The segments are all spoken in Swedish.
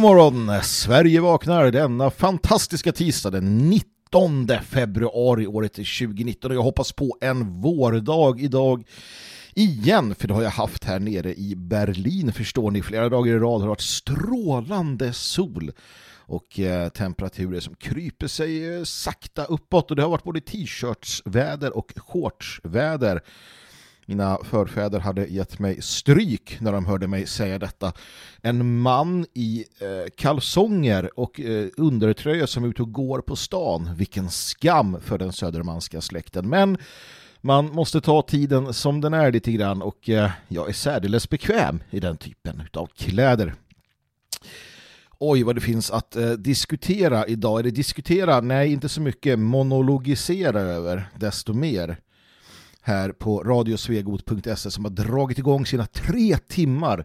god morgon! Sverige vaknar denna fantastiska tisdag den 19 februari året 2019 och jag hoppas på en vårdag idag igen för det har jag haft här nere i Berlin förstår ni. Flera dagar i rad har det varit strålande sol och eh, temperaturer som kryper sig eh, sakta uppåt och det har varit både t-shirtsväder och shortsväder. Mina förfäder hade gett mig stryk när de hörde mig säga detta. En man i eh, kalsonger och eh, undertröja som är ute och går på stan. Vilken skam för den södermanska släkten. Men man måste ta tiden som den är lite grann och eh, jag är särdeles bekväm i den typen av kläder. Oj, vad det finns att eh, diskutera idag. Eller diskutera? Nej, inte så mycket. Monologisera över, desto mer här på radiosvegot.se som har dragit igång sina tre timmar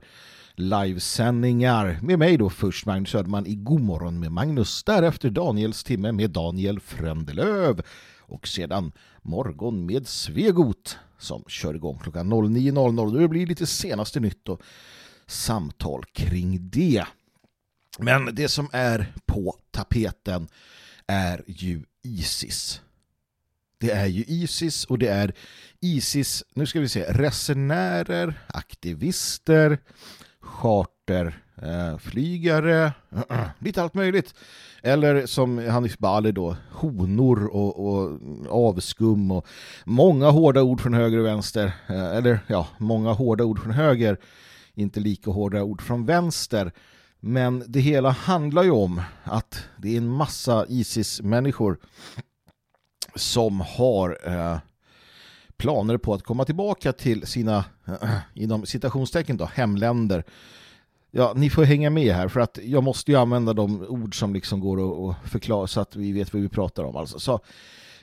livesändningar. Med mig då först Magnus Söderman i Godmorgon med Magnus. Därefter Daniels timme med Daniel Frändelöv. Och sedan Morgon med Svegot som kör igång klockan 09.00 det blir lite senaste nytt och samtal kring det. Men det som är på tapeten är ju Isis det är ju Isis och det är Isis, nu ska vi se, resenärer, aktivister, charterflygare, eh, lite allt möjligt. Eller som Hanif Bali då, honor och, och avskum och många hårda ord från höger och vänster. Eh, Eller ja, många hårda ord från höger, inte lika hårda ord från vänster. Men det hela handlar ju om att det är en massa Isis-människor som har eh, planer på att komma tillbaka till sina, eh, inom citationstecken då, hemländer. Ja, ni får hänga med här för att jag måste ju använda de ord som liksom går att förklara så att vi vet vad vi pratar om. Alltså. Så,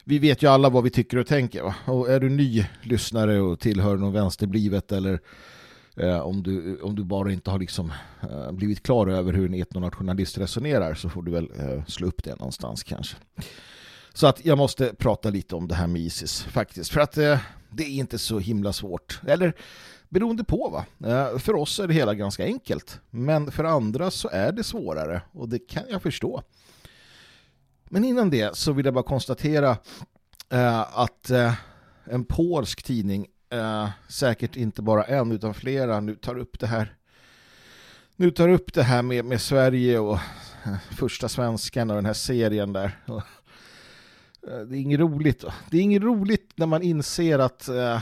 vi vet ju alla vad vi tycker och tänker. Va? Och är du ny lyssnare och tillhör någon vänsterblivet eller eh, om, du, om du bara inte har liksom, eh, blivit klar över hur en etnonationalist resonerar så får du väl eh, slå upp det någonstans kanske. Så att jag måste prata lite om det här med Isis faktiskt. För att eh, det är inte så himla svårt. Eller beroende på va. Eh, för oss är det hela ganska enkelt. Men för andra så är det svårare. Och det kan jag förstå. Men innan det så vill jag bara konstatera eh, att eh, en polsk tidning, eh, säkert inte bara en utan flera, nu tar upp det här nu tar upp det här med, med Sverige och eh, första svenskan och den här serien där. Eh, det är inget roligt. Det är inget roligt när man inser att eh,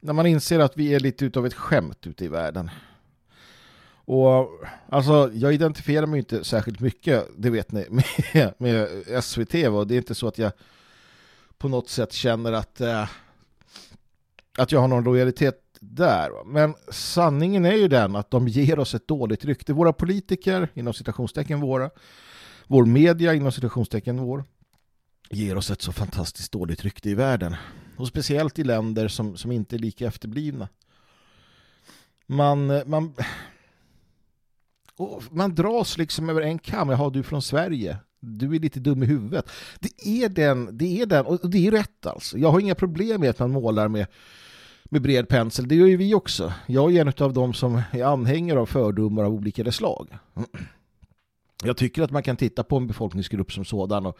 när man inser att vi är lite utav ett skämt ute i världen. Och alltså, jag identifierar mig inte särskilt mycket, det vet ni, med, med SVT. Och det är inte så att jag på något sätt känner att, eh, att jag har någon lojalitet där. Men sanningen är ju den att de ger oss ett dåligt rykte. Våra politiker, inom citationstecken våra, vår media, inom citationstecken vår, ger oss ett så fantastiskt dåligt rykte i världen. Och speciellt i länder som, som inte är lika efterblivna. Man, eh, man, man dras liksom över en kam. Jaha, du är från Sverige. Du är lite dum i huvudet. Det är den, det är den, och det är rätt alltså. Jag har inga problem med att man målar med, med bred pensel. Det gör ju vi också. Jag är en av dem som är anhängare av fördomar av olika slag. Jag tycker att man kan titta på en befolkningsgrupp som sådan och,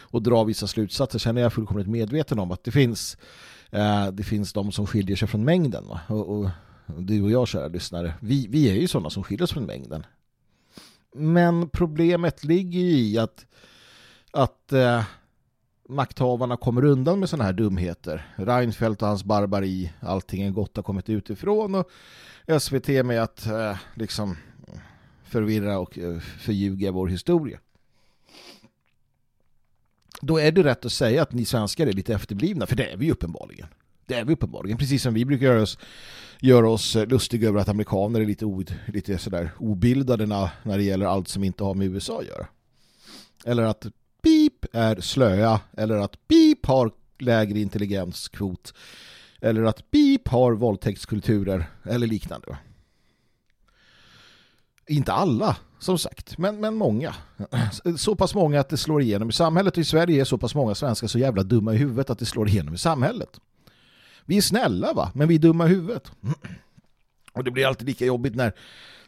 och dra vissa slutsatser. Sen är jag fullkomligt medveten om att det finns, eh, det finns de som skiljer sig från mängden. Och, och, du och jag, kära lyssnare, vi, vi är ju sådana som skiljer sig från mängden. Men problemet ligger ju i att, att eh, makthavarna kommer undan med sådana här dumheter. Reinfeldt och hans barbari, allting är gott har kommit utifrån och SVT med att eh, liksom förvirra och eh, förljuga vår historia. Då är det rätt att säga att ni svenskar är lite efterblivna, för det är vi uppenbarligen. Det är vi uppenbarligen, precis som vi brukar göra oss, göra oss eh, lustiga över att amerikaner är lite, o, lite sådär obildade när det gäller allt som inte har med USA att göra. Eller att pip är slöa, eller att pip har lägre intelligenskvot, eller att pip har våldtäktskulturer, eller liknande. Inte alla, som sagt, men, men många. Så pass många att det slår igenom i samhället. Och i Sverige är så pass många svenskar så jävla dumma i huvudet att det slår igenom i samhället. Vi är snälla va, men vi är dumma i huvudet. Och det blir alltid lika jobbigt när,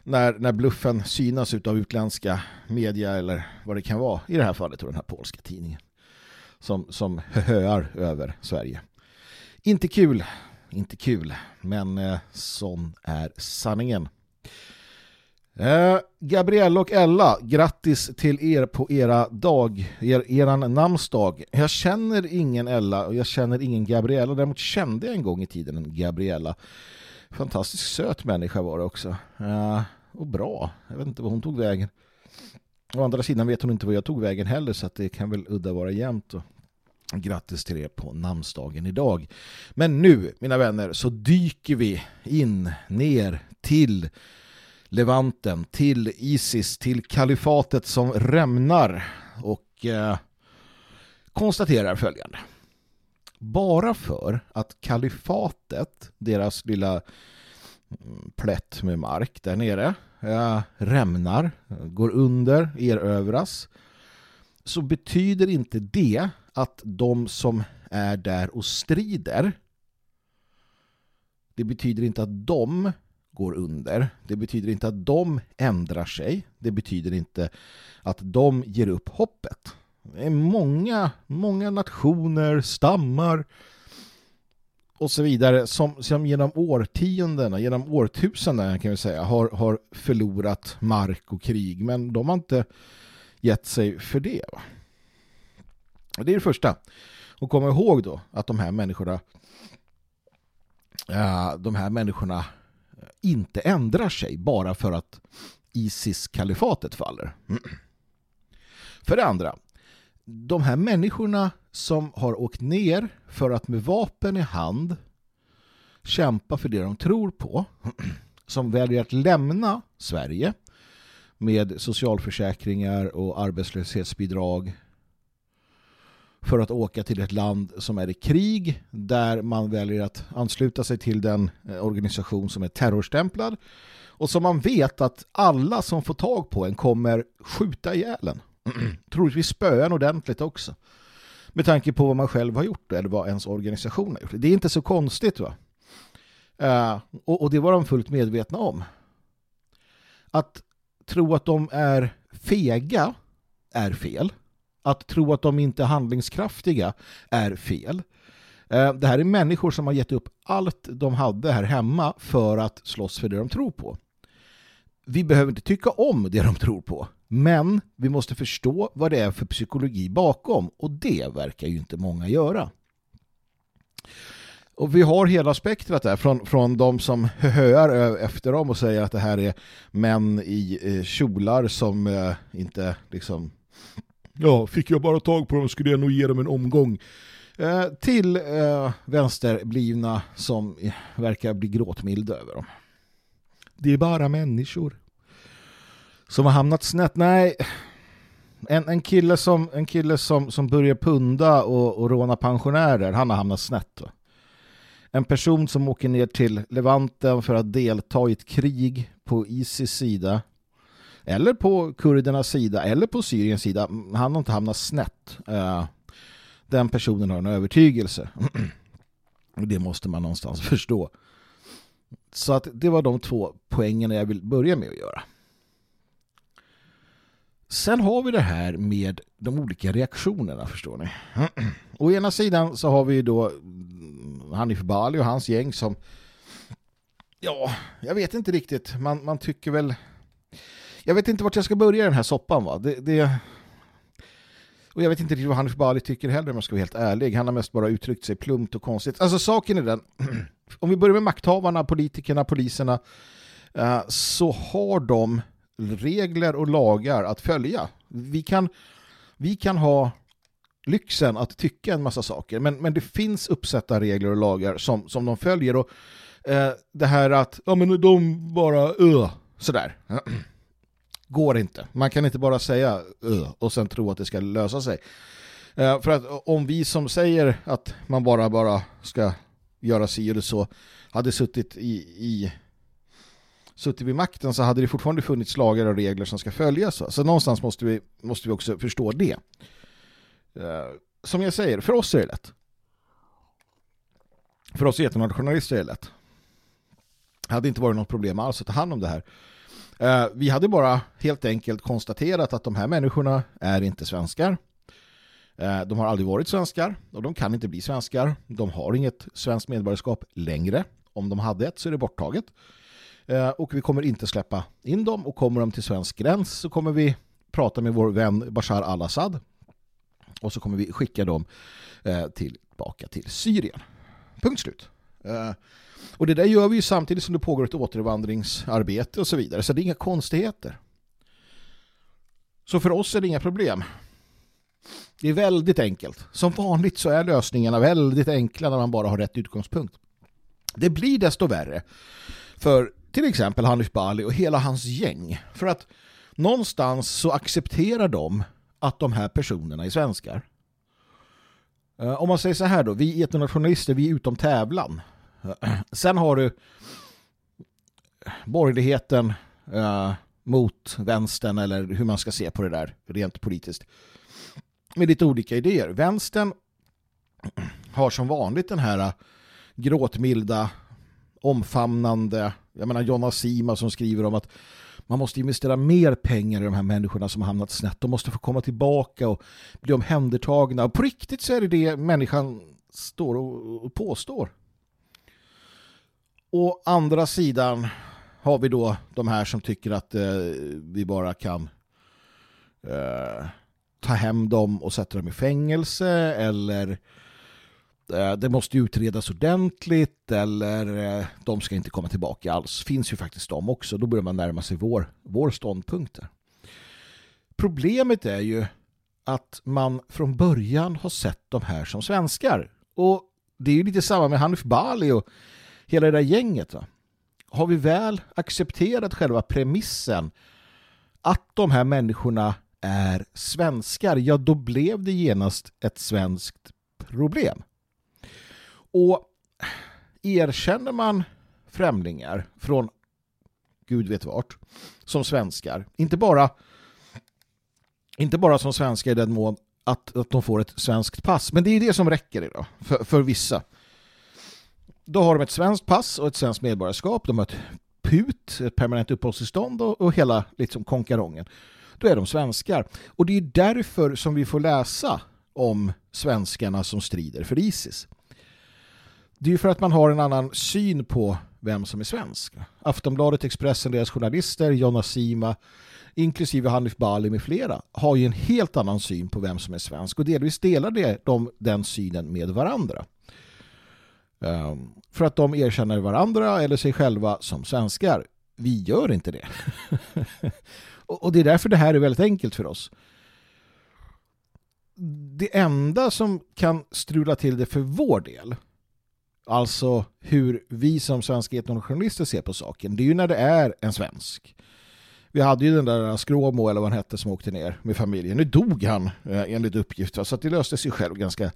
när, när bluffen synas av utländska media eller vad det kan vara. I det här fallet och den här polska tidningen. Som, som höar över Sverige. Inte kul, inte kul, men eh, sån är sanningen. Eh, Gabriella och Ella, grattis till er på era dag, er, eran namnsdag. Jag känner ingen Ella och jag känner ingen Gabriella. Däremot kände jag en gång i tiden en Gabriella. Fantastiskt söt människa var det också. Eh, och bra. Jag vet inte vad hon tog vägen. Å andra sidan vet hon inte vad jag tog vägen heller så att det kan väl udda vara jämnt. Och grattis till er på namnsdagen idag. Men nu, mina vänner, så dyker vi in ner till Levanten, till Isis, till kalifatet som rämnar och eh, konstaterar följande. Bara för att kalifatet, deras lilla mm, plätt med mark där nere, eh, rämnar, går under, erövras, så betyder inte det att de som är där och strider det betyder inte att de går under. Det betyder inte att de ändrar sig. Det betyder inte att de ger upp hoppet. Det är många, många nationer, stammar och så vidare som, som genom årtiondena, genom årtusenden kan vi säga, har, har förlorat mark och krig. Men de har inte gett sig för det. Va? Det är det första. Och kom ihåg då att de här människorna de här människorna inte ändrar sig bara för att ISIS-kalifatet faller. För det andra, de här människorna som har åkt ner för att med vapen i hand kämpa för det de tror på, som väljer att lämna Sverige med socialförsäkringar och arbetslöshetsbidrag för att åka till ett land som är i krig där man väljer att ansluta sig till den eh, organisation som är terrorstämplad och som man vet att alla som får tag på en kommer skjuta ihjäl en. Troligtvis spöa en ordentligt också. Med tanke på vad man själv har gjort eller vad ens organisation har gjort. Det är inte så konstigt va? Uh, och, och det var de fullt medvetna om. Att tro att de är fega är fel att tro att de inte är handlingskraftiga är fel. Eh, det här är människor som har gett upp allt de hade här hemma för att slåss för det de tror på. Vi behöver inte tycka om det de tror på, men vi måste förstå vad det är för psykologi bakom och det verkar ju inte många göra. Och vi har hela spektrat där, från, från de som höar efter dem och säger att det här är män i eh, kjolar som eh, inte liksom ja, fick jag bara tag på dem skulle jag nog ge dem en omgång. Eh, till eh, vänsterblivna som eh, verkar bli gråtmilda över dem. Det är bara människor som har hamnat snett. Nej, en, en kille, som, en kille som, som börjar punda och, och råna pensionärer, han har hamnat snett. Då. En person som åker ner till Levanten för att delta i ett krig på Isis sida eller på kurdernas sida eller på Syriens sida, han har inte hamnat snett. Eh, den personen har en övertygelse. det måste man någonstans förstå. Så att det var de två poängerna jag vill börja med att göra. Sen har vi det här med de olika reaktionerna, förstår ni. Å ena sidan så har vi då mm, Hanif Bali och hans gäng som ja, jag vet inte riktigt. Man, man tycker väl jag vet inte vart jag ska börja i den här soppan va. Det, det... Och jag vet inte riktigt vad Hanif Bali tycker heller om jag ska vara helt ärlig. Han har mest bara uttryckt sig plumpt och konstigt. Alltså saken är den, om vi börjar med makthavarna, politikerna, poliserna eh, så har de regler och lagar att följa. Vi kan, vi kan ha lyxen att tycka en massa saker, men, men det finns uppsatta regler och lagar som, som de följer och eh, det här att ja men de bara ö, sådär går inte. Man kan inte bara säga och sen tro att det ska lösa sig. Eh, för att om vi som säger att man bara bara ska göra si eller så hade suttit i, i suttit vid makten så hade det fortfarande funnits lagar och regler som ska följas. Så någonstans måste vi, måste vi också förstå det. Eh, som jag säger, för oss är det lätt. För oss journalister är det lätt. Det hade inte varit något problem alls att ta hand om det här. Eh, vi hade bara helt enkelt konstaterat att de här människorna är inte svenskar. Eh, de har aldrig varit svenskar och de kan inte bli svenskar. De har inget svenskt medborgarskap längre. Om de hade ett så är det borttaget. Eh, och vi kommer inte släppa in dem och kommer de till svensk gräns så kommer vi prata med vår vän Bashar al-Assad och så kommer vi skicka dem tillbaka till Syrien. Punkt slut. Och det där gör vi ju samtidigt som det pågår ett återvandringsarbete och så vidare. Så det är inga konstigheter. Så för oss är det inga problem. Det är väldigt enkelt. Som vanligt så är lösningarna väldigt enkla när man bara har rätt utgångspunkt. Det blir desto värre för till exempel Hanif Bali och hela hans gäng. För att någonstans så accepterar de att de här personerna är svenskar. Eh, om man säger så här då, vi etnonationalister, vi är utom tävlan. Sen har du borgerligheten eh, mot vänstern eller hur man ska se på det där rent politiskt. Med lite olika idéer. Vänstern har som vanligt den här eh, gråtmilda, omfamnande, jag menar Jonna Sima som skriver om att man måste investera mer pengar i de här människorna som har hamnat snett. De måste få komma tillbaka och bli omhändertagna. Och på riktigt så är det det människan står och påstår. Å andra sidan har vi då de här som tycker att eh, vi bara kan eh, ta hem dem och sätta dem i fängelse eller eh, det måste utredas ordentligt eller eh, de ska inte komma tillbaka alls. Finns ju faktiskt de också. Då börjar man närma sig vår, vår ståndpunkt. Problemet är ju att man från början har sett de här som svenskar. Och det är ju lite samma med Hanif Bali och hela det där gänget. Va? Har vi väl accepterat själva premissen att de här människorna är svenskar, ja då blev det genast ett svenskt problem. Och erkänner man främlingar från gud vet vart som svenskar, inte bara inte bara som svenskar i den mån att, att de får ett svenskt pass, men det är det som räcker idag för, för vissa. Då har de ett svenskt pass och ett svenskt medborgarskap. De har ett PUT, ett permanent uppehållstillstånd och, och hela liksom konkarongen. Då är de svenskar. Och det är därför som vi får läsa om svenskarna som strider för Isis. Det är ju för att man har en annan syn på vem som är svensk. Aftonbladet, Expressen, deras journalister, Jonas Sima, inklusive Hanif Bali med flera, har ju en helt annan syn på vem som är svensk och delvis delar det, de den synen med varandra. Ehm, för att de erkänner varandra eller sig själva som svenskar. Vi gör inte det. och, det är därför det här är väldigt enkelt för oss. Det enda som kan strula till det för vår del Alltså hur vi som svenska etnojournalister ser på saken. Det är ju när det är en svensk. Vi hade ju den där Skråmo eller vad han hette som åkte ner med familjen. Nu dog han eh, enligt uppgift så att det löste sig själv ganska,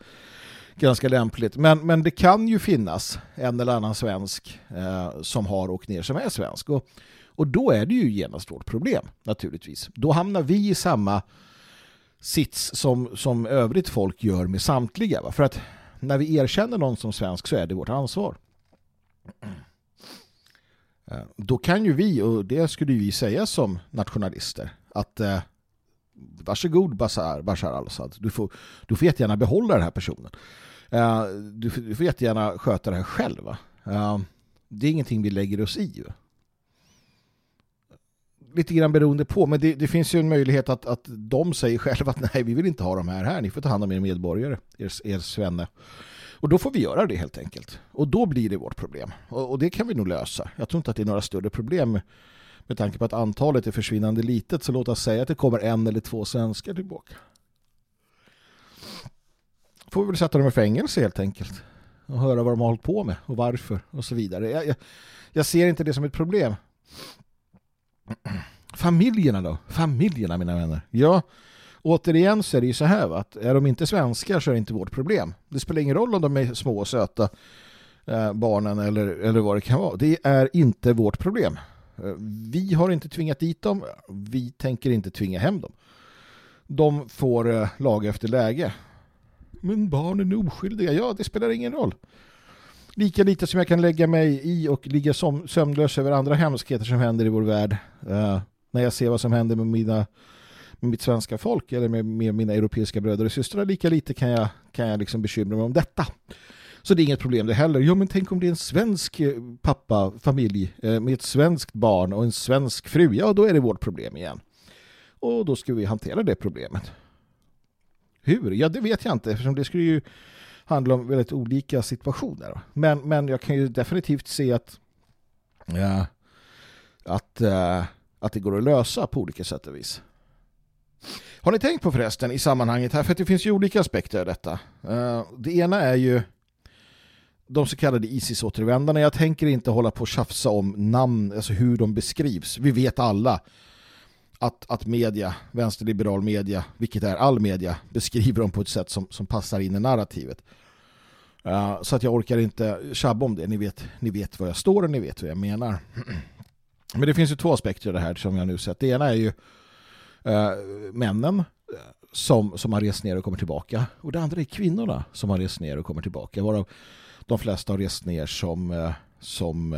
ganska lämpligt. Men, men det kan ju finnas en eller annan svensk eh, som har åkt ner som är svensk. Och, och då är det ju genast vårt problem naturligtvis. Då hamnar vi i samma sits som, som övrigt folk gör med samtliga. Va? För att när vi erkänner någon som svensk så är det vårt ansvar. Eh, då kan ju vi, och det skulle vi säga som nationalister, att eh, varsågod Bashar, Bashar al-Assad, du får, du får jättegärna behålla den här personen. Eh, du, du får jättegärna sköta det här själv. Eh, det är ingenting vi lägger oss i. Lite grann beroende på, men det, det, finns ju en möjlighet att, att de säger själva att nej, vi vill inte ha de här här, ni får ta hand om er medborgare, er, er svenne. Och då får vi göra det helt enkelt. Och då blir det vårt problem. Och, och, det kan vi nog lösa. Jag tror inte att det är några större problem med tanke på att antalet är försvinnande litet så låt oss säga att det kommer en eller två svenskar tillbaka. Får vi väl sätta dem i fängelse helt enkelt. Och höra vad de har hållit på med och varför och så vidare. Jag, jag, jag ser inte det som ett problem. Familjerna då? Familjerna mina vänner. Ja, återigen så är det ju så här va? att är de inte svenskar så är det inte vårt problem. Det spelar ingen roll om de är små och söta eh, barnen eller, eller vad det kan vara. Det är inte vårt problem. Eh, vi har inte tvingat dit dem. Vi tänker inte tvinga hem dem. De får eh, lag efter läge. Men barnen är oskyldiga. Ja, det spelar ingen roll. Lika lite som jag kan lägga mig i och ligga som, sömnlös över andra hemskheter som händer i vår värld. Uh, när jag ser vad som händer med mina med mitt svenska folk eller med, med, mina europeiska bröder och systrar lika lite kan jag, kan jag liksom bekymra mig om detta. Så det är inget problem det heller. Jo men tänk om det är en svensk eh, pappa, familj eh, med ett svenskt barn och en svensk fru. Ja då är det vårt problem igen. Och då ska vi hantera det problemet. Hur? Ja det vet jag inte eftersom det skulle ju handla om väldigt olika situationer. Men, men jag kan ju definitivt se att ja, att, uh, att det går att lösa på olika sätt och vis. Har ni tänkt på förresten i sammanhanget här, för att det finns ju olika aspekter av detta. Uh, det ena är ju de så kallade ISIS-återvändarna. Jag tänker inte hålla på och tjafsa om namn, alltså hur de beskrivs. Vi vet alla att, att media, vänsterliberal media, vilket är all media, beskriver dem på ett sätt som, som passar in i narrativet. Uh, så att jag orkar inte tjabba om det. Ni vet, ni vet vad jag står och ni vet vad jag menar. Men det finns ju två aspekter av det här som jag nu sett. Det ena är ju uh, männen eh, som, som har rest ner och kommer tillbaka. Och det andra är kvinnorna som har rest ner och kommer tillbaka. Varav de flesta har rest ner som, uh, som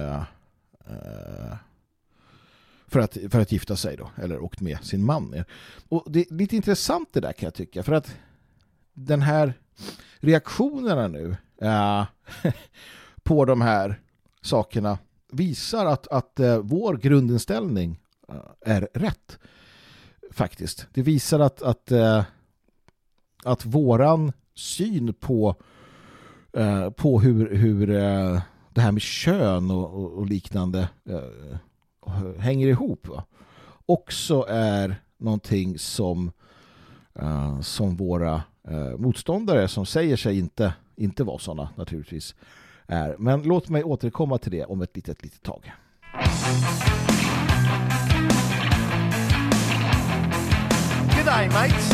för att, för att gifta sig då, eller åkt med sin man ner. Och det är lite intressant det där kan jag tycka, för att den här reaktionerna nu äh, på de här sakerna visar att, att äh, vår grundinställning äh, är rätt. Faktiskt. Det visar att, att, att våran syn på, på hur, hur det här med kön och, och, och liknande hänger ihop va? också är någonting som uh, som våra uh, motståndare som säger sig inte, inte vara sådana naturligtvis är. Men låt mig återkomma till det om ett litet, litet tag. G'day mates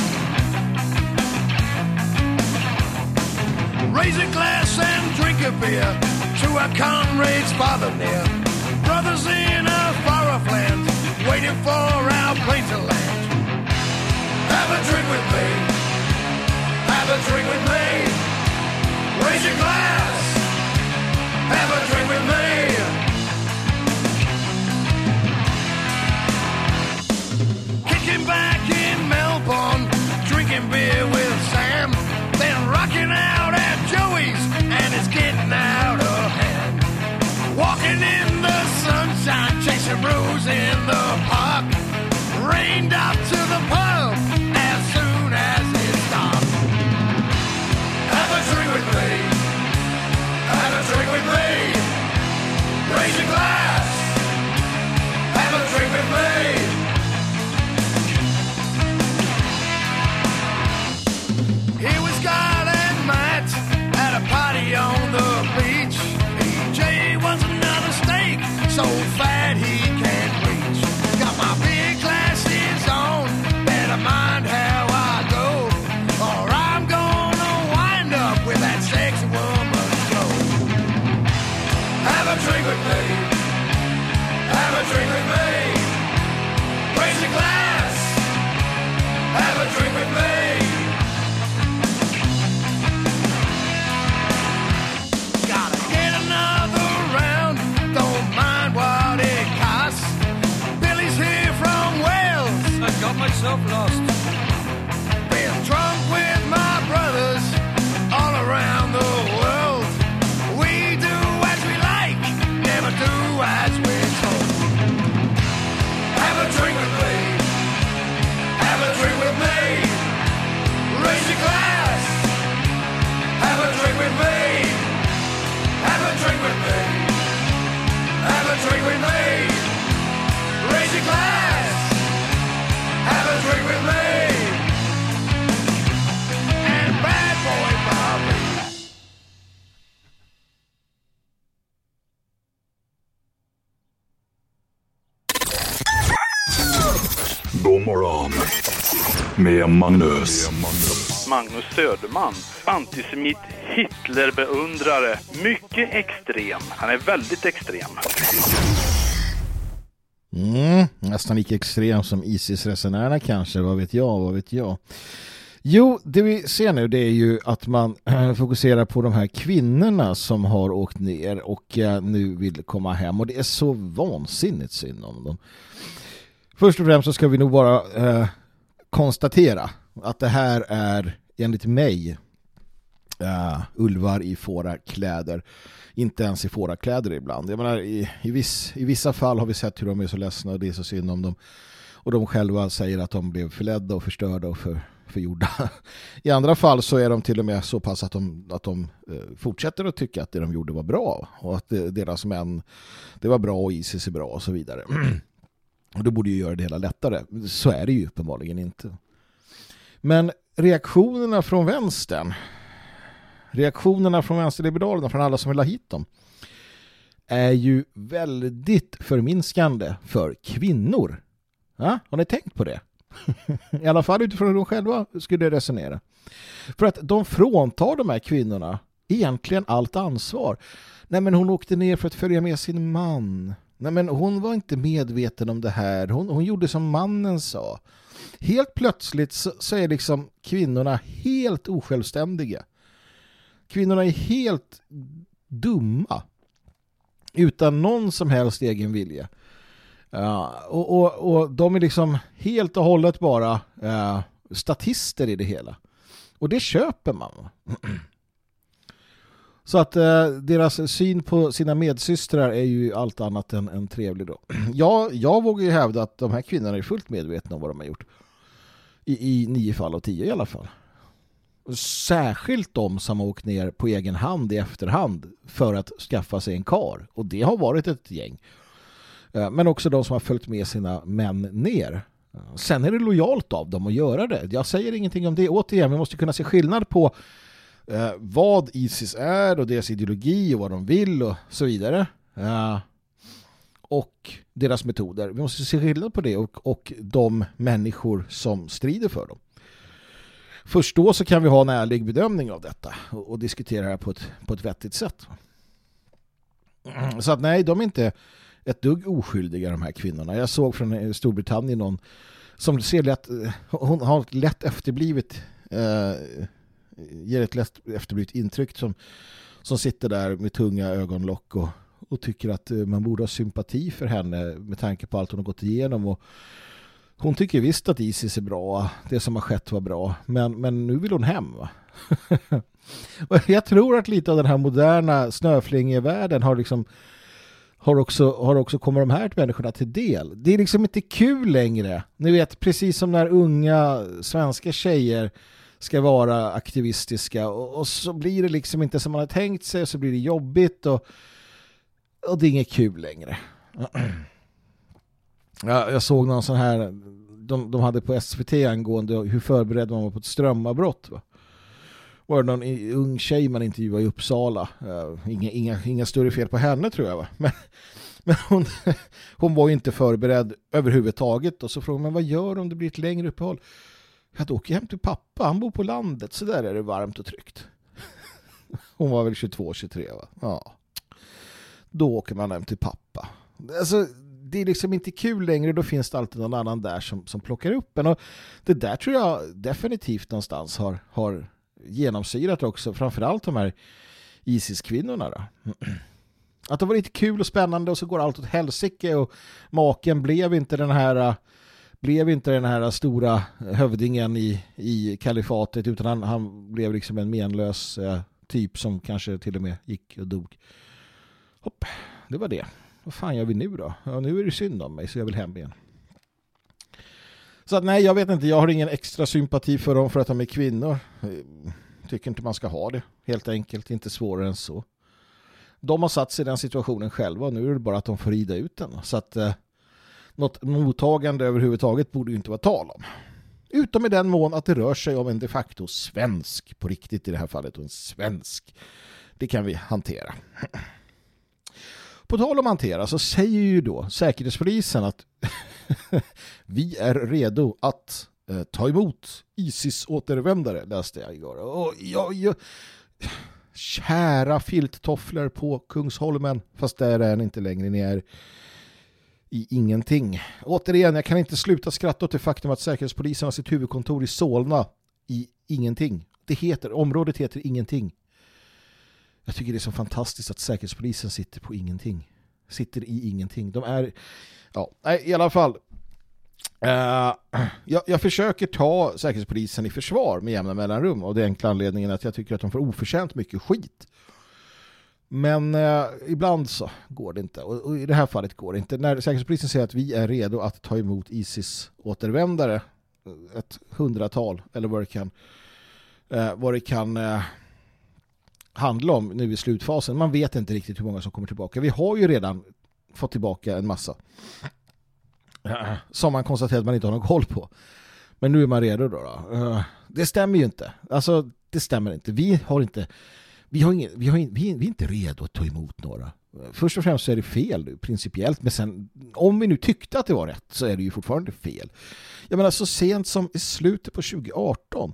Raise a glass and drink a beer To our comrades father near Brothers in a far off land Waiting for our plane to land Have a drink with me. Have a drink with me. Raise your glass. Have a drink with me. Kicking back in Melbourne, drinking beer with Sam, then rocking out at Joey's, some rules in the park. Rained out to the pub as soon as it stopped. Have a drink with me. Have a drink with me. Raise your glass. Have a drink with me. Morgon. Med Magnus. Magnus Söderman. Antisemit, Hitlerbeundrare. Mycket extrem. Han är väldigt extrem. Mm, nästan lika extrem som Isis-resenärerna kanske, vad vet jag, vad vet jag. Jo, det vi ser nu det är ju att man fokuserar på de här kvinnorna som har åkt ner och eh, nu vill komma hem och det är så vansinnigt synd om dem. Först och främst så ska vi nog bara eh, konstatera att det här är enligt mig uh, ulvar i fårakläder. Inte ens i fårakläder ibland. Jag menar, i, i, viss, I vissa fall har vi sett hur de är så ledsna och det är så synd om dem. Och de själva säger att de blev förledda och förstörda och för, förgjorda. I andra fall så är de till och med så pass att de, att de eh, fortsätter att tycka att det de gjorde var bra. Och att det, deras män, det var bra och Isis är bra och så vidare. Och det borde ju göra det hela lättare. Så är det ju uppenbarligen inte. Men reaktionerna från vänstern reaktionerna från vänsterliberalerna, från alla som vill ha hit dem är ju väldigt förminskande för kvinnor. Ja, har ni tänkt på det? I alla fall utifrån hur de själva skulle resonera. För att de fråntar de här kvinnorna egentligen allt ansvar. Nej men hon åkte ner för att följa med sin man. Nej men hon var inte medveten om det här. Hon, hon gjorde som mannen sa. Helt plötsligt så, så är liksom kvinnorna helt osjälvständiga. Kvinnorna är helt dumma. Utan någon som helst egen vilja. Ja, och, och, och de är liksom helt och hållet bara uh, statister i det hela. Och det köper man. Så att eh, deras syn på sina medsystrar är ju allt annat än, än trevlig då. Jag, jag vågar ju hävda att de här kvinnorna är fullt medvetna om vad de har gjort. I, i nio fall av tio i alla fall. Särskilt de som har åkt ner på egen hand i efterhand för att skaffa sig en kar. Och det har varit ett gäng. Eh, men också de som har följt med sina män ner. Eh, sen är det lojalt av dem att göra det. Jag säger ingenting om det. Återigen, vi måste kunna se skillnad på eh, vad Isis är och deras ideologi och vad de vill och så vidare. Eh, och deras metoder. Vi måste se skillnad på det och, och de människor som strider för dem. Först då så kan vi ha en ärlig bedömning av detta och, och diskutera det här på ett, på ett vettigt sätt. Så att nej, de är inte ett dugg oskyldiga de här kvinnorna. Jag såg från Storbritannien någon som ser lätt, hon har lätt efterblivit eh, ger ett lätt efterblivet intryck som, som sitter där med tunga ögonlock och, och tycker att eh, man borde ha sympati för henne med tanke på allt hon har gått igenom och hon tycker visst att Isis är bra, det som har skett var bra, men, men nu vill hon hem och jag tror att lite av den här moderna snöflingevärlden har liksom har också, har också kommit de här människorna till del. Det är liksom inte kul längre. Ni vet, precis som när unga svenska tjejer ska vara aktivistiska och, och så blir det liksom inte som man har tänkt sig och så blir det jobbigt och, och det är inget kul längre. Jag, jag såg någon sån här de, de hade på SVT angående hur förberedd man var på ett strömavbrott. Va? var det någon ung tjej man intervjuade i Uppsala. Inga, inga, inga större fel på henne tror jag va. Men, men hon, hon var ju inte förberedd överhuvudtaget. Och så frågade man vad gör om det blir ett längre uppehåll? Jag åker hem till pappa, han bor på landet. Så där är det varmt och tryggt. Hon var väl 22-23 va? Ja. Då åker man hem till pappa. Alltså det är liksom inte kul längre, då finns det alltid någon annan där som, som plockar upp en. Och det där tror jag definitivt någonstans har, har genomsyrat också, framförallt de här ISIS-kvinnorna. Då. Att det var lite kul och spännande och så går allt åt helsike och maken blev inte den här blev inte den här stora hövdingen i, i kalifatet utan han, han blev liksom en menlös eh, typ som kanske till och med gick och dog. Hopp, det var det vad fan gör vi nu då? Ja, nu är det synd om mig så jag vill hem igen. Så att, nej, jag vet inte. Jag har ingen extra sympati för dem för att de är kvinnor. Eh, tycker inte man ska ha det. Helt enkelt. Inte svårare än så. De har satt sig i den situationen själva och nu är det bara att de får rida ut den. Så att eh, något mottagande överhuvudtaget borde ju inte vara tal om. Utom i den mån att det rör sig om en de facto svensk på riktigt i det här fallet och en svensk. Det kan vi hantera. På tal om hantera så säger ju då Säkerhetspolisen att vi är redo att eh, ta emot ISIS-återvändare, läste jag igår. Och jag, jag, kära filttofflor på Kungsholmen, fast där är ni inte längre, ni är i ingenting. Återigen, jag kan inte sluta skratta åt det faktum att Säkerhetspolisen har sitt huvudkontor i Solna i ingenting. Det heter, området heter ingenting. Jag tycker det är så fantastiskt att Säkerhetspolisen sitter på ingenting. Sitter i ingenting. De är, ja, i alla fall. Uh, jag, jag, försöker ta Säkerhetspolisen i försvar med jämna mellanrum och det enkla anledningen att jag tycker att de får oförtjänt mycket skit. Men eh, ibland så går det inte. Och, och, i det här fallet går det inte. När Säkerhetspolisen säger att vi är redo att ta emot ISIS-återvändare eh, ett hundratal eller vad det kan eh, vad det kan eh, handla om nu i slutfasen. Man vet inte riktigt hur många som kommer tillbaka. Vi har ju redan fått tillbaka en massa som man konstaterar att man inte har någon koll på. Men nu är man redo då. då. Eh, det stämmer ju inte. Alltså, det stämmer inte. Vi har inte vi, har ingen, vi, har in, vi, är, vi är inte redo att ta emot några. Först och främst så är det fel principiellt, men sen om vi nu tyckte att det var rätt så är det ju fortfarande fel. Jag menar så sent som i slutet på 2018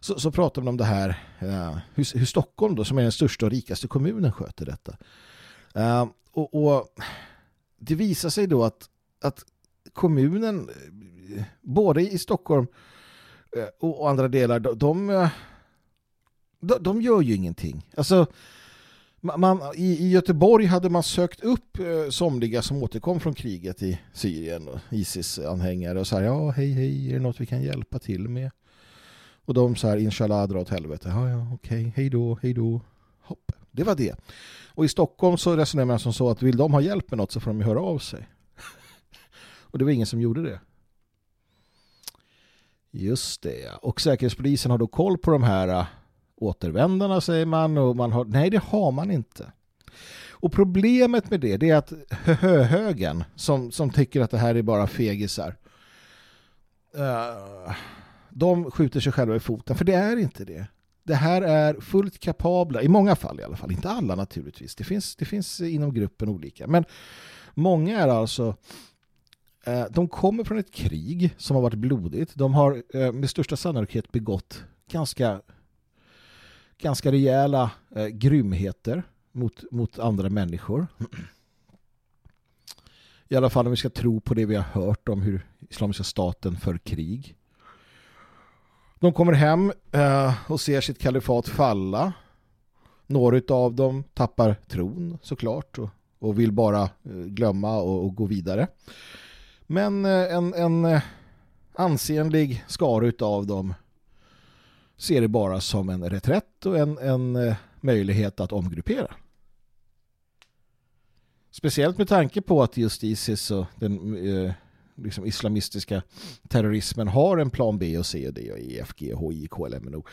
så, så pratar man om det här uh, hur, hur, Stockholm då, som är den största och rikaste kommunen sköter detta. Uh, och, och, det visar sig då att, att kommunen eh, både i Stockholm uh, och andra delar de, de, de, de gör ju ingenting. Alltså man, i, i, Göteborg hade man sökt upp eh, somliga som återkom från kriget i Syrien och ISIS-anhängare och sa ja hej hej, är det något vi kan hjälpa till med? Och de så här, inshallah, dra åt helvete. Ja, ja, okej, hej då, hej då. Hopp. Det var det. Och i Stockholm så resonerar man som så att vill de ha hjälp med något så får de höra av sig. och det var ingen som gjorde det. Just det. Och Säkerhetspolisen har då koll på de här eh, återvändarna säger man. Och man har, nej, det har man inte. Och problemet med det, det är att högen som, som tycker att det här är bara fegisar. Uh, de skjuter sig själva i foten. För det är inte det. Det här är fullt kapabla, i många fall i alla fall, inte alla naturligtvis. Det finns, det finns inom gruppen olika. Men många är alltså uh, de kommer från ett krig som har varit blodigt. De har uh, med största sannolikhet begått ganska ganska rejäla eh, grymheter mot, mot andra människor. I alla fall om vi ska tro på det vi har hört om hur Islamiska staten för krig. De kommer hem eh, och ser sitt kalifat falla. Några av dem tappar tron såklart och, och vill bara eh, glömma och, och, gå vidare. Men eh, en, en eh, ansenlig skara av dem ser det bara som en reträtt och en, en eh, möjlighet att omgruppera. Speciellt med tanke på att just ISIS och den eh, liksom islamistiska terrorismen har en plan B och C och D och EFG, HI, KLM och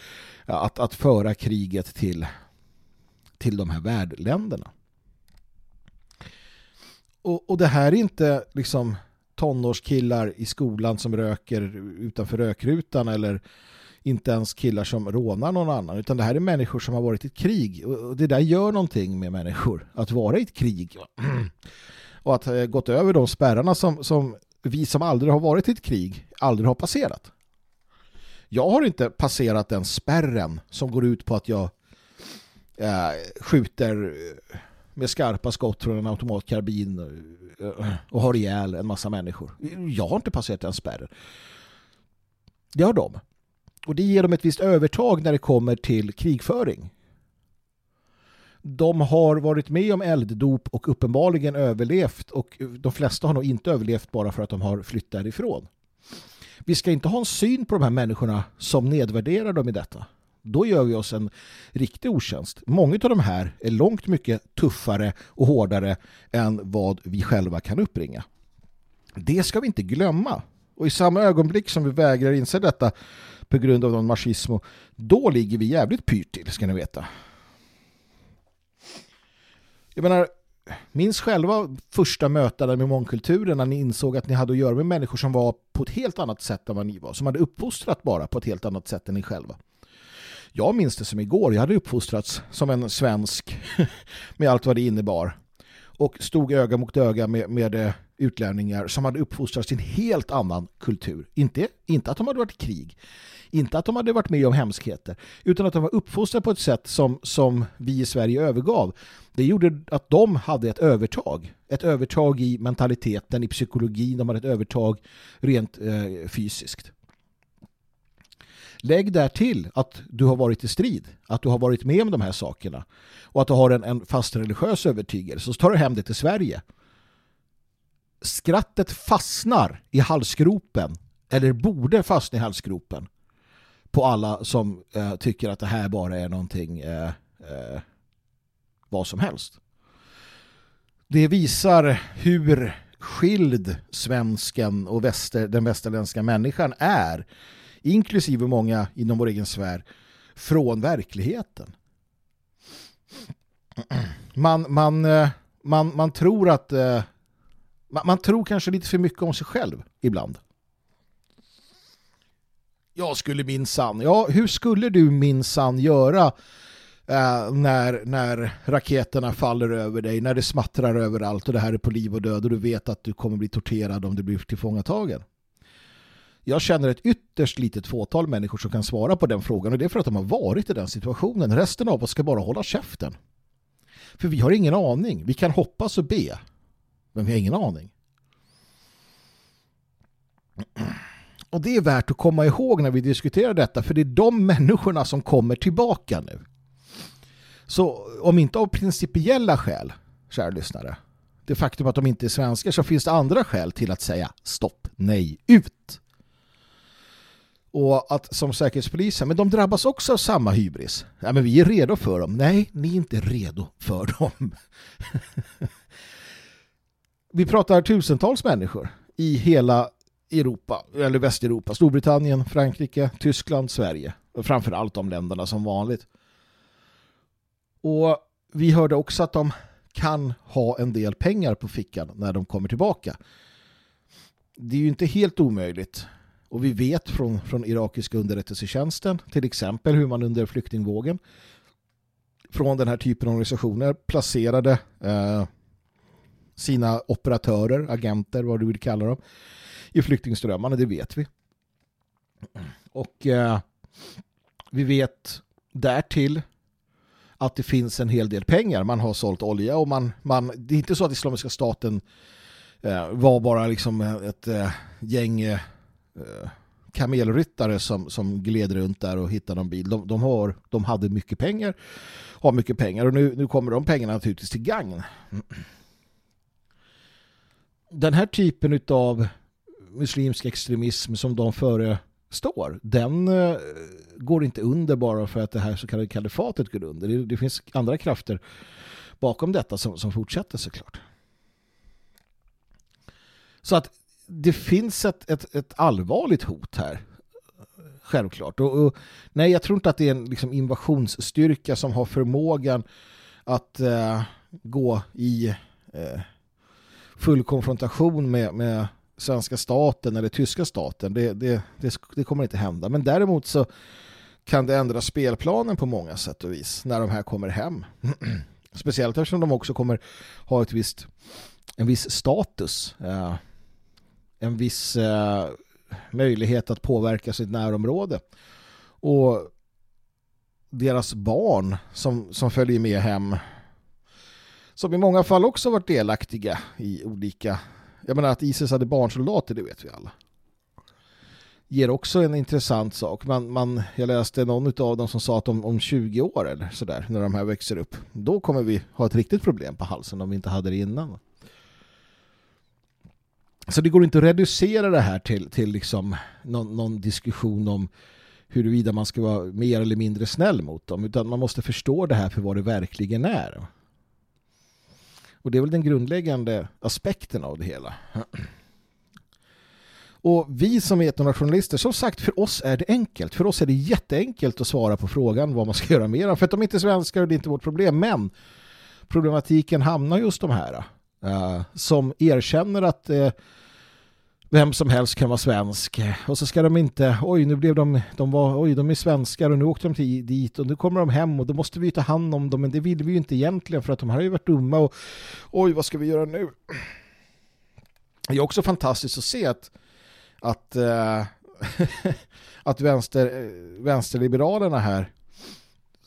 Att, att föra kriget till, till de här värdländerna. Och, och det här är inte liksom tonårskillar i skolan som röker utanför rökrutan eller inte ens killar som rånar någon annan utan det här är människor som har varit i ett krig och det där gör någonting med människor att vara i ett krig och att ha gått över de spärrarna som, som vi som aldrig har varit i ett krig aldrig har passerat. Jag har inte passerat den spärren som går ut på att jag äh, skjuter med skarpa skott från en automatkarbin eh, och har ihjäl en massa människor. Jag har inte passerat den spärren. Det har de. Och det ger dem ett visst övertag när det kommer till krigföring. De har varit med om elddop och uppenbarligen överlevt och de flesta har nog inte överlevt bara för att de har flytt därifrån. Vi ska inte ha en syn på de här människorna som nedvärderar dem i detta. Då gör vi oss en riktig otjänst. Många av de här är långt mycket tuffare och hårdare än vad vi själva kan uppringa. Det ska vi inte glömma. Och i samma ögonblick som vi vägrar inse detta på grund av någon marxism, då ligger vi jävligt pyrt till, ska ni veta. Jag menar, minns själva första mötena med mångkulturen när ni insåg att ni hade att göra med människor som var på ett helt annat sätt än vad ni var, som hade uppfostrat bara på ett helt annat sätt än ni själva. Jag minns det som igår, jag hade uppfostrats som en svensk med allt vad det innebar och stod öga mot öga med, med eh, utlänningar som hade uppfostrats i en helt annan kultur. Inte, inte att de hade varit i krig, inte att de hade varit med om hemskheter, utan att de var uppfostrade på ett sätt som, som vi i Sverige övergav. Det gjorde att de hade ett övertag. Ett övertag i mentaliteten, i psykologin, de hade ett övertag rent eh, fysiskt. Lägg där till att du har varit i strid, att du har varit med om de här sakerna och att du har en, en fast religiös övertygelse så tar du hem det till Sverige. Skrattet fastnar i halsgropen eller borde fastna i halsgropen på alla som eh, tycker att det här bara är någonting eh, eh, vad som helst. Det visar hur skild svensken och väster, den västerländska människan är inklusive många inom vår egen sfär från verkligheten. Man, man, eh, man, man tror att eh, man, man tror kanske lite för mycket om sig själv ibland. Jag skulle minsann. Ja, hur skulle du minsann göra eh, när, när raketerna faller över dig, när det smattrar överallt och det här är på liv och död och du vet att du kommer bli torterad om du blir tillfångatagen? Jag känner ett ytterst litet fåtal människor som kan svara på den frågan och det är för att de har varit i den situationen. Resten av oss ska bara hålla käften. För vi har ingen aning. Vi kan hoppas och be. Men vi har ingen aning. Och det är värt att komma ihåg när vi diskuterar detta för det är de människorna som kommer tillbaka nu. Så om inte av principiella skäl, kära lyssnare, det faktum att de inte är svenskar så finns det andra skäl till att säga stopp, nej, ut. Och att som säkerhetspolisen, men de drabbas också av samma hybris. Ja, men vi är redo för dem. Nej, ni är inte redo för dem. vi pratar tusentals människor i hela Europa, eller Västeuropa, Storbritannien, Frankrike, Tyskland, Sverige. Och framförallt de länderna som vanligt. Och vi hörde också att de kan ha en del pengar på fickan när de kommer tillbaka. Det är ju inte helt omöjligt och vi vet från, från irakiska underrättelsetjänsten till exempel hur man under flyktingvågen från den här typen av organisationer placerade eh, sina operatörer, agenter, vad du vill kalla dem, i flyktingströmmarna, det vet vi. Och eh, vi vet därtill att det finns en hel del pengar. Man har sålt olja och man, man det är inte så att Islamiska staten eh, var bara liksom ett eh, gäng eh, Eh, kamelryttare som, som gled runt där och hittade en bil. De, de, har, de hade mycket pengar, har mycket pengar och nu, nu kommer de pengarna naturligtvis till gagn. Den här typen av muslimsk extremism som de förestår, den eh, går inte under bara för att det här så kallade kalifatet går under. Det, det finns andra krafter bakom detta som, som fortsätter såklart. Så att det finns ett, ett, ett allvarligt hot här. Självklart. Och, och, nej, jag tror inte att det är en liksom, invasionsstyrka som har förmågan att eh, gå i eh, full konfrontation med, med svenska staten eller tyska staten. Det, det, det, det kommer inte hända. Men däremot så kan det ändra spelplanen på många sätt och vis när de här kommer hem. Speciellt eftersom de också kommer ha ett visst, en viss status. Eh, en viss eh, möjlighet att påverka sitt närområde. Och deras barn som, som följer med hem som i många fall också varit delaktiga i olika jag menar att ISIS hade barnsoldater, det vet vi alla ger också en intressant sak. Man, man, jag läste någon av dem som sa att om, om 20 år eller sådär, när de här växer upp, då kommer vi ha ett riktigt problem på halsen om vi inte hade det innan. Så det går inte att reducera det här till, till liksom någon, någon diskussion om huruvida man ska vara mer eller mindre snäll mot dem, utan man måste förstå det här för vad det verkligen är. Och det är väl den grundläggande aspekten av det hela. Och vi som etnonationalister, som sagt, för oss är det enkelt. För oss är det jätteenkelt att svara på frågan vad man ska göra mer. För att de inte är svenskar och det är inte vårt problem. Men problematiken hamnar just de här uh, som erkänner att uh, vem som helst kan vara svensk. Och så ska de inte, oj nu blev de, de var, oj de är svenskar och nu åkte de till, dit och nu kommer de hem och då måste vi ta hand om dem men det vill vi ju inte egentligen för att de här har ju varit dumma och oj vad ska vi göra nu? Det är också fantastiskt att se att att, äh, att vänster, vänsterliberalerna här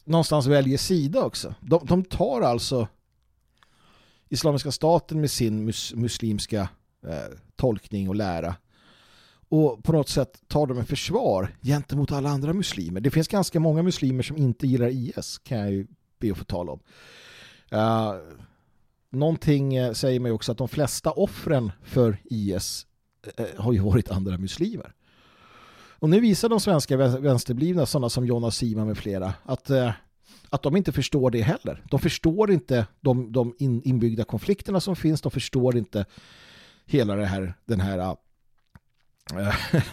någonstans väljer sida också. De, de tar alltså Islamiska staten med sin mus, muslimska eh, tolkning och lära och på något sätt tar de en försvar gentemot alla andra muslimer. Det finns ganska många muslimer som inte gillar IS kan jag ju be att få tala om. Uh, någonting eh, säger mig också att de flesta offren för IS Eh, har ju varit andra muslimer. Och nu visar de svenska vänsterblivna, sådana som Jonas Sima med flera, att, eh, att de inte förstår det heller. De förstår inte de, de inbyggda konflikterna som finns, de förstår inte hela det här, den här äh,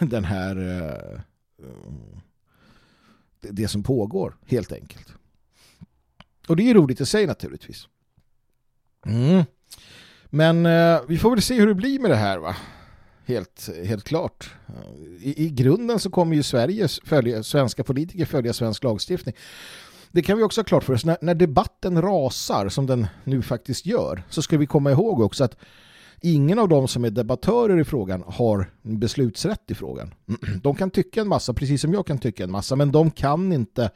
den här äh, det som pågår, helt enkelt. Och det är roligt i sig naturligtvis. Mm. Men äh, vi får väl se hur det blir med det här va helt, helt klart. I, I, grunden så kommer ju Sveriges följa, svenska politiker följa svensk lagstiftning. Det kan vi också ha klart för oss. När, när, debatten rasar som den nu faktiskt gör så ska vi komma ihåg också att ingen av de som är debattörer i frågan har beslutsrätt i frågan. De kan tycka en massa, precis som jag kan tycka en massa, men de kan inte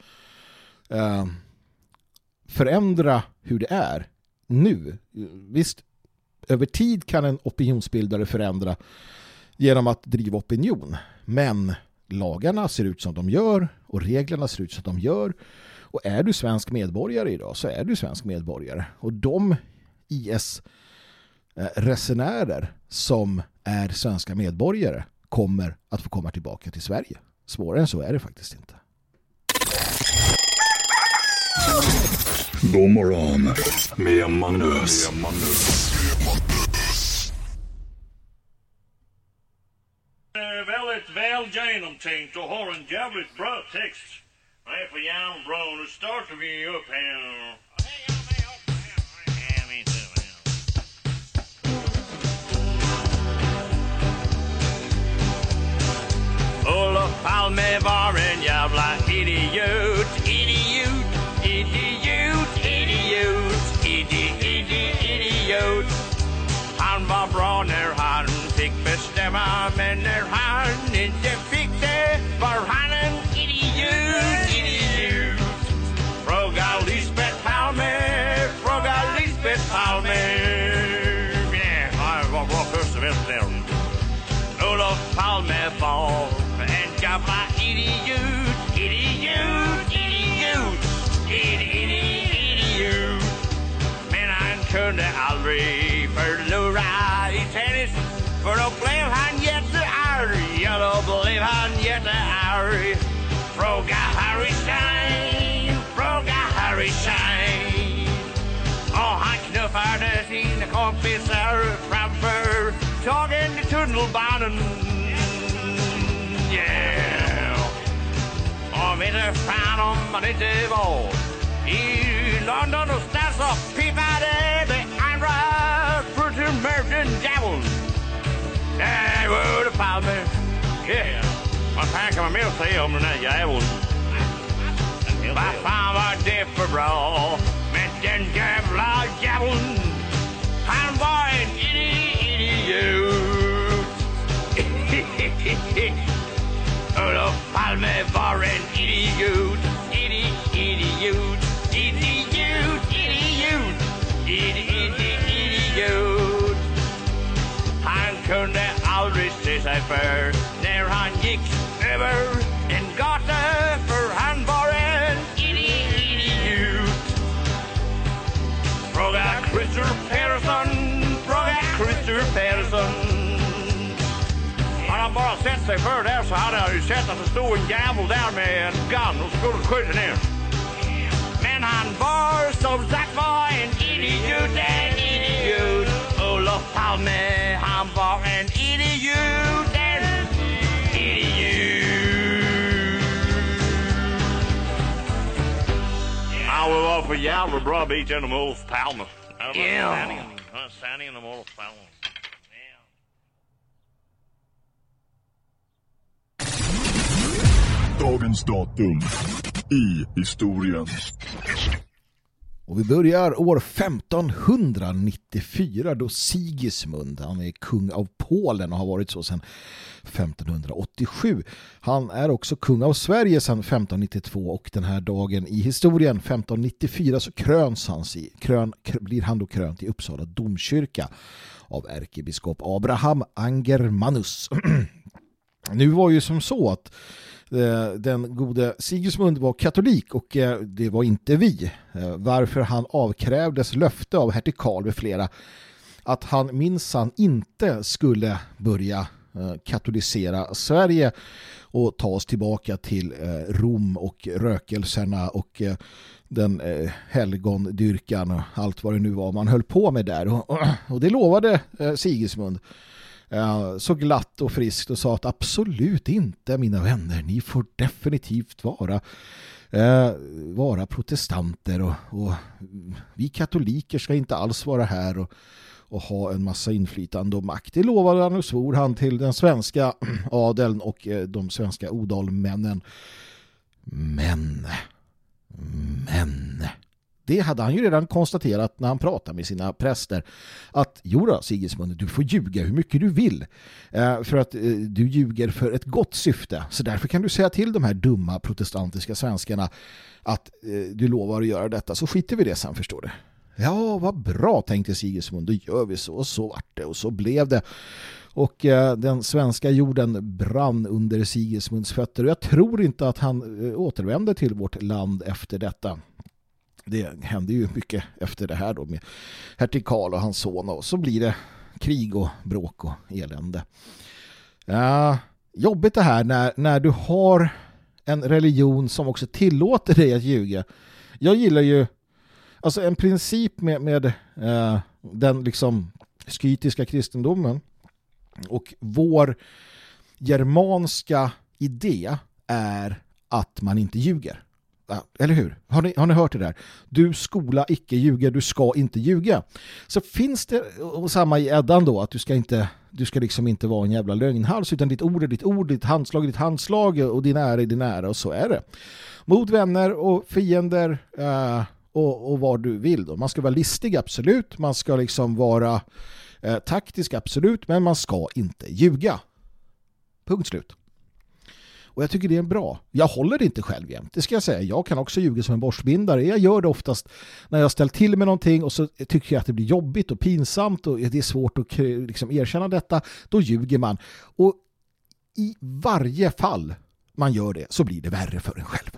eh, förändra hur det är nu. Visst, över tid kan en opinionsbildare förändra genom att driva opinion. Men lagarna ser ut som de gör och reglerna ser ut som de gör. Och är du svensk medborgare idag så är du svensk medborgare. Och de IS-resenärer som är svenska medborgare kommer att få komma tillbaka till Sverige. Svårare än så är det faktiskt inte. God morgon med Magnus. Med Magnus. väldigt väl genomtänkt och har en jävligt bra text. Nej, för järnbra, nu startar vi upp här. Olof Palme var jävla idiot, idiot, idiot, idiot, idiot, idiot. Han var bra när han fick bestämma, men när han inte fick det var han en idiot, idiot. Olof Palme var en gamla idiot, idiot, idiot, idiot, idiot. Men han kunde aldrig förlora i tennis för då blev han jättearg, ja då blev han jättearg. Fråga Harry Stein, fråga Harry Stein. Och han knuffade sina kompisar framför tågen i tunnelbanan. Yeah! Och vet fan om man inte var i London och där så pipade det andra Britain Merchant Devils. Yeah. Vad fan kan man mer säga om den här djävulen? Vad fan var det för bra med den jävla djävulen? Han var en idiot. Olof Palme var en idiot. Idi, idiot. Idiot, idiot. Idi, idi, idiot. Han kunde aldrig se sig för när han gick över en gata för han var en idi- idiot. Fråga Christer Persson. Bara sett sig för där så hade han ju sett att det stod en jävel där med en gun och skulle skjuta ner. Men han var som sagt var en idiot, en idiot. Olof Palme, han var en idiot, en idiot. Han var för jävla bra bit genom Olof Palme. Ja. Sanningen om Olof Palme. Dagens datum i historien. Och vi börjar år 1594 då Sigismund, han är kung av Polen och har varit så sedan 1587. Han är också kung av Sverige sedan 1592 och den här dagen i historien 1594 så kröns han, i- krön, blir han då krönt i Uppsala domkyrka av ärkebiskop Abraham Angermanus. Nu var ju som så att Eh, den gode Sigismund var katolik och eh, det var inte vi. Eh, varför han avkrävdes löfte av hertig Karl med flera att han minsann inte skulle börja katolisera Sverige och ta oss tillbaka till Rom och rökelserna och den helgondyrkan och allt vad det nu var man höll på med där. Och, det lovade Sigismund Eh, så glatt och friskt och sa att absolut inte mina vänner, ni får definitivt vara eh, vara protestanter och, och vi katoliker ska inte alls vara här och, och ha en massa inflytande och makt. Det lovade han och svor han till den svenska adeln och eh, de svenska odalmännen. Men, men, det hade han ju redan konstaterat när han pratade med sina präster att jodå Sigismund, du får ljuga hur mycket du vill eh, för att eh, du ljuger för ett gott syfte. Så därför kan du säga till de här dumma protestantiska svenskarna att eh, du lovar att göra detta så skiter vi i det sen förstår du. Ja, vad bra tänkte Sigismund, då gör vi så och så vart det och så blev det. Och eh, den svenska jorden brann under Sigismunds fötter och jag tror inte att han eh, återvände till vårt land efter detta. Det hände ju mycket efter det här då med hertig Karl och hans son och så blir det krig och bråk och elände. Uh, jobbigt det här när, när du har en religion som också tillåter dig att ljuga. Jag gillar ju alltså en princip med, med uh, den liksom skytiska kristendomen och vår germanska idé är att man inte ljuger. Eller hur? Har ni, har ni hört det där? Du skola icke ljuga, du ska inte ljuga. Så finns det, och samma i Eddan då, att du ska inte du ska liksom inte vara en jävla lögnhals utan ditt ord är ditt ord, ditt handslag är ditt handslag och din ära är din ära och så är det. Mot vänner och fiender eh, och, och vad du vill då. Man ska vara listig, absolut. Man ska liksom vara eh, taktisk, absolut. Men man ska inte ljuga. Punkt slut. Och jag tycker det är bra. Jag håller det inte själv jämt. Det ska jag säga. Jag kan också ljuga som en borstbindare. Jag gör det oftast när jag ställt till med någonting och så tycker jag att det blir jobbigt och pinsamt och det är svårt att liksom erkänna detta. Då ljuger man. Och i varje fall man gör det så blir det värre för en själv.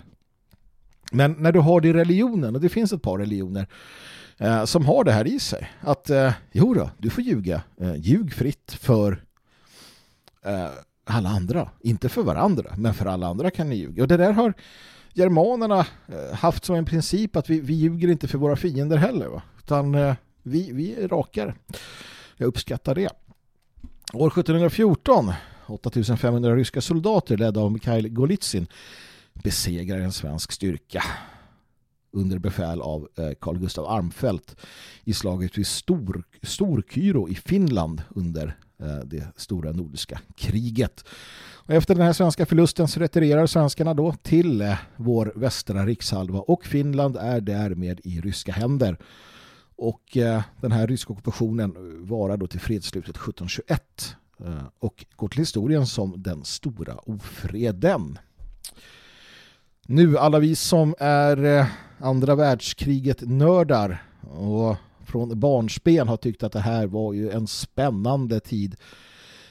Men när du har det i religionen, och det finns ett par religioner eh, som har det här i sig, att eh, jo då, du får ljuga. Eh, ljug fritt för eh, alla andra. Inte för varandra, men för alla andra kan ni ljuga. Och det där har germanerna eh, haft som en princip att vi, vi ljuger inte för våra fiender heller. Va? Utan eh, vi, vi är rakare. Jag uppskattar det. År 1714, 8500 ryska soldater ledda av Mikhail Golitsyn besegrar en svensk styrka under befäl av eh, Carl Gustav Armfelt i slaget vid Stor, Storkyro i Finland under Eh, det stora nordiska kriget. Och efter den här svenska förlusten så retirerar svenskarna då till eh, vår västra rikshalva och Finland är därmed i ryska händer. Och eh, den här ryska ockupationen varar då till fredsslutet 1721 och går till historien som den stora ofreden. Nu alla vi som är andra världskriget nördar och från barnsben har tyckt att det här var ju en spännande tid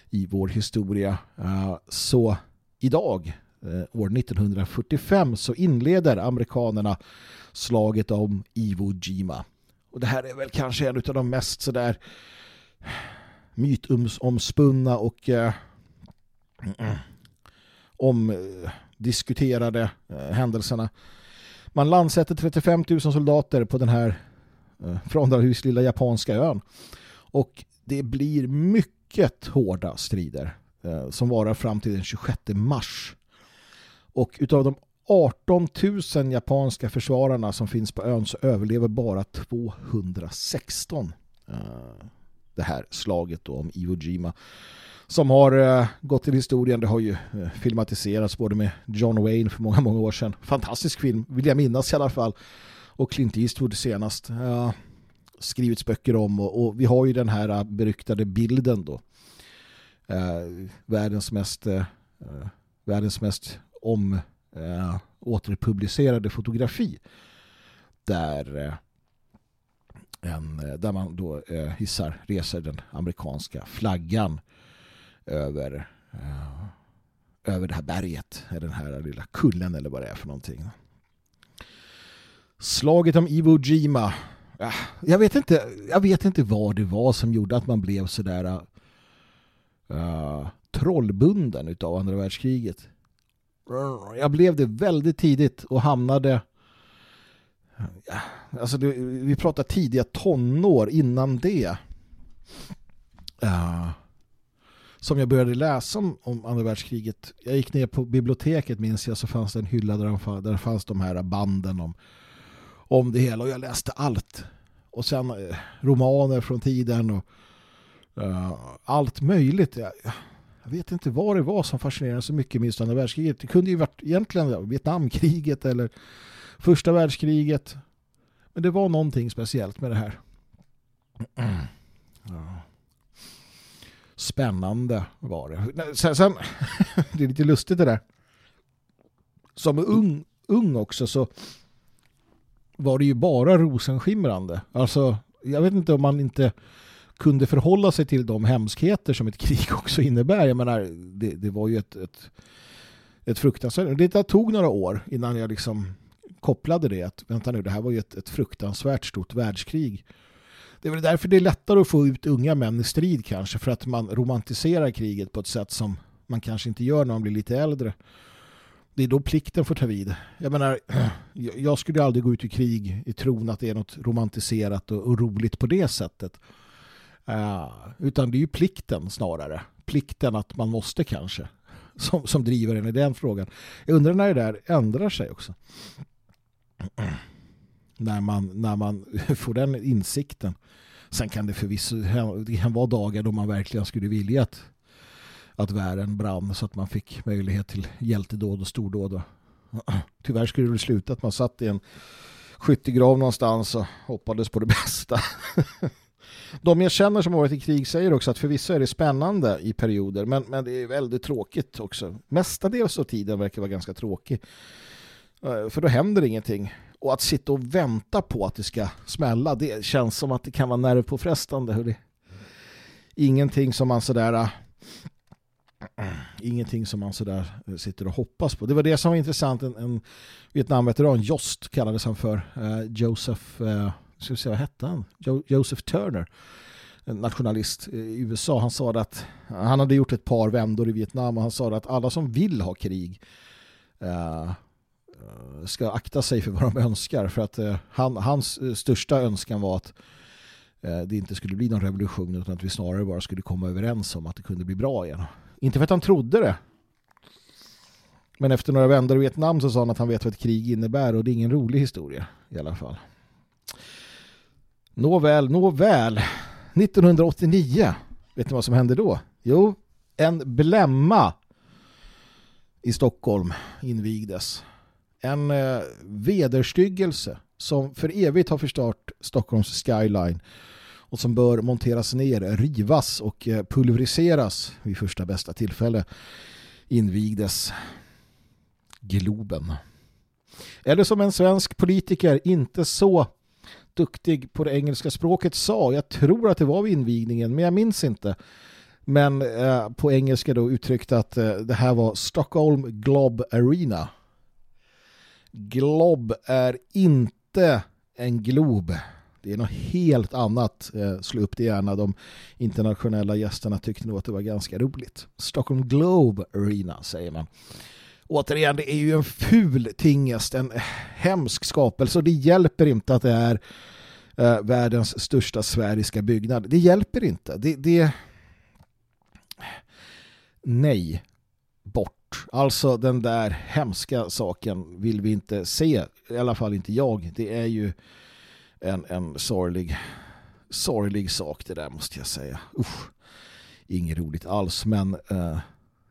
i vår historia. Eh, så idag, eh, år 1945, så inleder amerikanerna slaget om Iwo Jima. Och det här är väl kanske en av de mest sådär mytomspunna och eh, omdiskuterade eh, händelserna. Man landsätter 35 000 soldater på den här Eh, från den lilla japanska ön. Och det blir mycket hårda strider eh, som varar fram till den 26 mars. Och utav de 18 000 japanska försvararna som finns på ön så överlever bara 216 eh, det här slaget då om Iwo Jima som har gått till historien. Det har ju filmatiserats både med John Wayne för många, många år sedan. Fantastisk film, vill jag minnas i alla fall. Och Clint Eastwood senast. ja, skrivits böcker om och, och, vi har ju den här eh, beryktade bilden då. Eh, världens mest eh, världens mest om eh, återpublicerade fotografi där eh, en, där man då hissar, reser den amerikanska flaggan över, över det här berget, den här lilla kullen eller vad det är för någonting. Slaget om Iwo Jima. Ah, jag, vet inte, jag vet inte vad det var som gjorde att man blev sådär uh, trollbunden utav andra världskriget. Jag blev det väldigt tidigt och hamnade ja, alltså det, vi pratar tidiga tonår innan det. Uh, som jag började läsa om, om andra världskriget. Jag gick ner på biblioteket minns jag så fanns det en hylla där, de, där fanns de här banden om, om det hela och jag läste allt. Och sen eh, romaner från tiden och uh, allt möjligt. Jag, jag, vet inte vad det var som fascinerade så mycket med andra världskriget. Det kunde ju varit egentligen Vietnamkriget eller första världskriget. Men det var någonting speciellt med det här. Ja spännande var det. Sen, sen det är lite lustigt det där. Som ung, ung också så var det ju bara rosenskimrande. Alltså, jag vet inte om man inte kunde förhålla sig till de hemskheter som ett krig också innebär. Jag menar, det, det var ju ett, ett, ett fruktansvärt... Det tog några år innan jag liksom kopplade det. Att, vänta nu, det här var ju ett, ett fruktansvärt stort världskrig det är väl därför det är lättare att få ut unga män i strid kanske för att man romantiserar kriget på ett sätt som man kanske inte gör när man blir lite äldre. Det är då plikten får ta vid. Jag menar, jag skulle aldrig gå ut i krig i tron att det är något romantiserat och, roligt på det sättet. Uh, utan det är ju plikten snarare. Plikten att man måste kanske. Som, som driver en i den frågan. Jag undrar när det där ändrar sig också när man, när man får den insikten. Sen kan det förvisso det kan vara dagar då man verkligen skulle vilja att, att världen brann så att man fick möjlighet till hjältedåd och stordåd. Tyvärr skulle det sluta att man satt i en skyttegrav någonstans och hoppades på det bästa. De jag känner som har varit i krig säger också att förvisso är det spännande i perioder men, men det är väldigt tråkigt också. Mestadels av tiden verkar vara ganska tråkig. Eh, för då händer ingenting. Och att sitta och vänta på att det ska smälla, det känns som att det kan vara nervpåfrestande. Hörde. Ingenting som man sådär ingenting som man sådär eh, sitter och hoppas på. Det var det som var intressant. En, en Vietnamveteran, Jost kallades han för. Eh, Joseph, eh, ska vi se, vad hette han? Jo, Joseph Turner en nationalist i USA. Han sa att han hade gjort ett par vändor i Vietnam och han sa att alla som vill ha krig eh, eh ska akta sig för vad de önskar för att eh, han, hans eh, största önskan var att det inte skulle bli någon revolution utan att vi snarare bara skulle komma överens om att det kunde bli bra igen. Inte för att han trodde det. Men efter några vändor i Vietnam så sa han att han vet vad ett krig innebär och det är ingen rolig historia i alla fall. Nåväl, nåväl. 1989 Vet ni vad som hände då? Jo, en blämma i Stockholm invigdes. En eh, vederstyggelse som för evigt har förstört Stockholms skyline och som bör monteras ner, rivas och eh, pulveriseras vid första bästa tillfälle invigdes Globen. Eller som en svensk politiker inte så duktig på det engelska språket sa, jag tror att det var vid invigningen men jag minns inte. Men eh, på engelska då uttryckte att eh, det här var Stockholm Glob Arena. Glob är inte en glob. Det är något helt annat. Eh, slå upp det gärna. De internationella gästerna tyckte nog att det var ganska roligt. Stockholm Globe Arena säger man. Återigen, det är ju en ful tingest, en hemsk skapelse och det hjälper inte att det är eh, världens största sfäriska byggnad. Det hjälper inte. Det, det... Nej, bort. Alltså den där hemska saken vill vi inte se. I alla fall inte jag. Det är ju en, en sorglig, sorglig sak det där måste jag säga. Usch. Inget roligt alls men eh,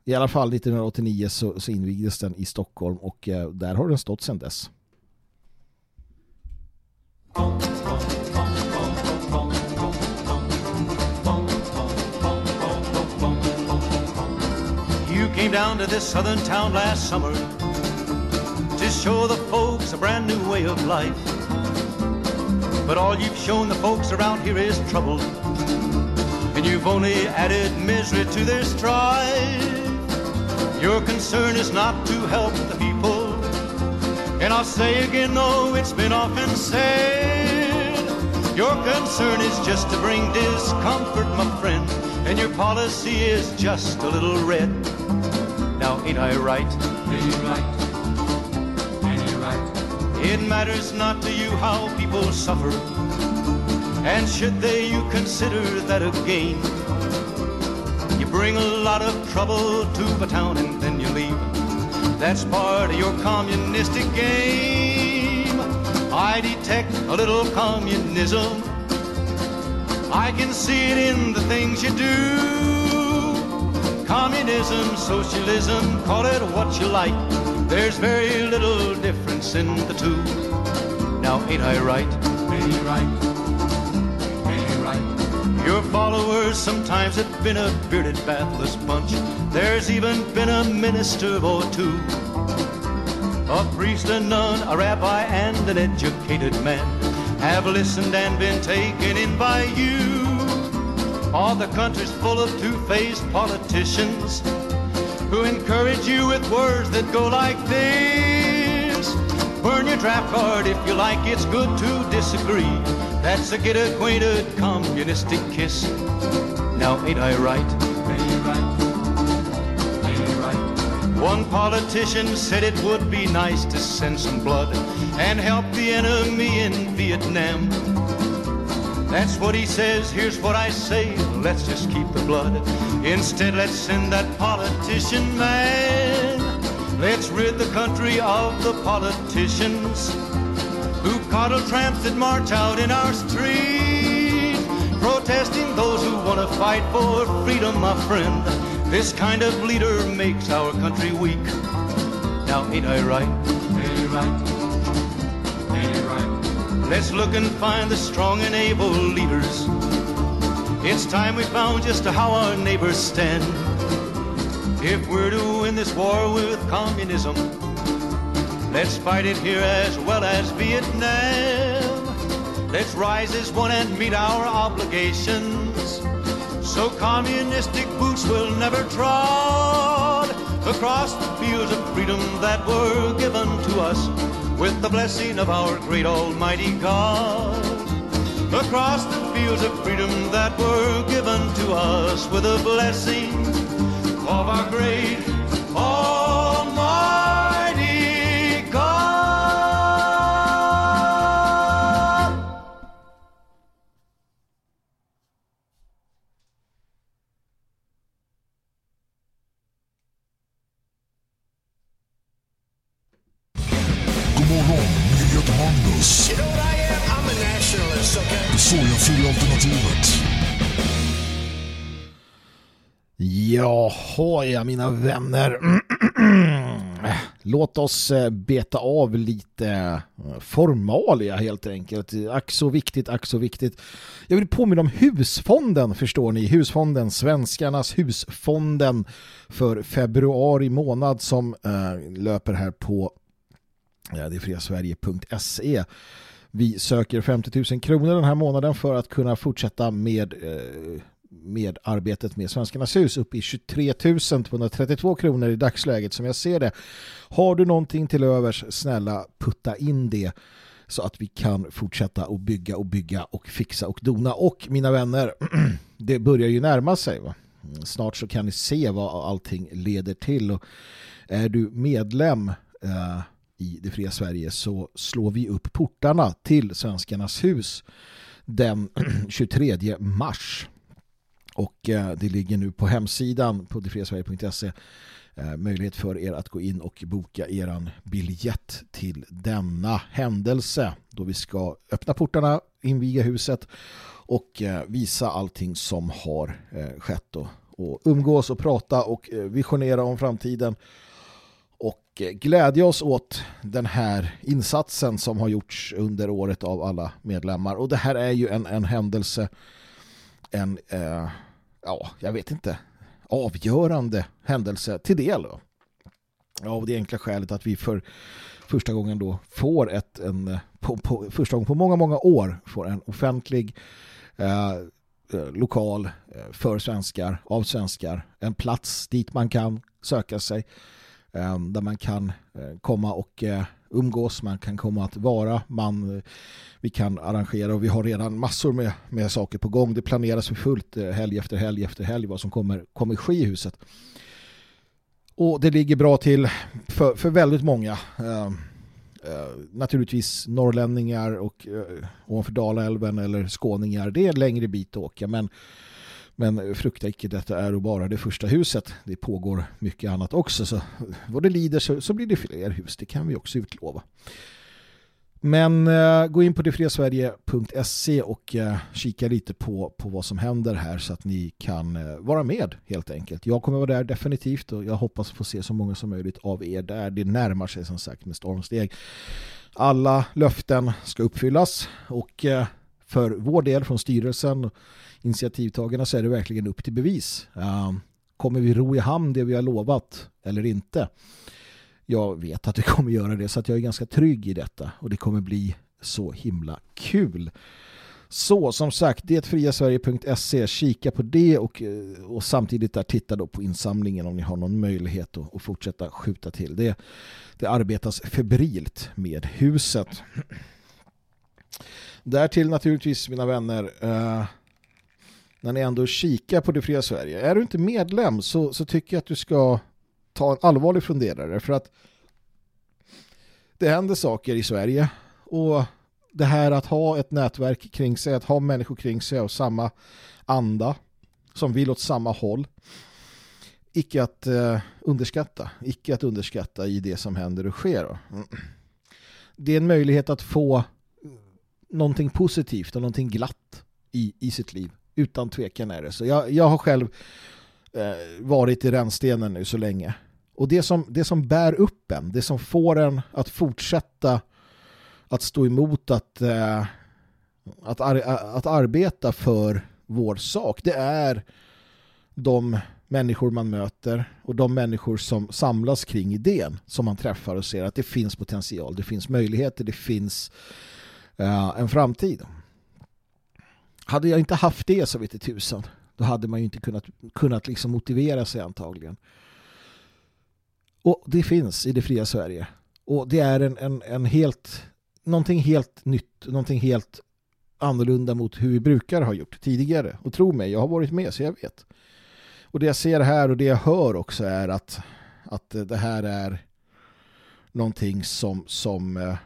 i alla fall 1989 så, så invigdes den i Stockholm och eh, där har den stått sedan dess. You came down to this southern town last summer to show the folks a brand new way of life. But all you've shown the folks around here is trouble, and you've only added misery to their strife. Your concern is not to help the people, and I'll say again, though it's been often said. Your concern is just to bring discomfort, my friend, and your policy is just a little red. Now, ain't I right? Ain't right? It matters not to you how people suffer, and should they, you consider that a gain. You bring a lot of trouble to the town and then you leave. That's part of your communistic game. I detect a little communism. I can see it in the things you do. Communism, socialism, call it what you like. There's very little difference in the two. Now, ain't I right? Ain't it right? Ain't it right? Your followers sometimes have been a bearded, bathless bunch. There's even been a minister or two. A priest, a nun, a rabbi, and an educated man have listened and been taken in by you. All the country's full of two-faced politicians who encourage you with words that go like this. Burn your draft card if you like, it's good to disagree. That's a get acquainted communistic kiss. Now, ain't I right? Right? One politician said it would be nice to send some blood and help the enemy in Vietnam. That's what he says, here's what I say, let's just keep the blood. Instead, let's send that politician man. Let's rid the country of the politicians who coddle tramps that march out in our street, protesting those who want to fight for freedom, my friend. This kind of leader makes our country weak. Now, ain't I right? Ain't right? Ain't right? Let's look and find the strong and able leaders. It's time we found just how our neighbors stand. If we're to win this war with communism, let's fight it here as well as Vietnam. Let's rise as one and meet our obligations. So communistic boots will never trod across the fields of freedom that were given to us with the blessing of our great almighty God. Across the fields of freedom that were given to us with the blessing of our great Jaha, ja mina vänner. Låt oss eh, beta av lite eh, formalia helt enkelt. Ack så viktigt, ack så viktigt. Jag vill påminna om husfonden, förstår ni. Husfonden, Svenskarnas husfonden för februari månad som äh, löper här på ja, det är Vi söker 50 000 kronor den här månaden för att kunna fortsätta med eh, med arbetet med Svenskarnas hus upp i 23 232 kronor i dagsläget som jag ser det. Har du någonting till övers, snälla putta in det så att vi kan fortsätta att bygga och bygga och fixa och dona. Och mina vänner, det börjar ju närma sig. Va? Snart så kan ni se vad allting leder till. Och är du medlem eh, i det fria Sverige så slår vi upp portarna till Svenskarnas hus den 23 mars. Och eh, det ligger nu på hemsidan på detfriasverige.se eh, möjlighet för er att gå in och boka eran biljett till denna händelse då vi ska öppna portarna, inviga huset och eh, visa allting som har skett och, och umgås och prata och visionera om framtiden. Och glädja oss åt den här insatsen som har gjorts under året av alla medlemmar. Och det här är ju en, en händelse en eh, ja, jag vet inte, avgörande händelse till del. Då. Av det enkla skälet att vi för första gången då får ett, en, eh, på, på, första gången på många, många år får en offentlig eh, eh lokal eh, för svenskar, av svenskar, en plats dit man kan söka sig, eh, där man kan eh, komma och eh, umgås, man kan komma att vara, man, eh, vi kan arrangera och vi har redan massor med, med saker på gång. Det planeras för fullt eh, helg efter helg efter helg vad som kommer, kommer ske i huset. Och det ligger bra till för, för väldigt många. Uh, uh, naturligtvis norrlänningar och uh, ovanför Dalälven eller skåningar. Det är en längre bit att åka men men frukta icke, detta är bara det första huset. Det pågår mycket annat också. Så vad det lider så, så blir det fler hus. Det kan vi också utlova. Men eh, gå in på detfriasverige.se och eh, kika lite på, på vad som händer här så att ni kan eh, vara med helt enkelt. Jag kommer vara där definitivt och jag hoppas få se så många som möjligt av er där. Det närmar sig som sagt med stormsteg. Alla löften ska uppfyllas och eh, för vår del från styrelsen initiativtagarna så är det verkligen upp till bevis. Ehm, kommer vi ro i hamn det vi har lovat eller inte? Jag vet att vi kommer göra det så att jag är ganska trygg i detta och det kommer bli så himla kul. Så som sagt, detfriasverige.se, kika på det och, eh, och samtidigt där titta då på insamlingen om ni har någon möjlighet att, att fortsätta skjuta till. Det, det arbetas febrilt med huset. Därtill naturligtvis mina vänner eh, när ni ändå kikar på det fria Sverige. Är du inte medlem så, så tycker jag att du ska ta en allvarlig funderare för att det händer saker i Sverige och det här att ha ett nätverk kring sig, att ha människor kring sig av samma anda som vill åt samma håll icke att eh, underskatta icke att underskatta i det som händer och sker. Det är en möjlighet att få någonting positivt och någonting glatt i, i sitt liv utan tvekan är det så. Jag, jag har själv eh, varit i rännstenen nu så länge. Och det som, det som bär upp en, det som får en att fortsätta att stå emot att, eh, att, ar att arbeta för vår sak, det är de människor man möter och de människor som samlas kring idén som man träffar och ser att det finns potential, det finns möjligheter, det finns Eh, en framtid. Hade jag inte haft det så vet jag tusan. Då hade man ju inte kunnat, kunnat liksom motivera sig antagligen. Och det finns i det fria Sverige. Och det är en, en, en helt någonting helt nytt, någonting helt annorlunda mot hur vi brukar ha gjort tidigare. Och tro mig, jag har varit med så jag vet. Och det jag ser här och det jag hör också är att, att det här är någonting som, som eh,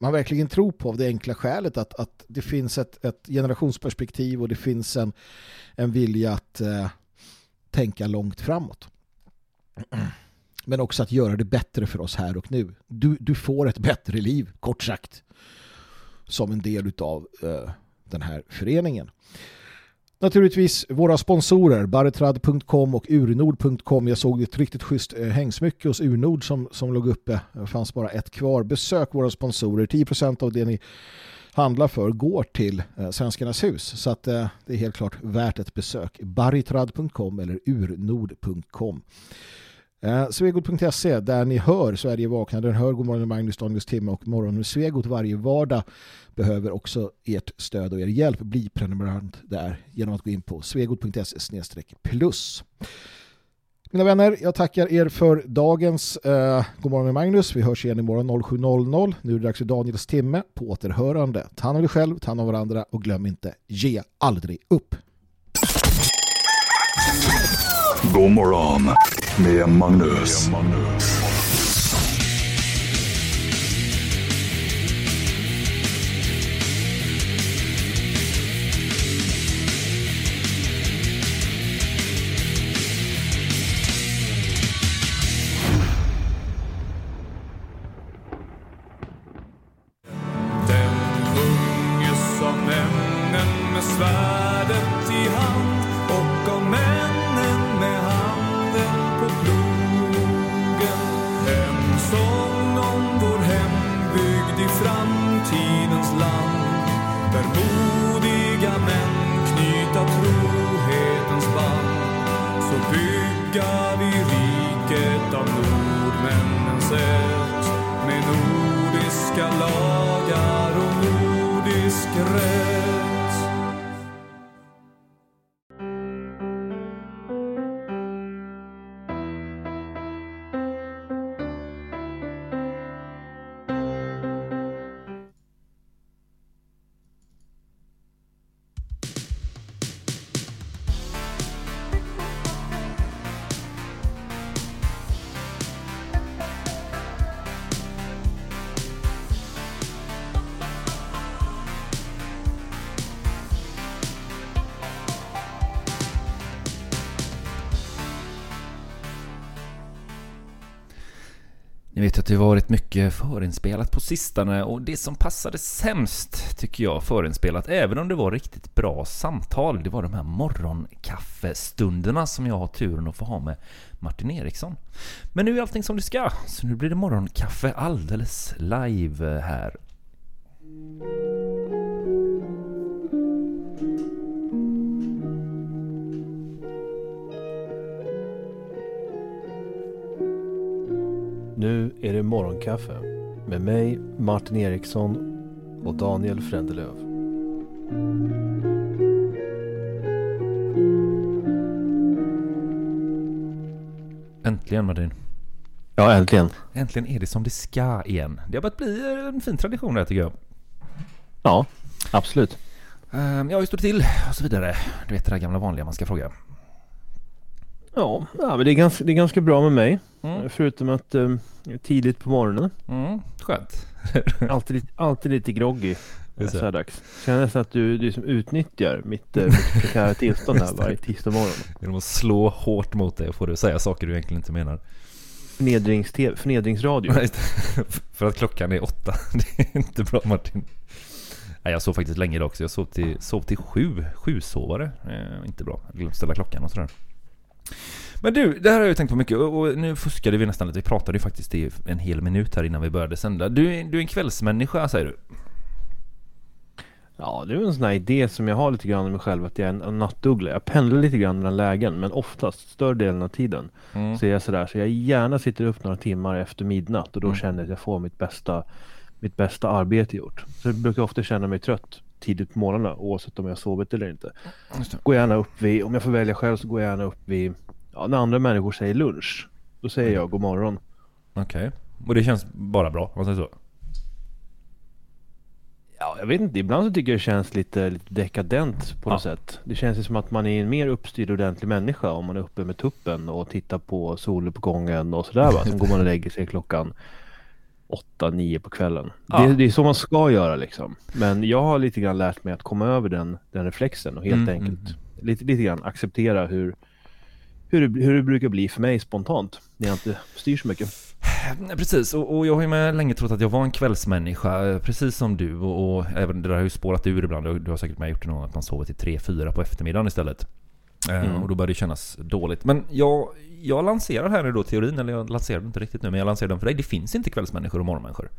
man verkligen tror på av det enkla skälet att, att det finns ett, ett generationsperspektiv och det finns en, en vilja att eh, tänka långt framåt. Men också att göra det bättre för oss här och nu. Du, du får ett bättre liv, kort sagt, som en del av eh, den här föreningen. Naturligtvis våra sponsorer, barretrad.com och urnord.com. Jag såg ett riktigt schysst eh, hängsmycke hos Urnord som, som låg uppe. Det fanns bara ett kvar. Besök våra sponsorer. 10% av det ni handlar för går till eh, Svenskarnas hus. Så att, eh, det är helt klart värt ett besök. barritrad.com eller urnord.com. Eh, Svegot.se där ni hör Sverige vakna. Den hör Godmorgon Magnus Daniels timme och Morgon med Svegot varje vardag behöver också ert stöd och er hjälp. Bli prenumerant där genom att gå in på svegot.se plus. Mina vänner, jag tackar er för dagens eh, Godmorgon med Magnus. Vi hörs igen imorgon 07.00. Nu är det dags för Daniels timme på återhörande. Ta hand om dig själv, ta hand om varandra och glöm inte, ge aldrig upp. God morgon med Magnus. Den varit mycket förinspelat på sistone och det som passade sämst tycker jag förinspelat, även om det var riktigt bra samtal, det var de här morgonkaffestunderna som jag har turen att få ha med Martin Eriksson. Men nu är allting som det ska, så nu blir det morgonkaffe alldeles live här. Nu är det morgonkaffe med mig, Martin Eriksson och Daniel Frändelöv. Äntligen Martin. Ja, äntligen. Äntligen är det som det ska igen. Det har börjat bli en fin tradition det här tycker jag. Ja, absolut. Ehm, Ja, hur står det till? Och så vidare. Du vet det där gamla vanliga man ska fråga. Ja, ja men det är, ganska, det är ganska bra med mig. Mm. Förutom att eh, tidigt på morgonen. Mm, skönt. Alltid, alltid lite groggy. Så. Här dags. Känner nästan att du, du som utnyttjar mitt, eh, prekära tillstånd här varje tisdag morgon. Genom att slå hårt mot dig och få dig att säga saker du egentligen inte menar. Förnedrings förnedringsradio. För att klockan är åtta. Det är inte bra Martin. Nej, jag sov faktiskt länge idag också. Jag sov till, sov till sju. Sju sovare. Eh, inte bra. Jag glömde ställa klockan och sådär. Men du, det här har jag tänkt på mycket och, nu fuskade vi nästan lite. Vi pratade ju faktiskt i en hel minut här innan vi började sända. Du, är- du är en kvällsmänniska säger du? Ja, det är en sån här idé som jag har lite grann om mig själv att jag är en, en nattuggla. Jag pendlar lite grann mellan lägen men oftast större delen av tiden Mm. så är jag sådär så jag gärna sitter upp några timmar efter midnatt och då Mm. känner jag att jag får mitt bästa mitt bästa arbete gjort. Så jag brukar ofta känna mig trött tidigt på morgnarna oavsett om jag har sovit eller inte. Går gärna upp vid, om jag får välja själv så går jag gärna upp vid, ja när andra människor säger lunch. Då säger jag god morgon. Okej. Och det känns bara bra, om man säger så? Ja, jag vet inte. Ibland så tycker jag det känns lite, lite dekadent på något sätt. Det känns som att man är en mer uppstyrd ordentlig människa om man är uppe med tuppen och tittar på soluppgången och sådär va. Sen går man och lägger sig klockan åtta, nio på kvällen. Ja. Det, det är så man ska göra liksom. Men jag har lite grann lärt mig att komma över den, den reflexen och helt Mm, enkelt mm, lite, lite grann acceptera hur, hur, det, hur det brukar bli för mig spontant när jag inte styr så mycket. Precis, och, och jag har ju med länge trott att jag var en kvällsmänniska, eh, precis som du. Och, och även det där har ju spårat ur ibland. Du, du har säkert med gjort det någon gång, att man sover till 3-4 på eftermiddagen istället. Eh, Mm. Och då börjar det kännas dåligt. Men jag, jag lanserar här nu då teorin, eller jag lanserar den inte riktigt nu, men jag lanserar den för dig. Det finns inte kvällsmänniskor och morgonmänniskor.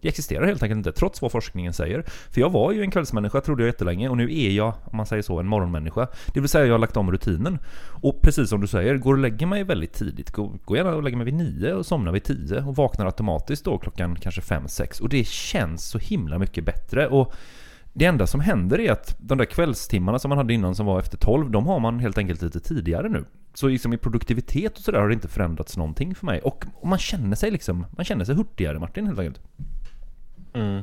Det existerar helt enkelt inte, trots vad forskningen säger. För jag var ju en kvällsmänniska, trodde jag jättelänge, och nu är jag, om man säger så, en morgonmänniska. Det vill säga, jag har lagt om rutinen. Och precis som du säger, går och lägger mig väldigt tidigt. Går gärna och lägger mig vid nio och somnar vid tio och vaknar automatiskt då klockan kanske fem, sex. Och det känns så himla mycket bättre. Och det enda som händer är att de där kvällstimmarna som man hade innan som var efter 12, de har man helt enkelt lite tidigare nu. Så liksom i produktivitet och sådär har det inte förändrats någonting för mig. Och, och man känner sig liksom, man känner sig hurtigare Martin helt enkelt. Mm.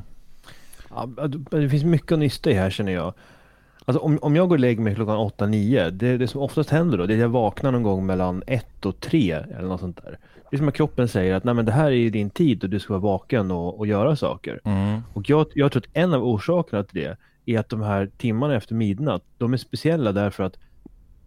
Ja, det- finns mycket att nysta i här känner jag. Alltså om, om jag går och lägger mig klockan 8-9, det, det som oftast händer då, det är att jag vaknar någon gång mellan 1 och 3 eller något sånt där. Det är som att kroppen säger att Nej, men det här är din tid och du ska vara vaken och, och göra saker. Mm. Och jag, jag tror att en av orsakerna till det är att de här timmarna efter midnatt, de är speciella därför att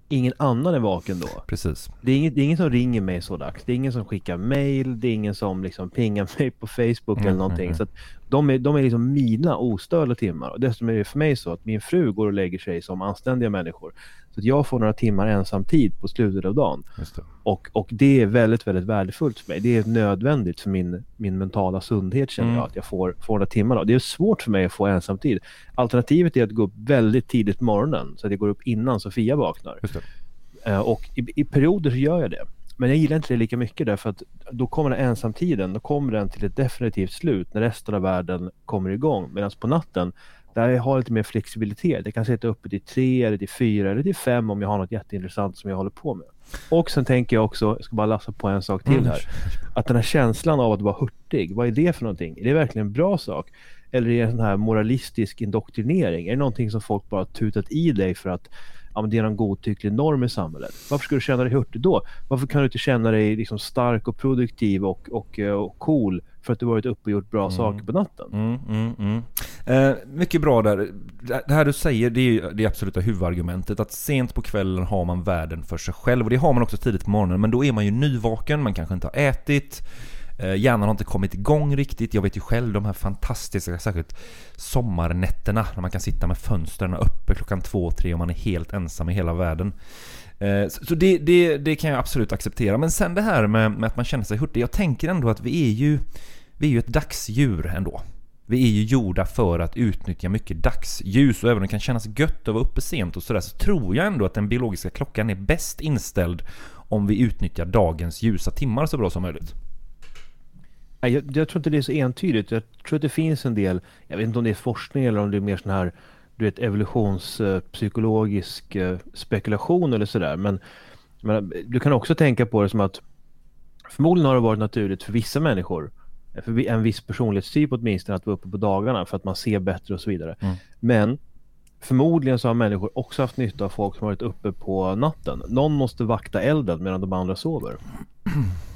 ingen annan är vaken då. Precis. Det är, ingen, det är ingen som ringer mig så dags. Det är ingen som skickar mail. Det är ingen som liksom pingar mig på Facebook Mm, eller någonting. mm, Så att de, är, de är liksom mina ostörda timmar. Och dessutom är det för mig så att min fru går och lägger sig som anständiga människor. Så att jag får några timmar ensam tid på slutet av dagen. Det. Och, och det är väldigt, väldigt värdefullt för mig. Det är nödvändigt för min, min mentala sundhet känner Mm. jag. Att jag får, får några timmar. Då. Det är svårt för mig att få ensamtid. Alternativet är att gå upp väldigt tidigt på morgonen. Så att jag går upp innan Sofia vaknar. Eh, Och i, i perioder så gör jag det. Men jag gillar inte det lika mycket därför att då kommer den ensamtiden, då kommer den till ett definitivt slut när resten av världen kommer igång. Medan på natten, där jag har lite mer flexibilitet. Jag kan sitta uppe till tre, eller till fyra eller till fem om jag har något jätteintressant som jag håller på med. Och sen tänker jag också, jag ska bara lassa på en sak till Mm. här. Att den här känslan av att vara hurtig, vad är det för någonting? Är det verkligen en bra sak? Eller är det en sån här moralistisk indoktrinering? Är det någonting som folk bara tutat i dig för att ja, men det är någon godtycklig norm i samhället? Varför ska du känna dig hurtig då? Varför kan du inte känna dig liksom stark och produktiv och, och, eh, och cool för att du varit uppe och gjort bra saker på natten? Mm, mm, mm. Eh, mycket bra där. Det här du säger, det är det absoluta huvudargumentet. Att sent på kvällen har man världen för sig själv. Och det har man också tidigt på morgonen. Men då är man ju nyvaken, man kanske inte har ätit. Eh, hjärnan har inte kommit igång riktigt. Jag vet ju själv de här fantastiska, särskilt sommarnätterna. När man kan sitta med fönstren uppe klockan två, tre och man är helt ensam i hela världen. Eh, så så det, det, det kan jag absolut acceptera. Men sen det här med, med att man känner sig hurtig. Jag tänker ändå att vi är ju, vi är ju ett dagsdjur ändå. Vi är ju gjorda för att utnyttja mycket dagsljus och även om det kan kännas gött att vara uppe sent och sådär så tror jag ändå att den biologiska klockan är bäst inställd om vi utnyttjar dagens ljusa timmar så bra som möjligt. Nej, Jag, jag tror inte det är så entydigt. Jag tror att det finns en del, jag vet inte om det är forskning eller om det är mer sån här du vet, evolutionspsykologisk eh, spekulation eller sådär. Men, men du kan också tänka på det som att förmodligen har det varit naturligt för vissa människor, eh, för en viss personlighetstyp åtminstone, att vara uppe på dagarna för att man ser bättre och så vidare. Mm. Men förmodligen så har människor också haft nytta av folk som varit uppe på natten. Någon måste vakta elden medan de andra sover.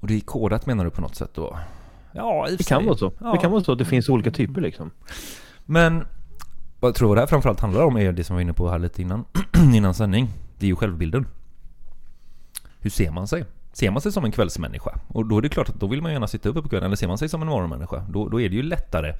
Och det är kodat menar du på något sätt då? Ja, i Det kan sig. vara så. Ja. Det kan vara så att det finns olika typer liksom. Men vad jag tror det här framförallt handlar om är det som vi var inne på här lite innan, innan sändning. Det är ju självbilden. Hur ser man sig? Ser man sig som en kvällsmänniska? Och då är det klart att då vill man gärna sitta uppe på kvällen. Eller ser man sig som en morgonmänniska? Då, då är det ju lättare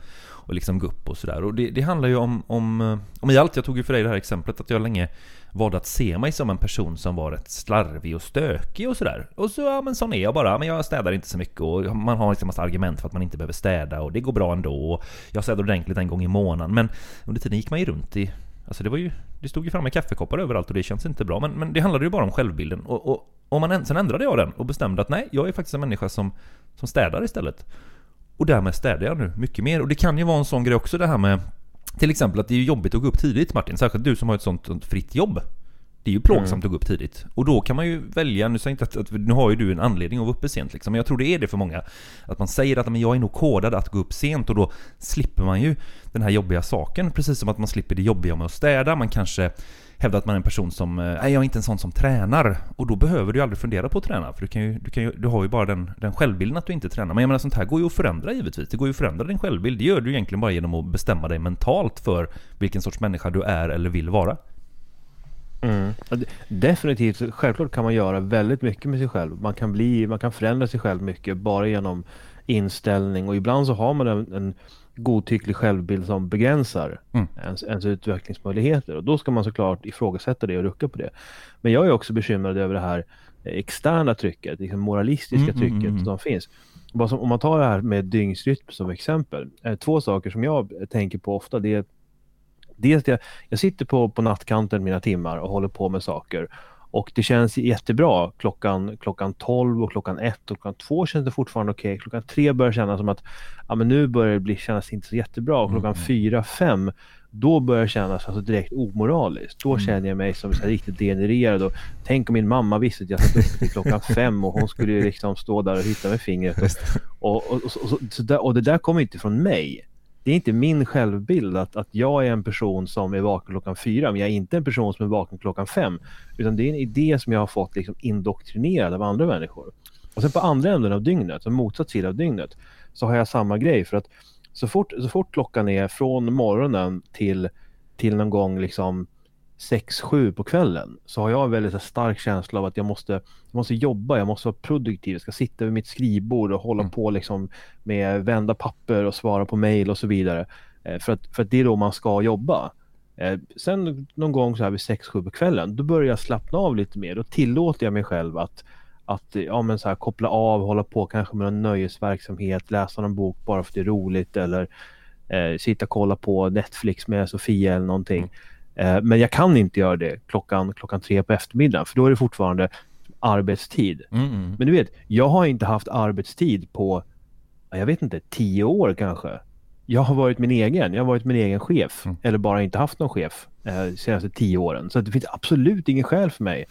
att liksom gå upp och sådär. Och det, det handlar ju om, om, eh, om i allt. Jag tog ju för dig det här exemplet att jag länge valde att se mig som en person som var rätt slarvig och stökig och sådär. Och så, ja men sån är jag bara. Men jag städar inte så mycket och man har liksom massa argument för att man inte behöver städa och det går bra ändå. Och jag städar ordentligt en gång i månaden. Men under tiden gick man ju runt i Alltså det var ju, det stod ju framme kaffekoppar överallt och det känns inte bra. Men, men det handlade ju bara om självbilden. Och, och, och man, sen ändrade jag den och bestämde att nej, jag är faktiskt en människa som, som städar istället. Och därmed städar jag nu mycket mer. Och det kan ju vara en sån grej också det här med till exempel att det är jobbigt att gå upp tidigt Martin. Särskilt du som har ett sånt, fritt jobb. Det är ju plågsamt att gå upp tidigt. Och då kan man ju välja, nu säger inte att, att nu har ju du en anledning att vara uppe sent liksom, men jag tror det är det för många. Att man säger att men jag är nog kodad att gå upp sent och då slipper man ju den här jobbiga saken. Precis som att man slipper det jobbiga med att städa. Man kanske hävda att man är en person som, eh, nej jag är inte en sån som tränar. Och då behöver du ju aldrig fundera på att träna. För du, kan ju, du, kan ju, du har ju bara den, den självbilden att du inte tränar. Men jag menar sånt här går ju att förändra givetvis. Det går ju att förändra din självbild. Det gör du egentligen bara genom att bestämma dig mentalt för vilken sorts människa du är eller vill vara. Mm. Definitivt, självklart kan man göra väldigt mycket med sig själv. Man kan, bli, man kan förändra sig själv mycket bara genom inställning och ibland så har man en, en godtycklig självbild som begränsar Mm. ens, ens utvecklingsmöjligheter och då ska man såklart ifrågasätta det och rucka på det. Men jag är också bekymrad över det här externa trycket, liksom moralistiska Mm, mm, trycket mm. som finns. Som, om man tar det här med dygnsrytm som exempel. Eh, två saker som jag tänker på ofta det är Dels att jag, jag sitter på, på nattkanten mina timmar och håller på med saker och det känns jättebra klockan, klockan 12 och klockan 1 och klockan 2 känns det fortfarande okej. Klockan 3 börjar kännas som att ja, men nu börjar det bli, kännas inte så jättebra och klockan 4, 5 då börjar det kännas alltså direkt omoraliskt. Då känner jag mig som så riktigt degenererad och tänk om min mamma visste att jag satt uppe till klockan fem och hon skulle liksom stå där och hitta med fingret. Och, och, och, och, så, så där, och det där kommer inte från mig. Det är inte min självbild att, att jag är en person som är vaken klockan fyra, men jag är inte en person som är vaken klockan fem. Utan det är en idé som jag har fått liksom indoktrinerad av andra människor. Och sen på andra änden av dygnet, som motsatt sida av dygnet, så har jag samma grej. För att så fort, så fort klockan är från morgonen till, till någon gång liksom 6-7 på kvällen så har jag en väldigt stark känsla av att jag måste, jag måste jobba, jag måste vara produktiv, jag ska sitta vid mitt skrivbord och hålla på liksom med vända papper och svara på mejl och så vidare. Eh, för, att, för att det är då man ska jobba. Eh, sen någon gång så här vid 6-7 på kvällen, då börjar jag slappna av lite mer. Då tillåter jag mig själv att, att ja, men så här, koppla av, hålla på kanske med någon nöjesverksamhet, läsa någon bok bara för att det är roligt eller eh, sitta och kolla på Netflix med Sofia eller någonting. Eh, men jag kan inte göra det klockan, klockan tre på eftermiddagen för då är det fortfarande arbetstid. Mm, mm. Men du vet, jag har inte haft arbetstid på, ja, jag vet inte, tio år kanske. Jag har varit min egen, jag har varit min egen chef. Mm. Eller bara inte haft någon chef eh, de senaste tio åren. Så det finns absolut ingen skäl för mig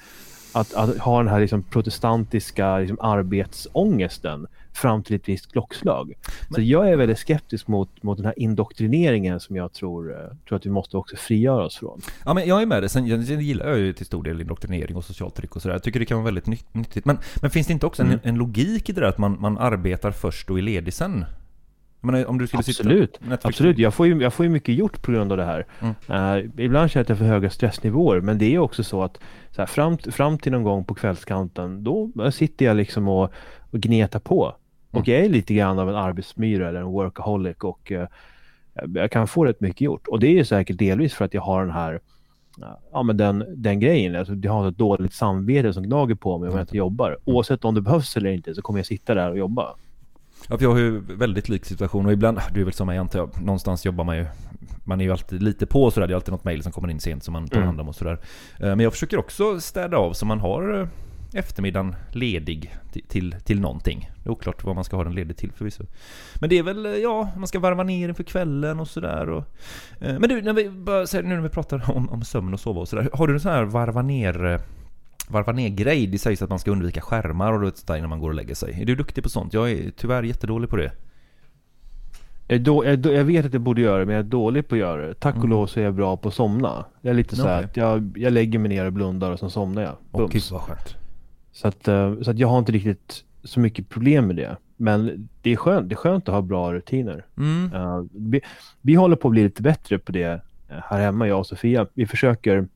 att, att ha den här liksom protestantiska liksom arbetsångesten fram till ett visst klockslag. Så jag är väldigt skeptisk mot, mot den här indoktrineringen som jag tror, eh, tror att vi måste också frigöra oss från. Ja men jag är med det, sen jag, jag gillar jag ju till stor del indoktrinering och socialt tryck och sådär. Jag tycker det kan vara väldigt nytt, nyttigt. Men, men finns det inte också en, Mm. en logik i det där att man, man arbetar först och är ledig sen? Menar, om du skulle Absolut, sitta... Netflix- absolut. Jag får, ju, jag får ju mycket gjort på grund av det här. Mm. Eh, ibland känner jag att jag för höga stressnivåer, men det är också så att så här, fram, fram till någon gång på kvällskanten, då sitter jag liksom och, och gnetar på. Och jag är lite grann av en arbetsmyra eller en workaholic och eh, jag kan få rätt mycket gjort. Och det är ju säkert delvis för att jag har den här Ja men den, den grejen, alltså jag har ett dåligt samvete som gnager på mig om jag inte jobbar. Oavsett om det behövs eller inte så kommer jag sitta där och jobba. Ja, jag har ju väldigt lik situation. Och ibland, du är väl som mig antar jag, någonstans jobbar man ju Man är ju alltid lite på sådär, det är alltid något mail som kommer in sent som man tar Mm. hand om och sådär. Eh, Men jag försöker också städa av så man har eh, eftermiddagen ledig till, till, till någonting. Det är oklart vad man ska ha den ledig till förvisso. Men det är väl, ja, man ska varva ner inför kvällen och sådär och, eh, Men du, när vi, bara, nu när vi pratar om, om sömn och sova och sådär. Har du en sån här varva ner varva ner grej. Det sägs att man ska undvika skärmar och sånt där innan man går och lägger sig. Är du duktig på sånt? Jag är tyvärr jättedålig på det. Jag, då, jag, jag vet att jag borde göra det, men jag är dålig på att göra det. Tack och Mm. lov så är jag bra på att somna. Jag är lite så Okej. att jag, jag lägger mig ner och blundar och sen somnar jag. Åh gud Bums. vad skönt. Så, att, eh, så att jag har inte riktigt så mycket problem med det. Men det är skönt, det är skönt att ha bra rutiner. Mm. Eh, vi, vi håller på att bli lite bättre på det eh, här hemma, jag och Sofia. Vi försöker,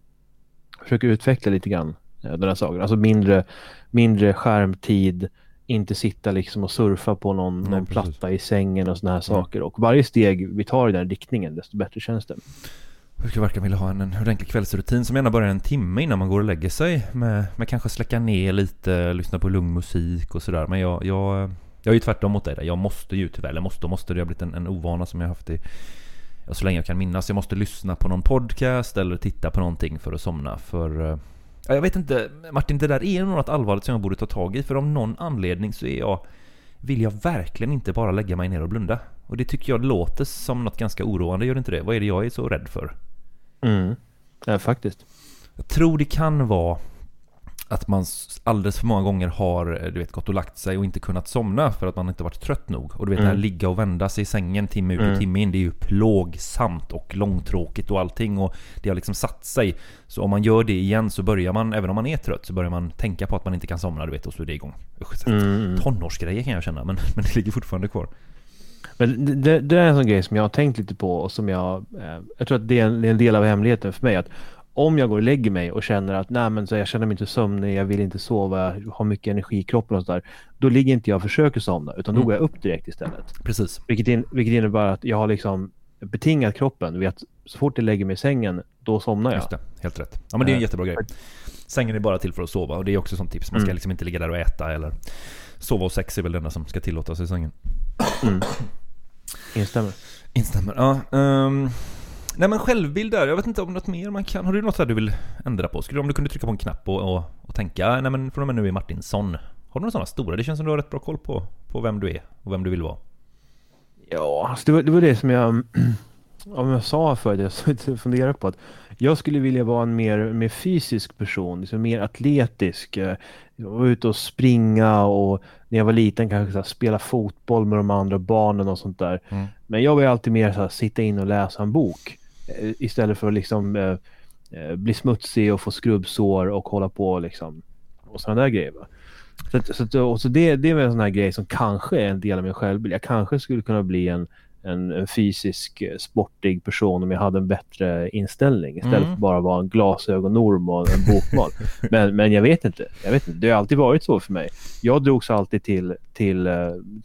försöker utveckla lite grann den här saken. Alltså mindre, mindre skärmtid, inte sitta liksom och surfa på någon, någon platta i sängen och sådana här saker. Och varje steg vi tar i den riktningen, desto bättre känns det. Jag skulle verkligen vilja ha en, en ordentlig kvällsrutin som gärna börjar en timme innan man går och lägger sig. Med, med kanske släcka ner lite, lyssna på lugn musik och sådär. Men jag, jag, jag är ju tvärtom mot dig där. Jag måste ju tyvärr, eller måste och måste, det har blivit en, en ovana som jag haft i ja, så länge jag kan minnas. Jag måste lyssna på någon podcast eller titta på någonting för att somna. För eh, ja, jag vet inte, Martin, det där är något allvarligt som jag borde ta tag i. För av någon anledning så är jag vill jag verkligen inte bara lägga mig ner och blunda. Och det tycker jag låter som något ganska oroande, gör det inte det? Vad är det jag är så rädd för? Mm. Ja, faktiskt. Jag tror det kan vara att man alldeles för många gånger har eh, du vet, gått och lagt sig och inte kunnat somna för att man inte varit trött nog. Och du vet det här Mm. ligga och vända sig i sängen timme ut och Mm. timme in, det är ju plågsamt och långtråkigt och allting. Och det har liksom satt sig. Så om man gör det igen så börjar man, även om man är trött, så börjar man tänka på att man inte kan somna, du vet, och så är det igång. Usch, Mm. Tonårsgrejer kan jag känna, men, men det ligger fortfarande kvar. Men det, det, det är en sån grej som jag har tänkt lite på och som jag... Eh, jag tror att det är, en, det är en del av hemligheten för mig. att Om jag går och lägger mig och känner att nej men så jag känner mig inte sömnig, jag vill inte sova, jag har mycket energi i kroppen och sådär. Då ligger inte jag och försöker somna utan då Mm. går jag upp direkt istället. Precis. Vilket, in, vilket innebär att jag har liksom betingat kroppen vid att så fort jag lägger mig i sängen, då somnar jag. Just det, helt rätt. Ja men det är en Eh, jättebra grej. Sängen är bara till för att sova och det är också sånt tips. Man ska Mm. liksom inte ligga där och äta eller sova och sex är väl det enda som ska tillåtas i sängen. Mm. Instämmer. Instämmer. Ja, ehm, nej men självbild där, jag vet inte om något mer man kan. Har du något där du vill ändra på? Skulle du, om du kunde trycka på en knapp och, och, och tänka, nej men från och med nu är Martinsson. Har du några sådana stora? Det känns som du har rätt bra koll på, på vem du är och vem du vill vara. Ja, alltså det, var, det var det som jag, om jag sa jag satt och funderade på att jag skulle vilja vara en mer, mer fysisk person, liksom mer atletisk. eh, Vara ute och springa och när jag var liten kanske så här, spela fotboll med de andra barnen och sånt där. Mm. Men jag vill alltid mer så här, sitta in och läsa en bok istället för att liksom eh, eh, bli smutsig och få skrubbsår och hålla på liksom och sådana där grejer. Va? Så, så, och så det, det är en sån här grej som kanske är en del av min självbild. Jag kanske skulle kunna bli en, en, en fysisk, eh, sportig person om jag hade en bättre inställning istället Mm. för bara vara en glasögonorm och en bokmal. men, men jag vet inte. Jag vet inte. Det har alltid varit så för mig. Jag drogs alltid till, till, eh,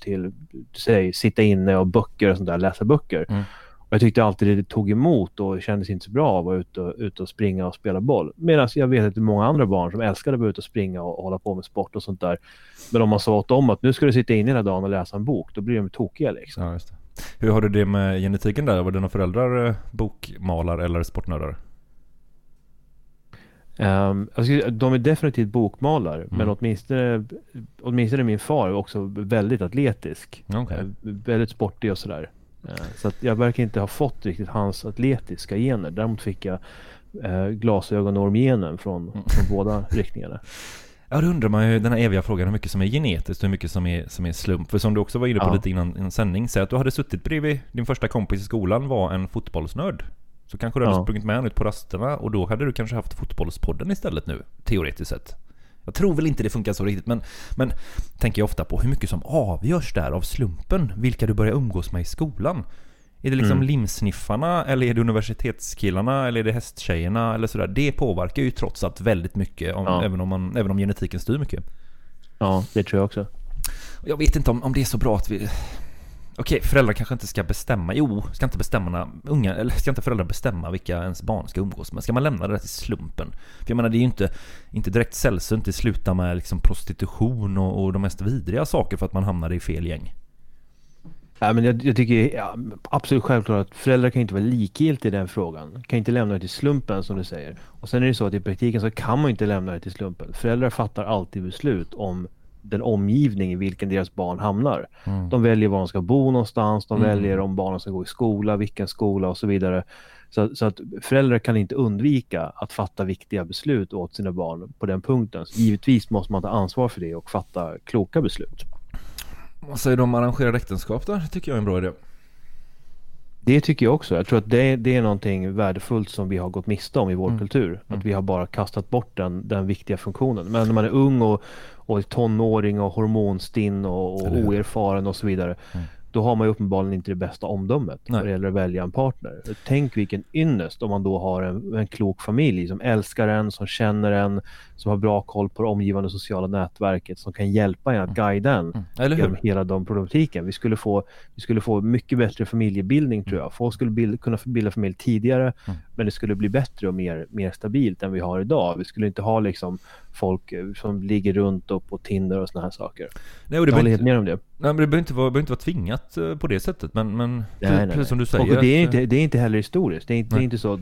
till säg, sitta inne och böcker och sånt där, läsa böcker. Mm. Jag tyckte alltid det tog emot och kändes inte så bra att vara ute och, ute och springa och spela boll. Medan jag vet att det är många andra barn som älskade att vara ute och springa och, och hålla på med sport och sånt där. Men om man sa åt dem att nu ska du sitta inne hela dagen och läsa en bok, då blir de tokiga liksom. Ja, just det. Hur har du det med genetiken där? Var dina föräldrar eh, bokmalare eller sportnördar? Um, skulle- de är definitivt bokmalare, men Mm. åtminstone, åtminstone min far är också väldigt atletisk. Eh, väldigt sportig och sådär. Eh, så jag verkar inte ha fått riktigt hans atletiska gener. Däremot fick jag uh, glasögonormgenen från, Mm. från båda riktningarna. Ja, då undrar man ju den här eviga frågan hur mycket som är genetiskt och hur mycket som är, som är slump. För som du också var inne på Ja. lite innan, innan sändning, säg att du hade suttit bredvid din första kompis i skolan var en fotbollsnörd. Så kanske du hade Ja. sprungit med honom ut på rasterna och då hade du kanske haft fotbollspodden istället nu, teoretiskt sett. Jag tror väl inte det funkar så riktigt, men, men tänker jag ofta på hur mycket som avgörs där av slumpen, vilka du börjar umgås med i skolan. Är det liksom Mm. limsniffarna, eller är det universitetskillarna, eller är det hästtjejerna, eller sådär? Det påverkar ju trots allt väldigt mycket, om, Ja. även, om man, även om genetiken styr mycket. Ja, det tror jag också. Jag vet inte om, om det är så bra att vi... Okej, föräldrar kanske inte ska bestämma. Jo, ska inte bestämma unga, eller ska inte föräldrar bestämma vilka ens barn ska umgås med? Ska man lämna det där till slumpen? För jag menar, det är ju inte, inte direkt sällsynt det slutar med liksom prostitution och, och de mest vidriga saker för att man hamnar i fel gäng. Ja, men jag, jag tycker ja, absolut självklart att föräldrar kan inte vara likgiltiga i den frågan. Kan inte lämna det till slumpen som du säger. Och sen är det så att i praktiken så kan man inte lämna det till slumpen. Föräldrar fattar alltid beslut om den omgivning i vilken deras barn hamnar. Mm. De väljer var de ska bo någonstans, de Mm. väljer om barnen ska gå i skola, vilken skola och så vidare. Så, så att föräldrar kan inte undvika att fatta viktiga beslut åt sina barn på den punkten. Så givetvis måste man ta ansvar för det och fatta kloka beslut. Vad säger du om arrangerade äktenskap då? Det tycker jag är en bra idé. Det tycker jag också. Jag tror att det, det är någonting värdefullt som vi har gått miste om i vår Mm. kultur. Mm. Att vi har bara kastat bort den, den viktiga funktionen. Men när man är ung och, och tonåring och hormonstinn och, och oerfaren och så vidare. Mm. Då har man ju uppenbarligen inte det bästa omdömet Nej. när det gäller att välja en partner. Tänk vilken ynnest om man då har en, en klok familj som älskar en, som känner en, som har bra koll på det omgivande sociala nätverket, som kan hjälpa en att guida en Mm. Eller genom hela de problematiken. Vi skulle få, vi skulle få mycket bättre familjebildning tror jag. Folk skulle bild, kunna bilda familj tidigare, Mm. men det skulle bli bättre och mer, mer stabilt än vi har idag. Vi skulle inte ha liksom folk eh, som ligger runt och på Tinder och såna här saker. Nej, och det jag håller helt med om det. nej, men det behöver inte vara, behöver inte vara tvingat eh, på det sättet, men, men Nej, precis, nej, som du säger. Och det är, inte, det är inte heller historiskt. Det är inte, det är inte så.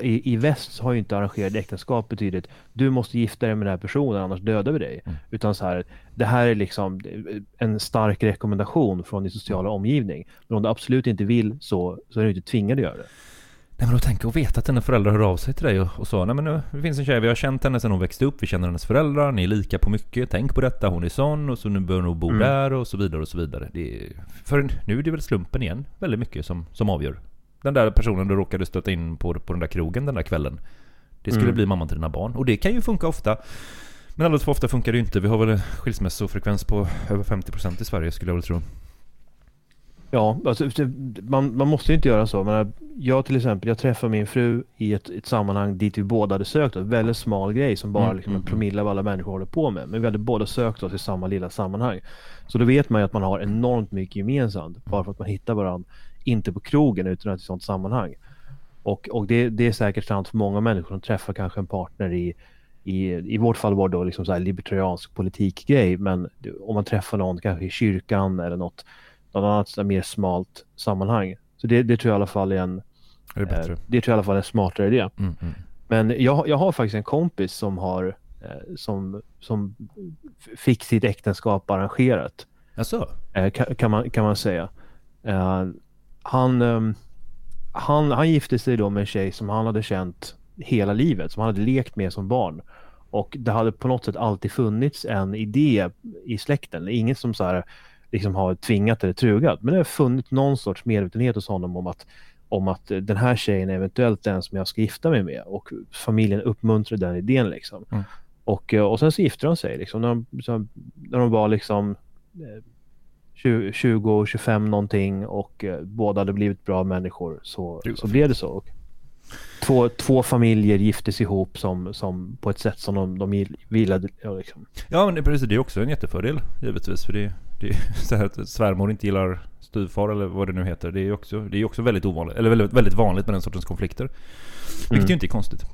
I, I väst har ju inte arrangerade äktenskap betydit du måste gifta dig med den här personen annars dödar vi dig. Mm. Utan så här, det här är liksom en stark rekommendation från din sociala omgivning. Men om du absolut inte vill så, så är du inte tvingad att göra det. Nej men då tänk att veta att dina föräldrar hör av sig till dig och, och sa Nej men nu det finns en tjej, vi har känt henne sedan hon växte upp, vi känner hennes föräldrar, ni är lika på mycket, tänk på detta, hon är sån och så nu bör hon nog bo Mm. där och så vidare och så vidare. Det är, för nu är det väl slumpen igen, väldigt mycket som, som avgör. Den där personen du råkade stöta in på, på den där krogen den där kvällen. Det skulle Mm. bli mamman till dina barn. Och det kan ju funka ofta. Men alldeles för ofta funkar det ju inte. Vi har väl en skilsmässofrekvens på över 50% i Sverige skulle jag väl tro. Ja, alltså, man, man måste ju inte göra så. Men jag till exempel, jag träffade min fru i ett, ett sammanhang dit vi båda hade sökt oss. Väldigt smal grej som bara Mm, liksom en mm, promille av alla människor håller på med. Men vi hade båda sökt oss i samma lilla sammanhang. Så då vet man ju att man har enormt mycket gemensamt. Bara för att man hittar varandra, inte på krogen utan i ett sånt sammanhang. Och, och det, det är säkert sant för många människor som träffar kanske en partner i i, I vårt fall var det då liksom så här libertariansk politikgrej, men om man träffar någon kanske i kyrkan eller något, något annat mer smalt sammanhang. Så det, det tror jag i alla fall är en, Är det eh, det tror jag i alla fall är en smartare idé. Mm, mm. Men jag, jag har faktiskt en kompis som har eh, som, som fick sitt äktenskap arrangerat. Jaså? Eh, kan, kan, man, kan man säga. Eh, han, ehm, han, han gifte sig då med en tjej som han hade känt hela livet, som han hade lekt med som barn. Och det hade på något sätt alltid funnits en idé i släkten. Ingen som så här, liksom har tvingat eller trugat. Men det har funnits någon sorts medvetenhet hos honom om att, om att eh, den här tjejen är eventuellt den som jag ska gifta mig med. Och familjen uppmuntrade den idén liksom. Mm. Och, eh, och sen så gifte de sig liksom. När de, när de var liksom eh, 20, 20 25 någonting och eh, båda hade blivit bra människor så, så blev det så. Och två, två familjer giftes ihop som, som på ett sätt som de, de gill- gillade. ja, Liksom. Ja men det, precis, det är också en jättefördel givetvis. För det, det är så här att svärmor inte gillar styvfar eller vad det nu heter. Det är ju också, det är också väldigt ovanligt, eller väldigt, väldigt vanligt med den sortens konflikter. Vilket ju inte är konstigt.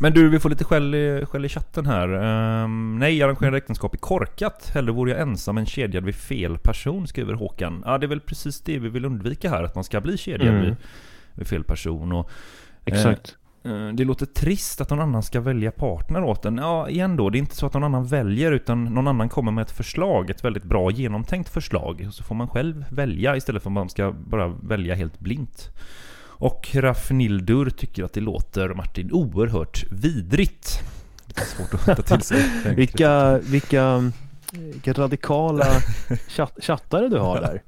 Men du, vi får lite skäll i, skäll i chatten här. Ehm, nej, arrangerade äktenskap är korkat. Hellre vore jag ensam än kedjad vid fel person, skriver Håkan. Ja, det är väl precis det vi vill undvika här. Att man ska bli kedjad Mm. vid, vid fel person. Och, Exakt. Eh, Det låter trist att någon annan ska välja partner åt en. Ja, igen då, det är inte så att någon annan väljer utan någon annan kommer med ett förslag, ett väldigt bra genomtänkt förslag. Så får man själv välja istället för att man ska bara välja helt blint. Och Rafnildur tycker att det låter, Martin, oerhört vidrigt. Det är svårt att ta till sig. Vilka, vilka, vilka radikala chatt, chattare du har där.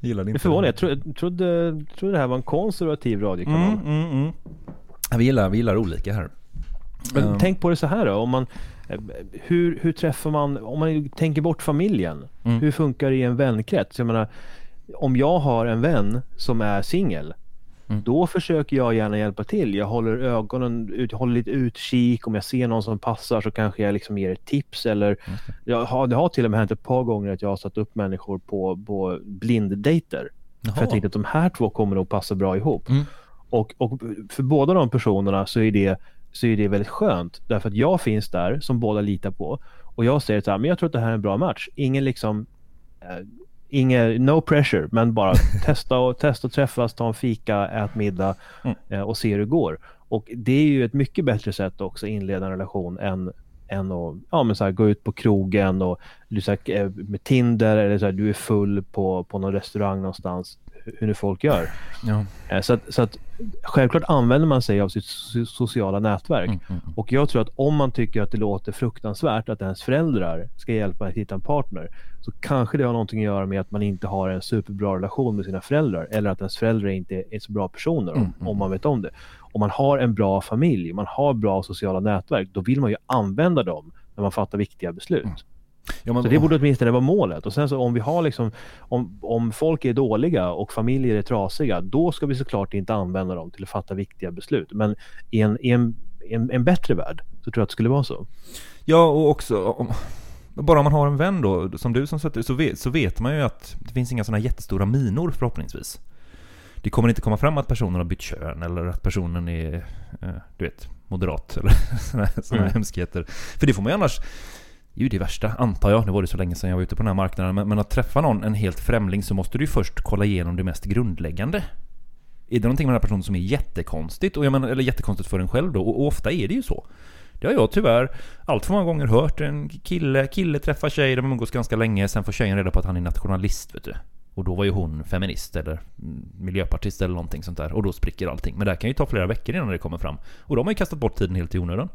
Gillar Det är inte förvånande. Jag trodde, trodde, trodde det här var en konservativ radiokanal. Mm, mm, mm. Vi, gillar, vi gillar olika här. Men Ehm. tänk på det så här då. Om man, hur, hur träffar man, om man tänker bort familjen. Mm. Hur funkar det i en vänkrets? Jag menar, om jag har en vän som är singel. Mm. Då försöker jag gärna hjälpa till. Jag håller ögonen ut, jag håller lite utkik. Om jag ser någon som passar så kanske jag liksom ger ett tips. Eller jag har, det har till och med hänt ett par gånger att jag har satt upp människor på, på blinddejter. För jag tänkte att de här två kommer nog passa bra ihop. Mm. Och, och för båda de personerna så är, det, så är det väldigt skönt. Därför att jag finns där som båda litar på. Och jag säger så här, men jag tror att det här är en bra match. Ingen liksom... Eh, Ingen, no pressure, men bara testa och, testa och träffas, ta en fika, ät middag Mm. eh, och se hur det går. Och det är ju ett mycket bättre sätt också att inleda en relation än, än att ja, men så här, gå ut på krogen och du, så här, eh, med Tinder eller så här, du är full på, på någon restaurang någonstans. Hur nu folk gör. Ja. Eh, Så att, så att självklart använder man sig av sitt so- sociala nätverk. Mm, mm, mm. Och jag tror att om man tycker att det låter fruktansvärt att ens föräldrar ska hjälpa att hitta en partner så kanske det har någonting att göra med att man inte har en superbra relation med sina föräldrar eller att ens föräldrar inte är så bra personer om, Mm, mm. om man vet om det. Om man har en bra familj, man har bra sociala nätverk, då vill man ju använda dem när man fattar viktiga beslut. Ja, men, Så det borde åtminstone vara målet. Och sen så om vi har liksom, om, om folk är dåliga och familjer är trasiga, då ska vi såklart inte använda dem till att fatta viktiga beslut. Men i en, i en, i en, en bättre värld så tror jag att det skulle vara så. Ja, och också om, bara om man har en vän då, som du som sätter så vet, så vet man ju att det finns inga sådana jättestora minor förhoppningsvis. Det kommer inte komma fram att personen har bytt kön eller att personen är, eh, du vet, moderat eller sådana Mm. hemskheter. För det får man ju annars, är ju det värsta, antar jag. Nu var det så länge sedan jag var ute på den här marknaden. Men, men att träffa någon, en helt främling, så måste du ju först kolla igenom det mest grundläggande. Är det någonting med den här personen som är jättekonstigt? Och jag menar, eller jättekonstigt för en själv då? Och, och ofta är det ju så. Det har jag tyvärr allt för många gånger hört. En kille, kille träffar tjej, de umgås ganska länge, sen får tjejen reda på att han är nationalist, vet du. Och då var ju hon feminist eller miljöpartist eller någonting sånt där. Och då spricker allting. Men det här kan ju ta flera veckor innan det kommer fram. Och då har man ju kastat bort tiden helt i onödan.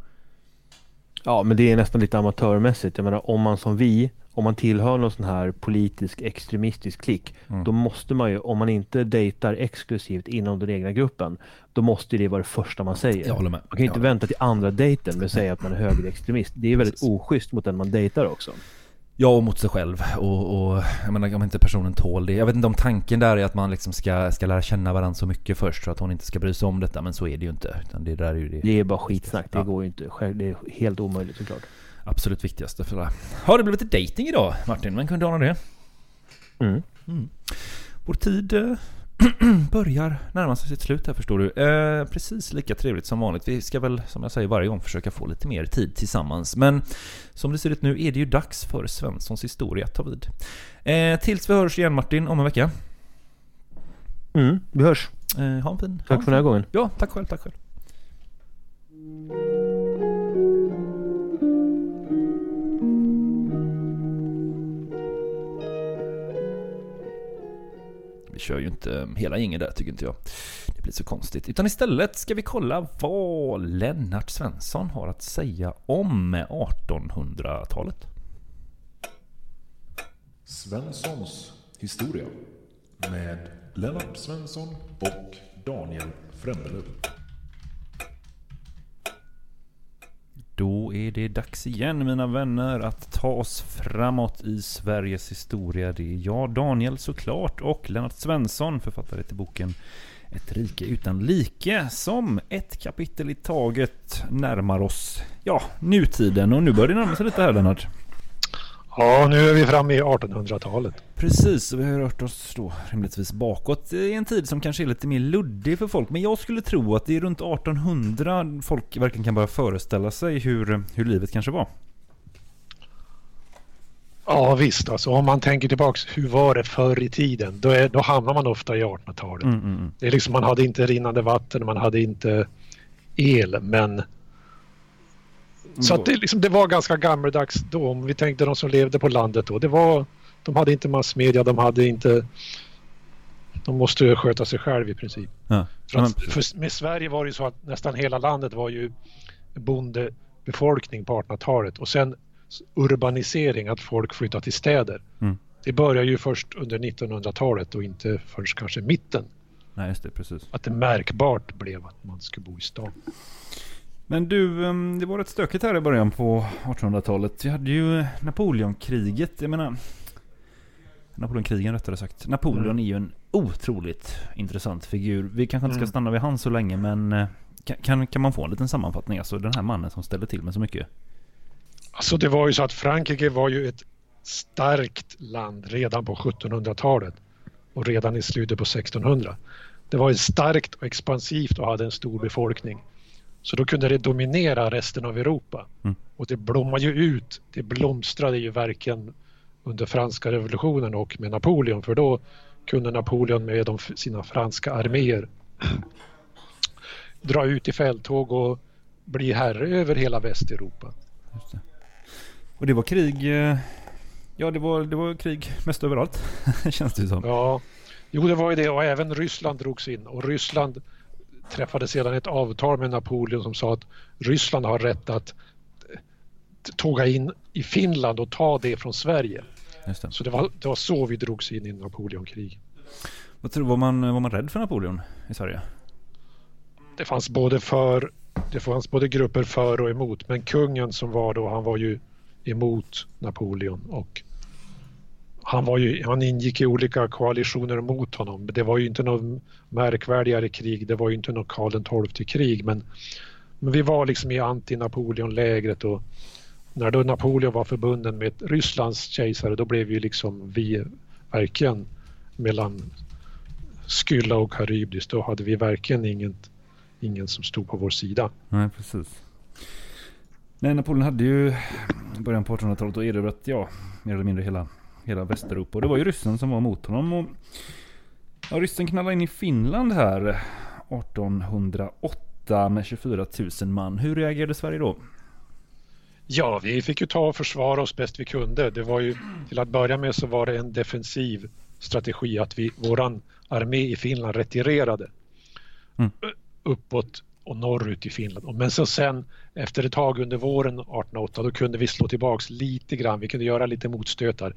Ja, men det är nästan lite amatörmässigt. Jag menar, om man som vi, om man tillhör någon sån här politisk extremistisk klick, Mm. då måste man ju, om man inte dejtar exklusivt inom den egna gruppen, då måste det vara det första man säger. Jag håller med. Man kan ju inte vänta till andra dejten med att säga att man är högerextremist. Det är väldigt oschysst mot den man dejtar också. Ja, och mot sig själv. Och, och jag menar om inte personen tål det. Jag vet inte om tanken där är att man liksom ska, ska lära känna varandra så mycket först så att hon inte ska bry sig om detta. Men så är det ju inte. Utan det där är ju det. Det är bara skitsnack. Det Ja. går ju inte. Det är helt omöjligt såklart. absolut viktigaste för det. Har det blivit dating idag Martin? Vem kunde ana det? Mm. Vår tid eh, börjar närma sig sitt slut här förstår du. Eh, precis lika trevligt som vanligt. Vi ska väl som jag säger varje gång försöka få lite mer tid tillsammans. Men som det ser ut nu är det ju dags för Svenssons historia att ta vid. Eh, tills vi hörs igen Martin om en vecka. Mm, vi hörs. Eh, ha en fin... ha Tack en för den här fin- gången. Ja, tack själv, tack själv. Vi kör ju inte eh, hela gänget där tycker inte jag. Det blir så konstigt. Utan istället ska vi kolla vad Lennart Svensson har att säga om 1800-talet. Svenssons historia med Lennart Svensson och Daniel Frändelöv. Då är det dags igen mina vänner att ta oss framåt i Sveriges historia. Det är jag, Daniel såklart, och Lennart Svensson, författare till boken Ett rike utan like, som ett kapitel i taget närmar oss, ja, nutiden. Och nu börjar det närma sig lite här Lennart. Ja, nu är vi framme i 1800-talet. Precis, och vi har rört oss då rimligtvis bakåt i en tid som kanske är lite mer luddig för folk. Men jag skulle tro att det är runt 1800 folk verkligen kan börja föreställa sig hur, hur livet kanske var. Ja visst, alltså om man tänker tillbaks, hur var det förr i tiden? Då, är, då hamnar man ofta i 1800-talet. Mm, mm, mm. Det är liksom, man hade inte rinnande vatten, man hade inte el, men... Så att det, liksom, det var ganska gammeldags då, om vi tänkte de som levde på landet då. Det var, de hade inte massmedia, de hade inte... De måste ju sköta sig själv i princip. Ja. För, att, för med Sverige var det ju så att nästan hela landet var ju bondebefolkning på 1800-talet och sen urbanisering, att folk flyttade till städer. Mm. Det började ju först under 1900-talet och inte förrän kanske mitten. Nej, just det, precis. Att det märkbart blev att man skulle bo i stan. Men du, ehm, det var rätt stökigt här i början på 1800-talet. Vi hade ju Napoleonkriget. Jag menar... Napoleonkrigen rättare sagt. Napoleon Mm. är ju en otroligt intressant figur. Vi kanske inte ska Mm. stanna vid han så länge men... eh, Kan, kan, man få en liten sammanfattning? Alltså den här mannen som ställde till med så mycket. Alltså det var ju så att Frankrike var ju ett starkt land redan på 1700-talet och redan i slutet på 1600. Det var ju starkt och expansivt och hade en stor befolkning. Så då kunde det dominera resten av Europa. Mm. Och det blommade ju ut. Det blomstrade ju verkligen under franska revolutionen och med Napoleon för då kunde Napoleon med de, sina franska arméer dra ut i fälttåg och bli herre över hela Västeuropa. Och det var krig... eh, Ja, det var, det var krig mest överallt. Känns det som. Ja, jo det var ju det och även Ryssland drogs in och Ryssland träffade sedan ett avtal med Napoleon som sa att Ryssland har rätt att eh, tåga in i Finland och ta det från Sverige. Det. Så det var, det var så vi drogs in i Napoleonkrig. Vad tror var man, var man rädd för Napoleon i Sverige? Det fanns både för det fanns både grupper för och emot men kungen som var då han var ju emot Napoleon och han, var ju, han ingick i olika koalitioner mot honom. Det var ju inte något märkvärdigare krig. Det var ju inte något Karl XII krig men, men vi var liksom i anti-Napoleon-lägret och när då Napoleon var förbunden med Rysslands kejsare då blev ju liksom vi verkligen mellan Skylla och Karybdis. Då hade vi verkligen inget, ingen som stod på vår sida. Nej, precis. Nej, Napoleon hade ju i början på 1800-talet och erövrat, ja, mer eller mindre hela, hela Västeuropa. Och det var ju ryssen som var mot honom. Och, ja, ryssen knallade in i Finland här 1808 med 24 000 man. Hur reagerade Sverige då? Ja, vi fick ju ta och försvara oss bäst vi kunde. Det var ju till att börja med så var det en defensiv strategi att vi, våran armé i Finland retirerade Mm. uppåt och norrut i Finland. Men så sen efter ett tag under våren 1808 då kunde vi slå tillbaks lite grann. Vi kunde göra lite motstötar.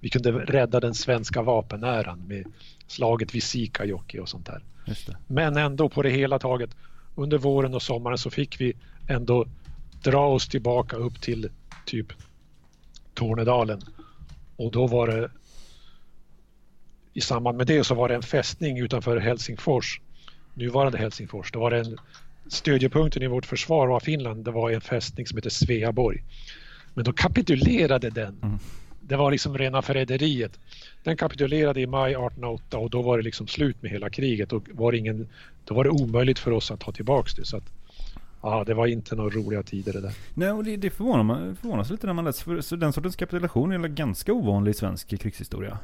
Vi kunde rädda den svenska vapenäran med slaget vid Sikajoki och sånt där. Men ändå på det hela taget under våren och sommaren så fick vi ändå dra oss tillbaka upp till typ Tornedalen Och då var det i samband med det så var det en fästning utanför Helsingfors, nuvarande Helsingfors. Det var det en stödjepunkten i vårt försvar av Finland. Det var en fästning som heter Sveaborg. Men då kapitulerade den. Det var liksom rena förräderiet. Den kapitulerade i maj 1808 och då var det liksom slut med hela kriget och var ingen, då var det omöjligt för oss att ta tillbaks det. Så att, ja, det var inte några roliga tider det där. Nej, och det, det förvånar, man, förvånas lite när man läser. För, så den sortens kapitulation är ganska ovanlig i svensk krigshistoria?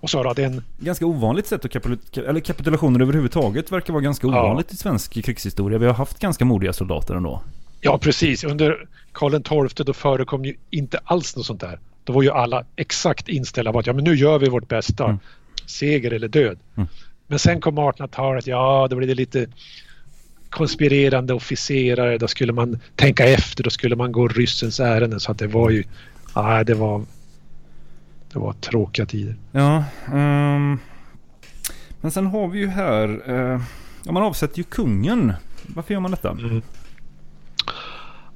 Och så det en... Ganska ovanligt sätt att kapitulera, eller kapitulationer överhuvudtaget verkar vara ganska Ja. ovanligt i svensk krigshistoria. Vi har haft ganska modiga soldater ändå. Ja, precis. Under Karl XII då förekom ju inte alls något sånt där. Då var ju alla exakt inställda på att ja, men nu gör vi vårt bästa. Seger eller död. Mm. Men sen kom 1800-talet. Ja, då blev det lite konspirerande officerare. Då skulle man tänka efter. Då skulle man gå ryssens ärenden. Så att det var ju... Nej, det var... Det var tråkiga tider. Ja, ehm, men sen har vi ju här, uh, ja, man avsätter ju kungen. Varför gör man detta?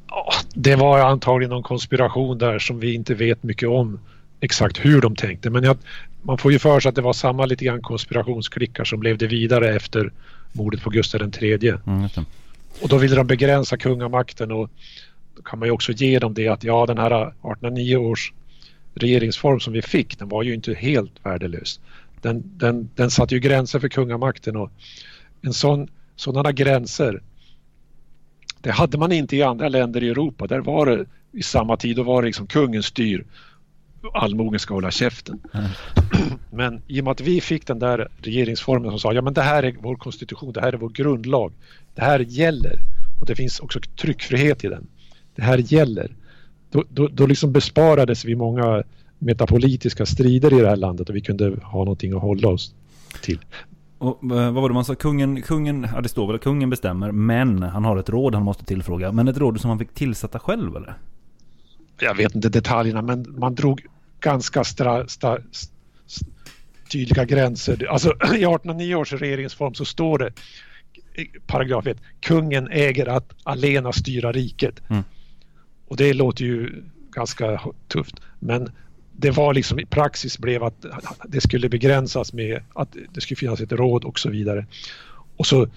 Ja, det var antagligen någon konspiration där som vi inte vet mycket om exakt hur de tänkte. Men jag, man får ju för sig att det var samma lite grann konspirationsklickar som levde vidare efter mordet på Gustav III. Mm. Och då ville de begränsa kungamakten och då kan man ju också ge dem det att ja den här 1809 års regeringsform som vi fick den var ju inte helt värdelös. Den, den, den satte ju gränser för kungamakten och en sån, sådana gränser det hade man inte i andra länder i Europa. Där var det i samma tid, då var det liksom kungen styr. Allmogen ska hålla käften. Men i och med att vi fick den där regeringsformen som sa ja men det här är vår konstitution, det här är vår grundlag. Det här gäller. Och det finns också tryckfrihet i den. Det här gäller. Då, då, då liksom besparades vi många metapolitiska strider i det här landet och vi kunde ha någonting att hålla oss till. Och, eh, vad var det man sa? Kungen, kungen, ja det står väl att kungen bestämmer, men han har ett råd han måste tillfråga. Men ett råd som han fick tillsätta själv eller? jag vet inte detaljerna men man drog ganska stra, sta, s- s- tydliga gränser. Alltså i 1809 års regeringsform så står det i paragraf 1. Kungen äger att alena styra riket. Mm. Och det låter ju ganska tufft. Men det var liksom i praxis blev att det skulle begränsas med att det skulle finnas ett råd och så vidare. Och så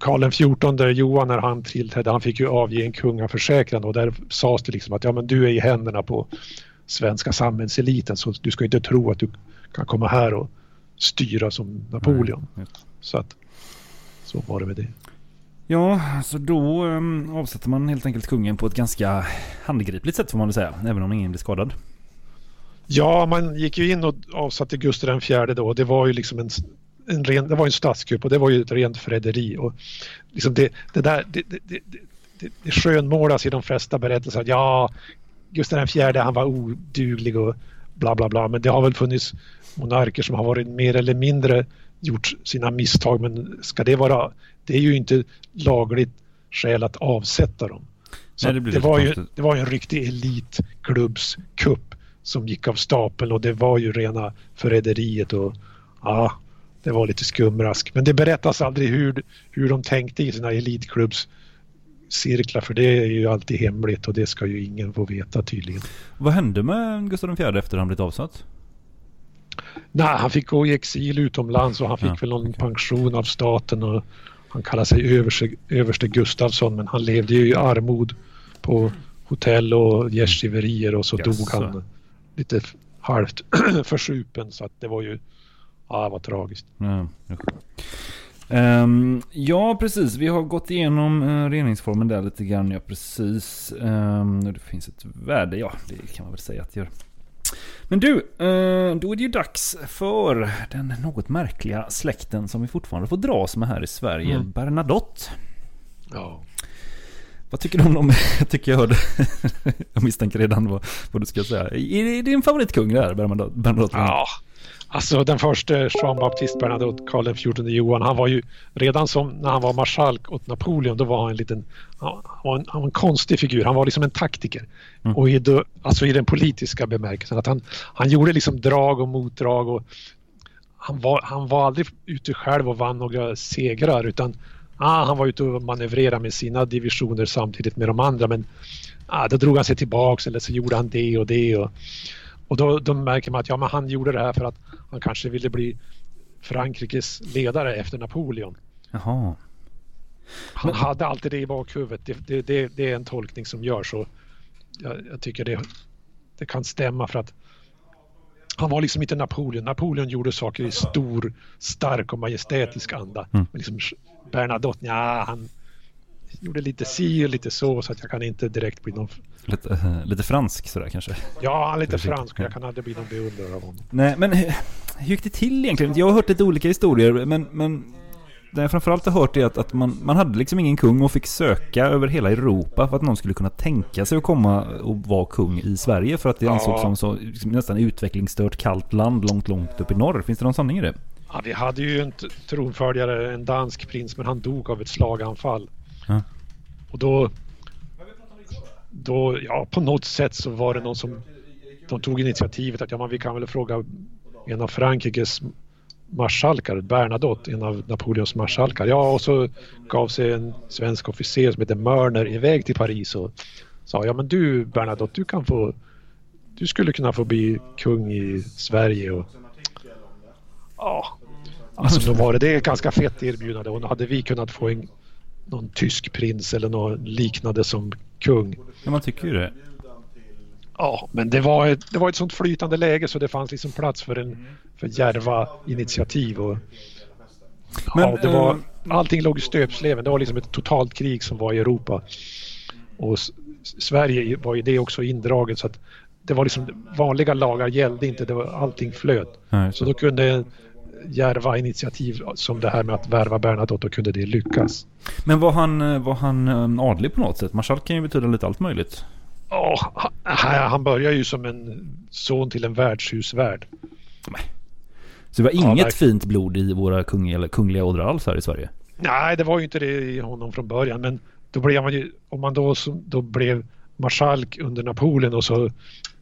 Karl XIV Johan när han tillträdde, han fick ju avge en kungaförsäkran och där sades det liksom att ja men du är i händerna på svenska samhällseliten så du ska inte tro att du kan komma här och styra som Napoleon. Så att så var det med det. Ja, så då um, avsätter man helt enkelt kungen på ett ganska handgripligt sätt får man väl säga. Även om ingen blir skadad. Ja, man gick ju in och avsatte Gustav IV då och det var ju liksom en, en ren, det var en statskupp och det var ju ett rent förräderi. Och liksom det, det där, det, det, det, det, det skönmålas i de flesta berättelser att ja, Gustav IV han var oduglig och bla bla bla. Men det har väl funnits monarker som har varit mer eller mindre gjort sina misstag. Men ska det vara, det är ju inte lagligt skäl att avsätta dem. Så Nej, det det, var ju, det var en riktig elitklubbskupp som gick av stapeln och det var ju rena förräderiet och ja, det var lite skumrask. Men det berättas aldrig hur, hur de tänkte i sina elitklubbscirklar för det är ju alltid hemligt och det ska ju ingen få veta tydligen. Vad hände med Gustav IV efter han blivit avsatt? Nej, han fick gå i exil utomlands och han fick Ja, väl någon pension av staten och han kallar sig överste, överste Gustafsson men han levde ju i armod på hotell och gästgiverier och så Jaså. dog han lite halvt försupen så att det var ju ja, det var tragiskt. Ja. Ehm, ja, precis. Vi har gått igenom uh, regeringsformen där lite grann. Ja, precis. Och det finns ett värde. Ja, det kan man väl säga att det gör. Men du, eh, då är det ju dags för den något märkliga släkten som vi fortfarande får dras med här i Sverige. Mm. Bernadotte. Ja. Vad tycker du om dem? Jag tycker jag hörde. jag misstänker redan vad, vad du ska säga. Är det din favoritkung Bernadotte? Bernadotte? Ja, alltså den första Jean Baptiste Bernadotte, Karl XIV Johan, han var ju redan som när han var marskalk åt Napoleon, då var han en liten, han var en, han var en konstig figur. Han var liksom en taktiker. Och i, alltså i den politiska bemärkelsen att han, han gjorde liksom drag och motdrag och han var, han var aldrig ute själv och vann några segrar utan ah, han var ute och manövrerade med sina divisioner samtidigt med de andra men ah, då drog han sig tillbaks eller så gjorde han det och det. Och, och då, då märker man att ja, men han gjorde det här för att han kanske ville bli Frankrikes ledare efter Napoleon. Jaha. Han hade alltid det i bakhuvudet. Det, det, det, det är en tolkning som görs och jag, jag tycker det, det kan stämma för att han var liksom inte Napoleon. Napoleon gjorde saker i stor, stark och majestätisk anda. Mm. Men liksom Bernadotte, ja, han gjorde lite si och lite så så att jag kan inte direkt bli någon... Lite, lite fransk sådär kanske. Ja, lite fransk jag kan aldrig bli någon beundrare av honom. Nej, men hur, gick det till egentligen? Jag har hört lite olika historier, men, men det jag framförallt har hört är att, att man, man hade liksom ingen kung och fick söka över hela Europa för att någon skulle kunna tänka sig att komma och vara kung i Sverige för att det Ja. ansågs som så liksom nästan utvecklingsstört kallt land långt, långt upp i norr. Finns det någon sanning i det? Ja, vi hade ju en tronföljare, en dansk prins, men han dog av ett slaganfall. Ja. Och då, då, ja på något sätt så var det någon som, de tog initiativet att ja, man, vi kan väl fråga en av Frankrikes marskalkar, Bernadotte, en av Napoleons marskalkar. Ja, och så gav sig en svensk officer som heter Mörner iväg till Paris och sa ja men du Bernadotte, du kan få, du skulle kunna få bli kung i Sverige och Ja, alltså då var det, det ganska fett erbjudande och hade vi kunnat få en, någon tysk prins eller något liknande som kung. Ja, man tycker ju det. Ja, men det var ett, det var ett sånt flytande läge så det fanns liksom plats för en för djärva initiativ och Men, ja, det var, eh, allting låg i stöpsleven. Det var liksom ett totalt krig som var i Europa. Och Sverige var ju det också indraget så att det var liksom vanliga lagar gällde inte, det var, allting flöt. Nej, Så då kunde djärva initiativ som det här med att värva Bernadotte, då kunde det lyckas. Men var han, eh, var han eh, adlig på något sätt? Marskalk kan ju betyda lite allt möjligt. Ja, han, han börjar ju som en son till en värdshusvärd. Så det var Ja, inget verkligen. fint blod i våra kung, eller kungliga ådror alls här i Sverige? Nej, det var ju inte det i honom från början, men då blev han ju, om man då, då blev marskalk under Napoleon och så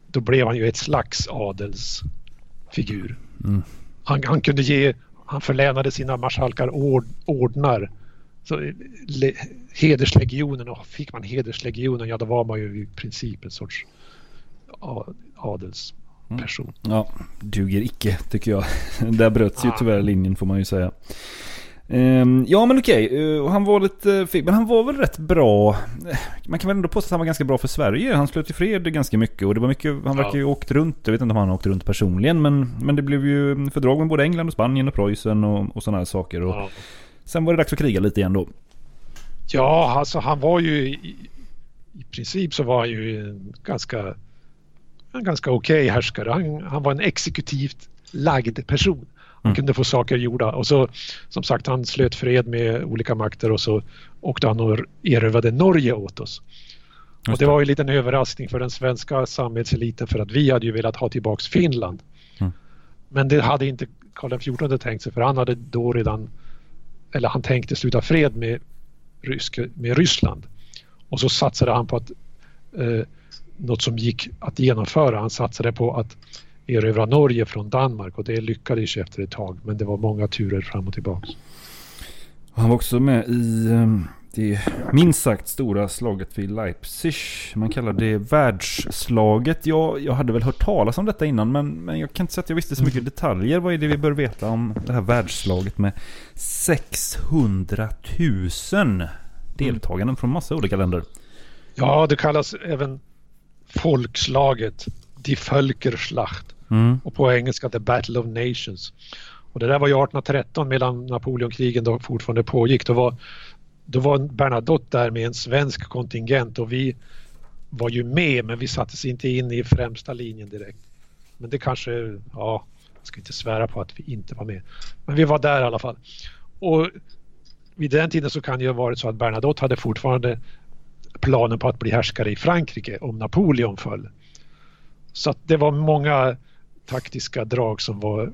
då blev han ju ett slags adelsfigur. Mm. Han, han kunde ge, han förlänade sina marskalkar ord, ordnar. Så, le, hederslegionen och fick man hederslegionen, ja då var man ju i princip en sorts adelsperson. Ja, duger icke tycker jag. Där bröts ju tyvärr linjen får man ju säga. Ehm, ja men okej, eh, han var lite men han var väl rätt bra. Eh, Man kan väl ändå påstå att han var ganska bra för Sverige. Han slöt ju fred ganska mycket och det var mycket, han verkar ju ha åkt runt. Jag vet inte om han har åkt runt personligen men, men det blev ju fördrag med både England och Spanien och Preussen och, och sådana här saker. Och Ja. Sen var det dags att kriga lite igen då. Ja, alltså han var ju i, i princip så var han ju ganska, en ganska okej härskare. Han, han var en exekutivt lagd person. Han Mm. kunde få saker gjorda och så som sagt han slöt fred med olika makter och så åkte han och erövrade Norge åt oss. Och Just det det. var ju en överraskning för den svenska samhällseliten för att vi hade ju velat ha tillbaks Finland. Mm. Men det hade inte Karl XIV tänkt sig för han hade då redan, eller han tänkte sluta fred med, rysk, med Ryssland. Och så satsade han på att eh, något som gick att genomföra. Han satsade på att erövra Norge från Danmark och det lyckades ju efter ett tag. Men det var många turer fram och tillbaks. Och Han var också med i eh, det minst sagt stora slaget vid Leipzig. Man kallar det världsslaget. Jag, jag hade väl hört talas om detta innan men, men jag kan inte säga att jag visste så mycket detaljer. Vad är det vi bör veta om det här världsslaget med 600 000 deltaganden från massa olika länder? Ja, det kallas även folkslaget Die Völkerschlacht Mm. och på engelska The Battle of Nations. Och det där var ju 1813 medan Napoleonkrigen då fortfarande pågick. Då var, då var Bernadotte där med en svensk kontingent och vi var ju med men vi sattes inte in i främsta linjen direkt. Men det kanske, ja, jag ska inte svära på att vi inte var med. Men vi var där i alla fall. Och vid den tiden så kan det ju ha varit så att Bernadotte hade fortfarande planen på att bli härskare i Frankrike om Napoleon föll. Så att det var många taktiska drag som var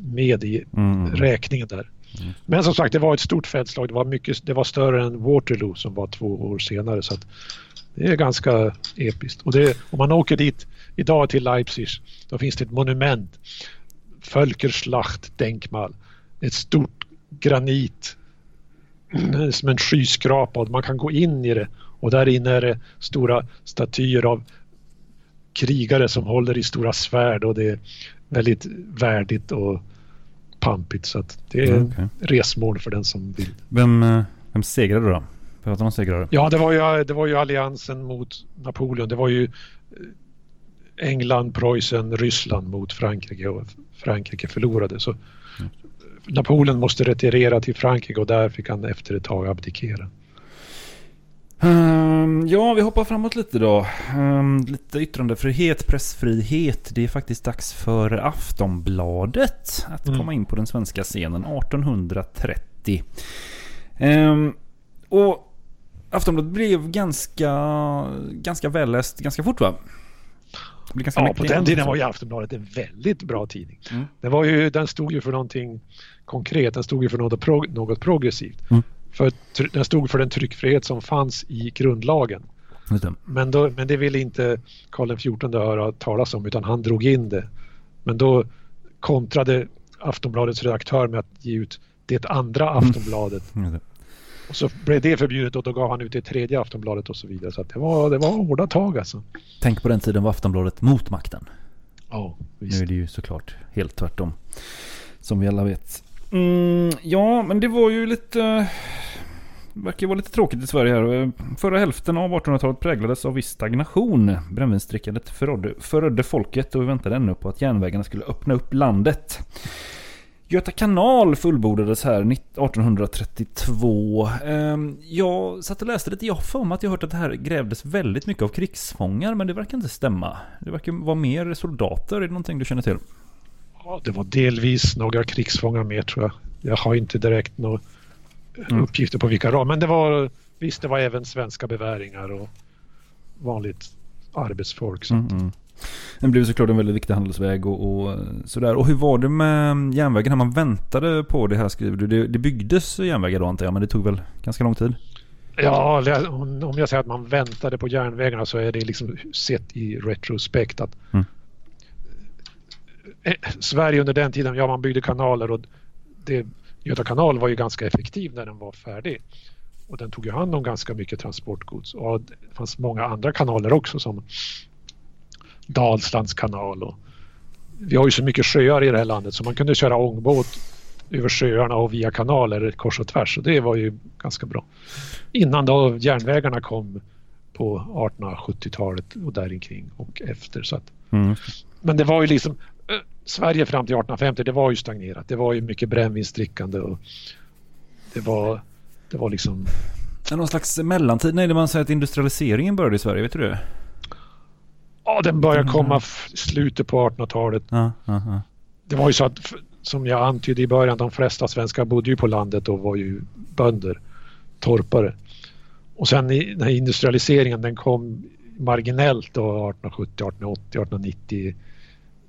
med i Mm. räkningen där. Men som sagt, det var ett stort fältslag. Det var, mycket, det var större än Waterloo som var två år senare. Så det är ganska episkt. Och det, om man åker dit idag till Leipzig, då finns det ett monument. Völkerschlacht Denkmal. Ett stort granit som en skyskrapa och man kan gå in i det och där inne är det stora statyer av krigare som håller i stora svärd och det är väldigt värdigt och pampigt så att det är Okej. resmål för den som vill. Vem, eh, vem segrade då? Pratar om segrare? Ja, det var ju, det var ju alliansen mot Napoleon. Det var ju eh, England, Preussen, Ryssland mot Frankrike och Frankrike förlorade. Så Napoleon måste retirera till Frankrike och där fick han efter ett tag abdikera. Ehm, ja, vi hoppar framåt lite då. Ehm, lite yttrandefrihet, pressfrihet. Det är faktiskt dags för Aftonbladet att Mm. komma in på den svenska scenen 1830. Ehm, och Aftonbladet blev ganska, ganska välläst ganska fort va? Ganska Ja, på den tiden var ju Aftonbladet en väldigt bra tidning. Mm. Den, var ju, den stod ju för någonting konkret, den stod ju för något, pro, något progressivt. Mm. För, den stod för den tryckfrihet som fanns i grundlagen. Men, då, men det ville inte Karl XIV höra talas om utan han drog in det. Men då kontrade Aftonbladets redaktör med att ge ut det andra Aftonbladet. Just det. Och så blev det förbjudet och då gav han ut det tredje Aftonbladet och så vidare. Så det, var, det var hårda tag alltså. Tänk på den tiden var Aftonbladet mot makten. Ja, Nu visst. är det ju såklart helt tvärtom. Som vi alla vet. Mm, ja, men det var ju lite... Det verkar ju vara lite tråkigt i Sverige här. Förra hälften av 1800-talet präglades av viss stagnation. Brännvinsdrickandet förödde, förödde folket och vi väntade ännu på att järnvägarna skulle öppna upp landet. Göta kanal fullbordades här 1832. Ehm, jag satt och läste lite. Jag har för mig att jag hört att det här grävdes väldigt mycket av krigsfångar. Men det verkar inte stämma. Det verkar vara mer soldater. Är det någonting du känner till? Ja, det var delvis några krigsfångar med tror jag. Jag har inte direkt några Mm. uppgifter på vilka ram. Men det var visst, det var även svenska beväringar och vanligt arbetsfolk. Så. Mm, mm. Den blev såklart en väldigt viktig handelsväg och, och sådär. Och hur var det med järnvägen? Man väntade på det här skriver du. Det, det byggdes järnvägar då antar jag, men det tog väl ganska lång tid? Ja, om jag säger att man väntade på järnvägarna så är det liksom sett i retrospekt att Mm. Eh, Sverige under den tiden, ja man byggde kanaler och det, Göta kanal var ju ganska effektiv när den var färdig. Och den tog ju hand om ganska mycket transportgods. Och det fanns många andra kanaler också som Dalslands kanal. Och vi har ju så mycket sjöar i det här landet så man kunde köra ångbåt över sjöarna och via kanaler kors och tvärs. Och det var ju ganska bra. Innan då järnvägarna kom på 1870-talet och där omkring och efter. Så att, Mm. men det var ju liksom Sverige fram till 1850 det var ju stagnerat. Det var ju mycket brännvinsdrickande och det var, det var liksom Är Någon slags mellantid? Nej, det man säger att industrialiseringen började i Sverige, vet du det? Ja, den började komma f- slutet på 1800-talet. Ja, ja, ja. Det var ju så att som jag antydde i början, de flesta svenskar bodde ju på landet och var ju bönder, torpare. Och sen i, när industrialiseringen den kom marginellt då 1870, 1880, 1890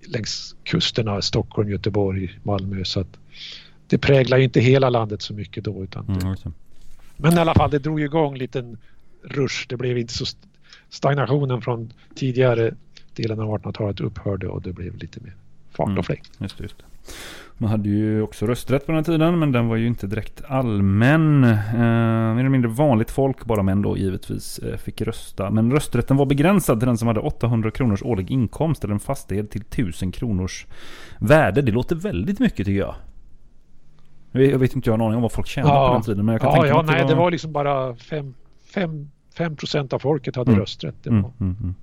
längs kusterna, Stockholm, Göteborg, Malmö. Så att det präglar ju inte hela landet så mycket då. Utan Mm, just det. Men i alla fall, det drog igång en liten rush. Det blev inte så st- stagnationen från tidigare delen av 1800-talet upphörde och det blev lite mer fart Mm. och fläkt. Just det, just det. Man hade ju också rösträtt på den här tiden, men den var ju inte direkt allmän. Eh, mer eller mindre vanligt folk, bara män då givetvis, eh, fick rösta. Men rösträtten var begränsad till den som hade 800 kronors årlig inkomst eller en fastighet till 1000 kronors värde. Det låter väldigt mycket tycker jag. Jag vet- inte, jag har en aning om vad folk tjänade på den tiden, men jag kan ja, tänka mig ja att nej, det var liksom bara 5 fem, fem procent av folket hade Mm. rösträtt. Det Mm, var mm, mm.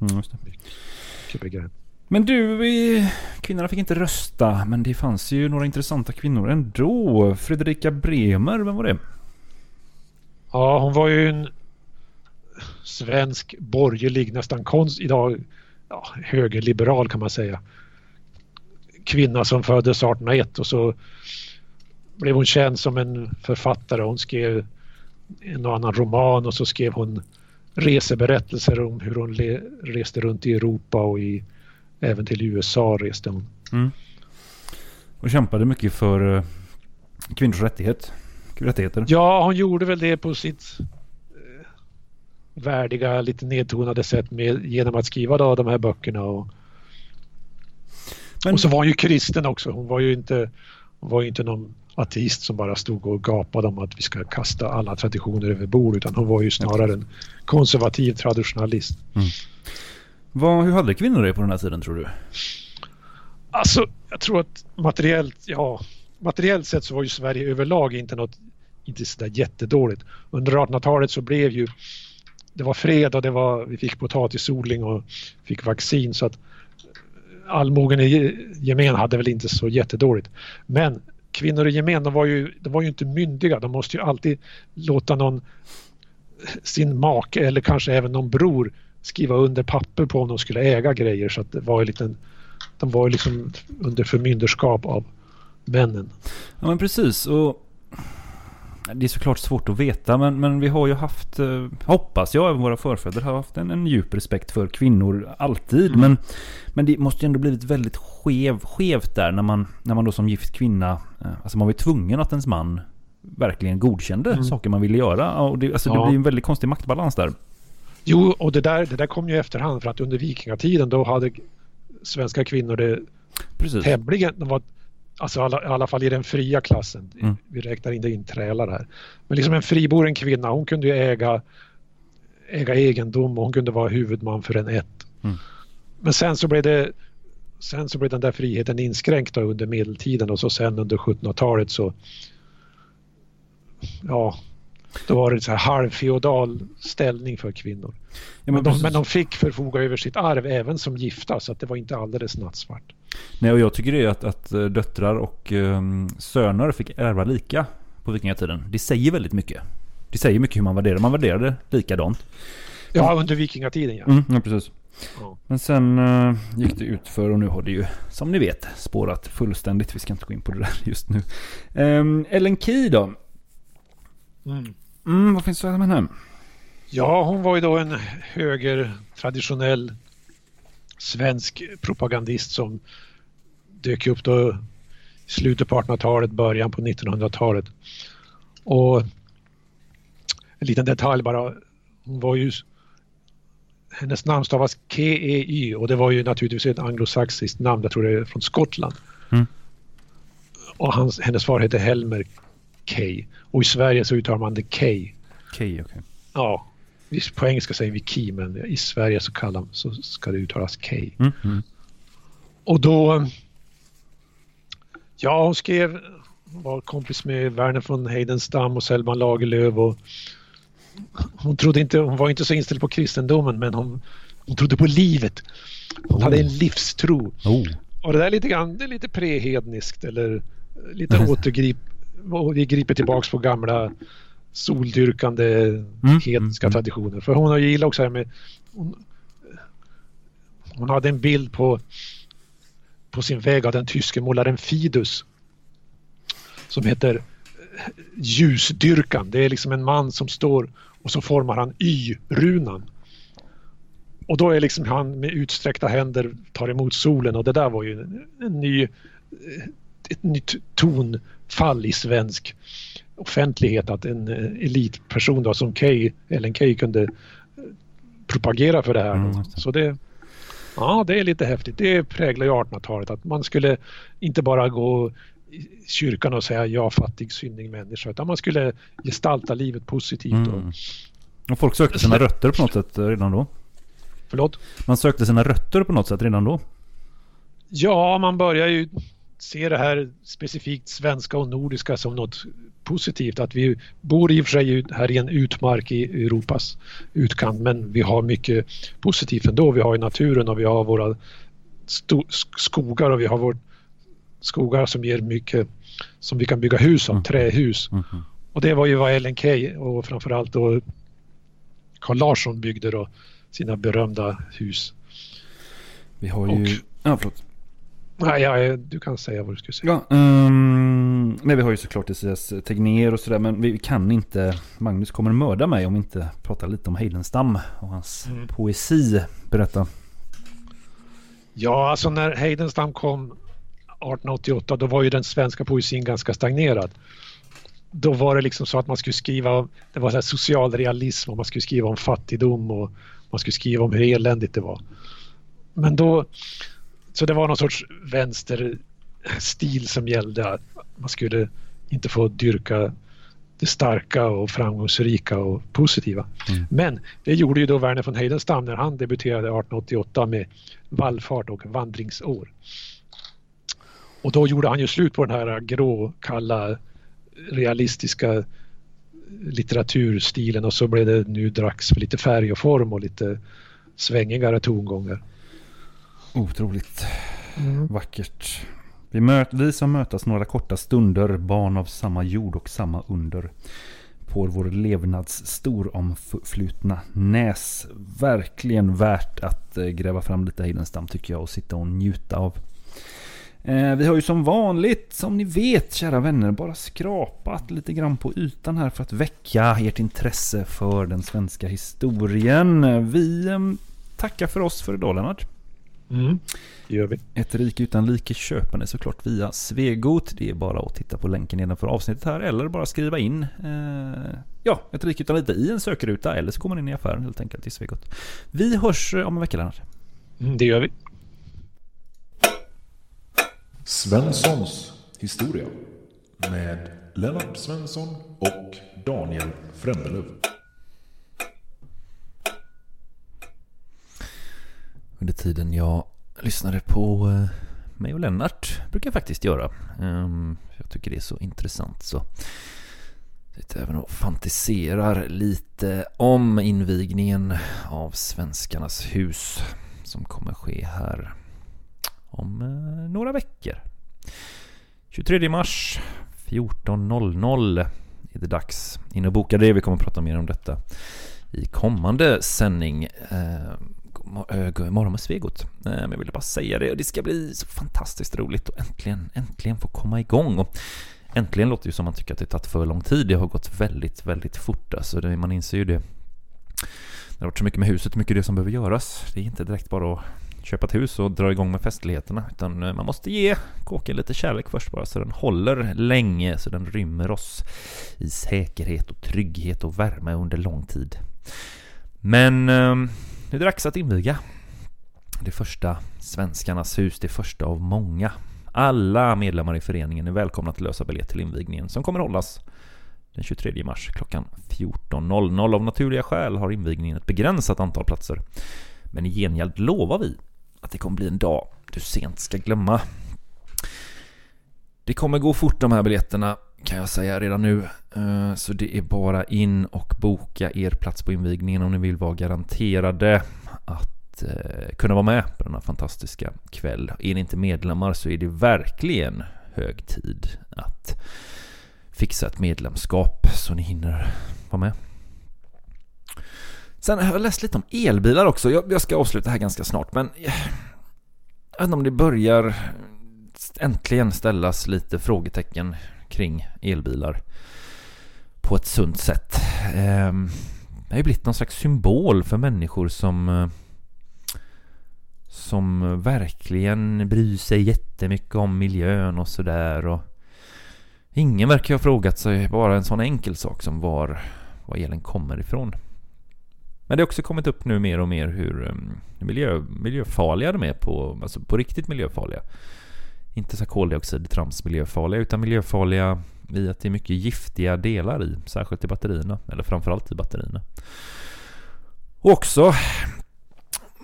Mm, just det. mycket begränsat. Men du, kvinnorna fick inte rösta, men det fanns ju några intressanta kvinnor ändå. Fredrika Bremer, vem var det? Ja, hon var ju en svensk borgerlig, nästan konst idag, ja, högerliberal kan man säga. Kvinna som föddes 1801 och så blev hon känd som en författare. Hon skrev en och annan roman och så skrev hon reseberättelser om hur hon reste runt i Europa och i, även till USA reste hon. Mm. Och kämpade mycket för eh, kvinnors rättighet. rättigheter. Ja, hon gjorde väl det på sitt eh, värdiga, lite nedtonade sätt med, genom att skriva då, de här böckerna. Och, Men- och så var hon ju kristen också. Hon var ju inte, hon var ju inte någon ateist som bara stod och gapade om att vi ska kasta alla traditioner över bord utan hon var ju snarare en konservativ traditionalist. Vad, hur hade kvinnor det på den här tiden tror du? Alltså, jag tror att materiellt, ja, materiellt sett så var ju Sverige överlag inte något, inte sådär jättedåligt. Under 1800-talet så blev ju, det var fred och det var, vi fick potatisodling och fick vaccin så att allmogen i gemen hade väl inte så jättedåligt. Men kvinnor i gemen, de var ju, de var ju inte myndiga. De måste ju alltid låta någon, sin make eller kanske även någon bror skriva under papper på om de skulle äga grejer så att det var ju liten, de var ju liksom under förmynderskap av männen. Ja men precis och det är såklart svårt att veta men, men vi har ju haft, eh, hoppas jag, även våra förfäder har haft en, en djup respekt för kvinnor alltid. Mm. Men, men det måste ju ändå blivit väldigt skev, skevt där när man, när man då som gift kvinna, eh, alltså man var ju tvungen att ens man verkligen godkände Mm. saker man ville göra. Och det, alltså det Ja. blir en väldigt konstig maktbalans där. Jo, och det där, det där kom ju i efterhand för att under vikingatiden då hade svenska kvinnor det Precis. tämligen, de var, alltså alla, i alla fall i den fria klassen. Mm. Vi räknar inte in trälar här. Men liksom en friboren kvinna, hon kunde ju äga, äga egendom och hon kunde vara huvudman för en ett. Mm. Men sen så blev det Sen så blev den där friheten inskränkt under medeltiden och så sen under 1700-talet så ja, då var det så här halvfeodal ställning för kvinnor. Ja, men men, de, men de fick förfoga över sitt arv även som gifta så att det var inte alldeles nattsvart. Nej, och jag tycker det är att, att eh, döttrar och um, söner fick ärva lika på vikingatiden. Det säger väldigt mycket. Det säger mycket hur man värderar. Man värderade likadant. Ja, under vikingatiden ja. Mm, ja, precis. Ja. Men sen eh, gick det ut för och nu har det ju, som ni vet, spårat fullständigt. Vi ska inte gå in på det där just nu. Um, Ellen Key då? Mm. Mm, vad finns det med henne? Ja, hon var ju då en höger traditionell svensk propagandist som dök upp då i slutet på 1800-talet, början på 1900-talet. Och en liten detalj bara, hon var ju hennes namn stavas K-E-Y och det var ju naturligtvis ett anglosaxiskt namn, jag tror det är från Skottland. Mm. Och hans, hennes far hette Helmer K. Och i Sverige så uttalar man det K. Key, okej. Ja, vi- på engelska säger vi Key men i Sverige så, kallar, så ska det uttalas K. Mm, mm. Och då... Ja, hon skrev... Var kompis med Verner von Heidenstam och Selma Lagerlöf och hon, trodde inte, hon var inte så inställd på kristendomen men hon, hon trodde på livet. Hon hade en livstro. Oh. Och det där är lite grann, det är lite prehedniskt eller lite återgrip, och vi griper tillbaks på gamla soldyrkande hedniska mm. traditioner. För hon har gillat också det här med hon, hon hade en bild på på sin väg av den tyske målaren Fidus som heter eh, ljusdyrkan. Det är liksom en man som står och så formar han Y-runan. Och då är liksom han med utsträckta händer tar emot solen och det där var ju en, en ny, eh, ett nytt tonfall i svensk offentlighet att en eh, elitperson då som Kay, Ellen Key kunde eh, propagera för det här. Mm. Så det, ja, det är lite häftigt. Det präglar ju 1800-talet att man skulle inte bara gå i kyrkan och säga jag fattig syndig människa utan man skulle gestalta livet positivt. Och, Mm. Och folk sökte sina rötter på något sätt eh, redan då? förlåt? Man sökte sina rötter på något sätt redan då? Ja, man börjar ju se det här specifikt svenska och nordiska som något positivt. Att vi bor i och för sig här i en utmark i Europas utkant men vi har mycket positivt ändå. Vi har ju naturen och vi har våra skogar och vi har våra skogar som ger mycket som vi kan bygga hus av, trähus. Mhm. Och det var ju vad Ellen Key och framförallt då Carl Larsson byggde då sina berömda hus. Vi har ju... Och- Ja, förlåt. Nej, ja, du kan säga vad du skulle säga. Ja, um, nej, vi har ju såklart Esaias Tegnér och sådär, men vi kan inte... Magnus kommer mörda mig om vi inte pratar lite om Heidenstam och hans Mm. poesi. Berätta. Ja, alltså när Heidenstam kom 1888 då var ju den svenska poesin ganska stagnerad. Då var det liksom så att man skulle skriva, det var så socialrealism och man skulle skriva om fattigdom och man skulle skriva om hur eländigt det var. Men då, så det var någon sorts vänsterstil som gällde. att Man skulle inte få dyrka det starka och framgångsrika och positiva. Mm. Men det gjorde ju då Verner von Heidenstam när han debuterade 1888 med Vallfart och vandringsår. Och då gjorde han ju slut på den här grå, kalla, realistiska litteraturstilen och så blev det nu dags för lite färg och form och lite svängigare tongångar. Otroligt vackert. Vi, möt, vi som mötas några korta stunder, barn av samma jord och samma under. På vår levnads storomflutna näs. Verkligen värt att eh, gräva fram lite Heidenstam tycker jag och sitta och njuta av. Eh, vi har ju som vanligt, som ni vet kära vänner, bara skrapat lite grann på ytan här för att väcka ert intresse för den svenska historien. Vi eh, tackar för oss för idag Lennart. Mm, det gör vi. Ett rike utan like köper ni såklart via Svegot. Det är bara att titta på länken nedanför avsnittet här eller bara skriva in eh, ja, ett rike utan lite i en sökruta eller så går man in i affären helt enkelt i Svegot. Vi hörs eh, om en vecka Lennart. Mm, det gör vi. Svenssons historia med Lennart Svensson och Daniel Frändelöv. Under tiden jag lyssnade på eh, mig och Lennart, brukar jag faktiskt göra. Ehm, jag tycker det är så intressant så sitter även och fantiserar lite om invigningen av Svenskarnas hus som kommer ske här om eh, några veckor. 23 mars 14.00 är det dags. In och boka det. Vi kommer att prata mer om detta i kommande sändning. Ehm, Eh, morgon med Svegot. Eh, men jag ville bara säga det. Det ska bli så fantastiskt roligt att äntligen, äntligen få komma igång. Och äntligen låter ju som man tycker att det tagit för lång tid. Det har gått väldigt, väldigt fort. Alltså det, man inser ju det. Det har varit så mycket med huset, mycket det som behöver göras. Det är inte direkt bara att köpa ett hus och dra igång med festligheterna. Utan eh, man måste ge kåken lite kärlek först bara så den håller länge. Så den rymmer oss i säkerhet och trygghet och värme under lång tid. Men eh, nu är det dags att inviga det första Svenskarnas hus, det första av många. Alla medlemmar i föreningen är välkomna att lösa biljett till invigningen som kommer hållas den 23 mars klockan 14.00. Av naturliga skäl har invigningen ett begränsat antal platser. Men i gengäld lovar vi att det kommer bli en dag du sent ska glömma. Det kommer gå fort de här biljetterna kan jag säga redan nu. Eh, så det är bara in och boka er plats på invigningen om ni vill vara garanterade att eh, kunna vara med på denna fantastiska kväll. Är ni inte medlemmar så är det verkligen hög tid att fixa ett medlemskap så ni hinner vara med. Sen har jag läst lite om elbilar också. Jag ska avsluta här ganska snart men jag vet inte om det börjar äntligen ställas lite frågetecken kring elbilar på ett sunt sätt. Ehm, det har ju blivit någon slags symbol för människor som eh, som verkligen bryr sig jättemycket om miljön och sådär och ingen verkar ha frågat sig bara en sån enkel sak som var, var elen kommer ifrån. Men det har också kommit upp nu mer och mer hur ehm, miljö, miljöfarliga de är på, alltså på riktigt miljöfarliga. Inte så koldioxid, trams miljöfarliga, utan miljöfarliga i att det är mycket giftiga delar i, särskilt i batterierna, eller framförallt i batterierna. Och också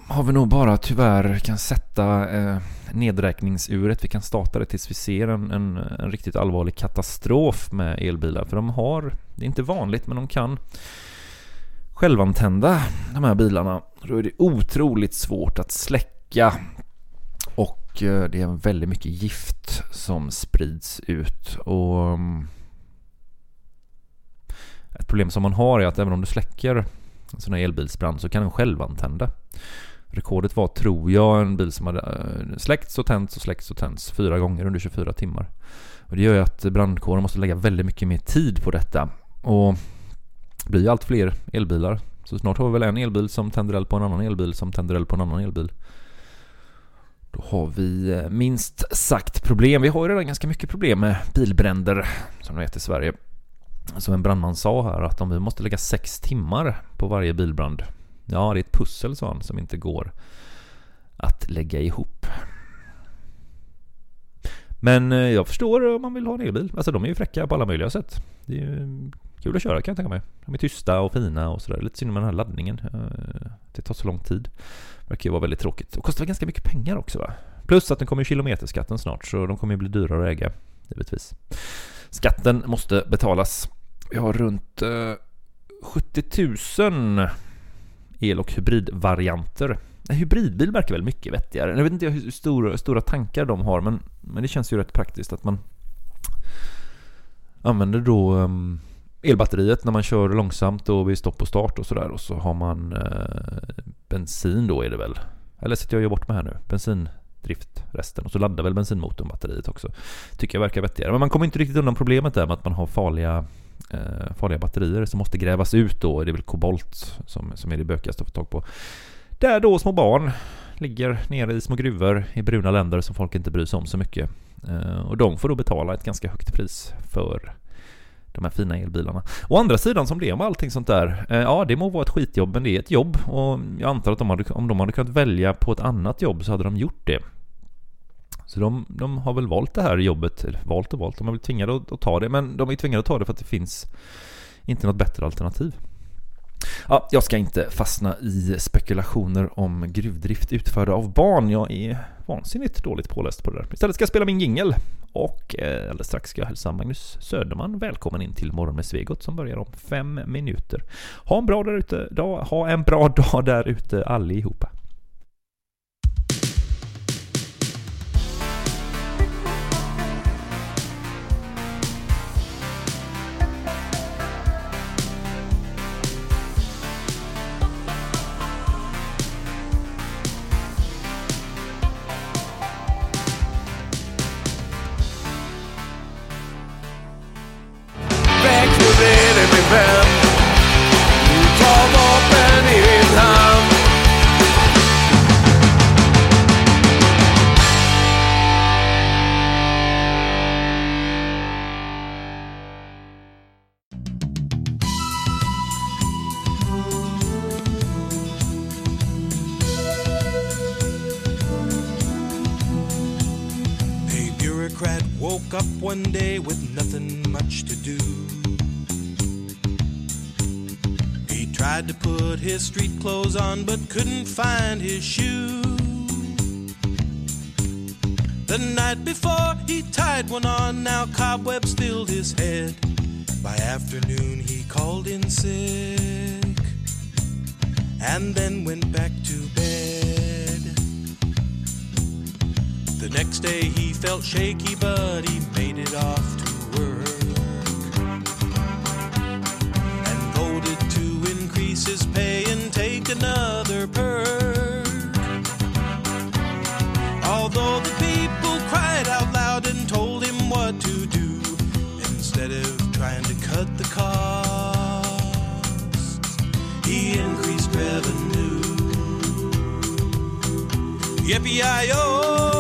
har vi nog bara tyvärr kan sätta eh, nedräkningsuret, vi kan starta det tills vi ser en, en, en riktigt allvarlig katastrof med elbilar. För de har, det är inte vanligt, men de kan självantända de här bilarna. Då är det otroligt svårt att släcka Eh, det är väldigt mycket gift som sprids ut. Och mm, ett problem som man har är att även om du släcker en sån här elbilsbrand så kan den självantända. Rekordet var, tror jag, en bil som hade eh, släckts och tänts och släckts och tänts fyra gånger under 24 timmar. Och det gör ju att brandkåren måste lägga väldigt mycket mer tid på detta. Och det blir ju allt fler elbilar. Så snart har vi väl en elbil som tänder eld på en annan elbil som tänder eld på en annan elbil. Då har vi eh, minst sagt problem. Vi har ju redan ganska mycket problem med bilbränder som det heter i Sverige. Som en brandman sa här att om vi måste lägga sex timmar på varje bilbrand. Ja, det är ett pussel sa han som inte går att lägga ihop. Men eh, jag förstår om man vill ha en elbil. Alltså de är ju fräcka på alla möjliga sätt. Det är ju kul att köra kan jag tänka mig. De är tysta och fina och sådär. Lite synd med den här laddningen. Eh, det tar så lång tid. Verkar ju vara väldigt tråkigt. Och kostar ganska mycket pengar också va? Plus att den kommer ju kilometerskatten snart så de kommer ju bli dyrare att äga. Givetvis. Skatten måste betalas. Vi har runt eh, 70 000 el och hybridvarianter. En hybridbil verkar väl mycket vettigare. Jag vet inte hur stora, stora tankar de har men, men det känns ju rätt praktiskt att man använder då um, elbatteriet när man kör långsamt och vid stopp och start och sådär och så har man eh, bensin då är det väl. Eller sitter jag och gör bort med här nu? Bensindrift resten och så laddar väl bensinmotorn batteriet också. Tycker jag verkar vettigare. Men man kommer inte riktigt undan problemet där med att man har farliga eh, farliga batterier som måste grävas ut då. Det är väl kobolt som, som är det bökigaste att få tag på. Där då små barn ligger nere i små gruvor i bruna länder som folk inte bryr sig om så mycket. Eh, och de får då betala ett ganska högt pris för de här fina elbilarna. Å andra sidan som det är med allting sånt där. Eh, ja, det må vara ett skitjobb, men det är ett jobb. Och jag antar att de hade, om de hade kunnat välja på ett annat jobb så hade de gjort det. Så de, de har väl valt det här jobbet, eller valt och valt, de har väl tvingade att, att ta det, men de är tvingade att ta det för att det finns inte något bättre alternativ. Ja, jag ska inte fastna i spekulationer om gruvdrift utförda av barn. Jag är vansinnigt dåligt påläst på det där. Istället ska jag spela min jingel. Och eh, alldeles strax ska jag hälsa Magnus Söderman välkommen in till Morgon med Svegot som börjar om fem minuter. Ha en bra, där ute, dag, ha en bra dag där ute allihopa. Clothes on but couldn't find his shoe. The night before he tied one on, now cobwebs filled his head. By afternoon he called in sick and then went back to bed. The next day he felt shaky, but he made it off increase his pay and take another perk. Although the people cried out loud and told him what to do, instead of trying to cut the costs, he increased revenue. Yippee-yi-yo!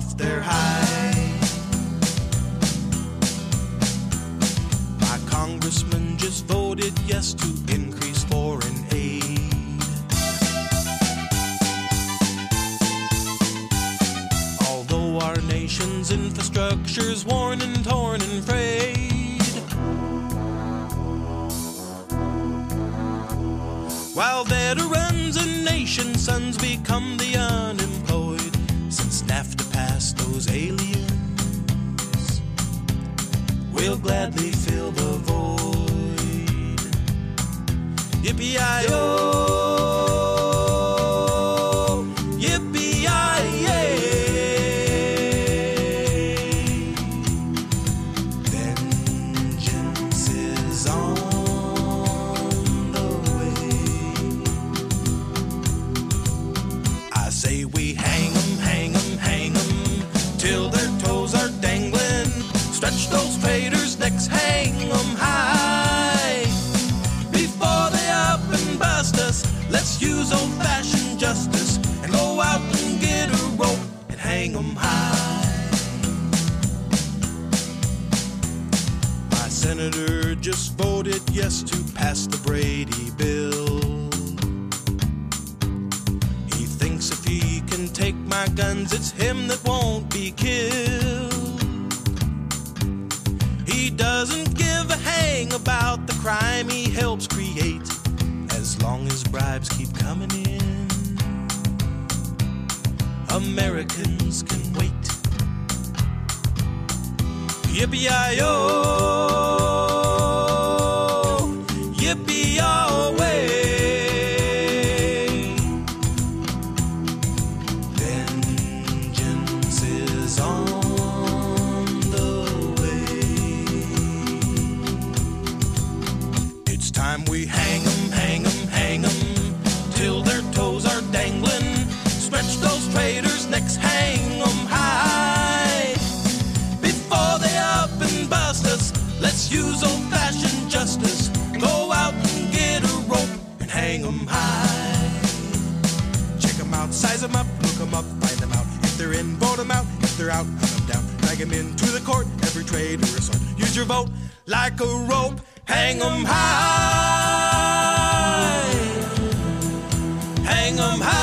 Off their high. My congressman just voted yes to increase foreign aid. Although our nation's infrastructure's worn and torn and frayed. While veterans and nation sons become the unemployed since NAFTA those aliens will gladly fill the void. Yippee-yi-yo! Yes to pass the Brady bill. He thinks if he can take my guns, it's him that won't be killed. He doesn't give a hang about the crime he helps create, as long as bribes keep coming in. Americans can wait. Yippee-yi-yo, use old fashioned justice. Go out and get a rope and hang 'em high. Check 'em out, size 'em up, look 'em up, find 'em out. If they're in, vote 'em out. If they're out, hunt 'em down. Drag 'em into the court, every trade a sword. Use your vote like a rope, hang 'em high. Hang 'em high.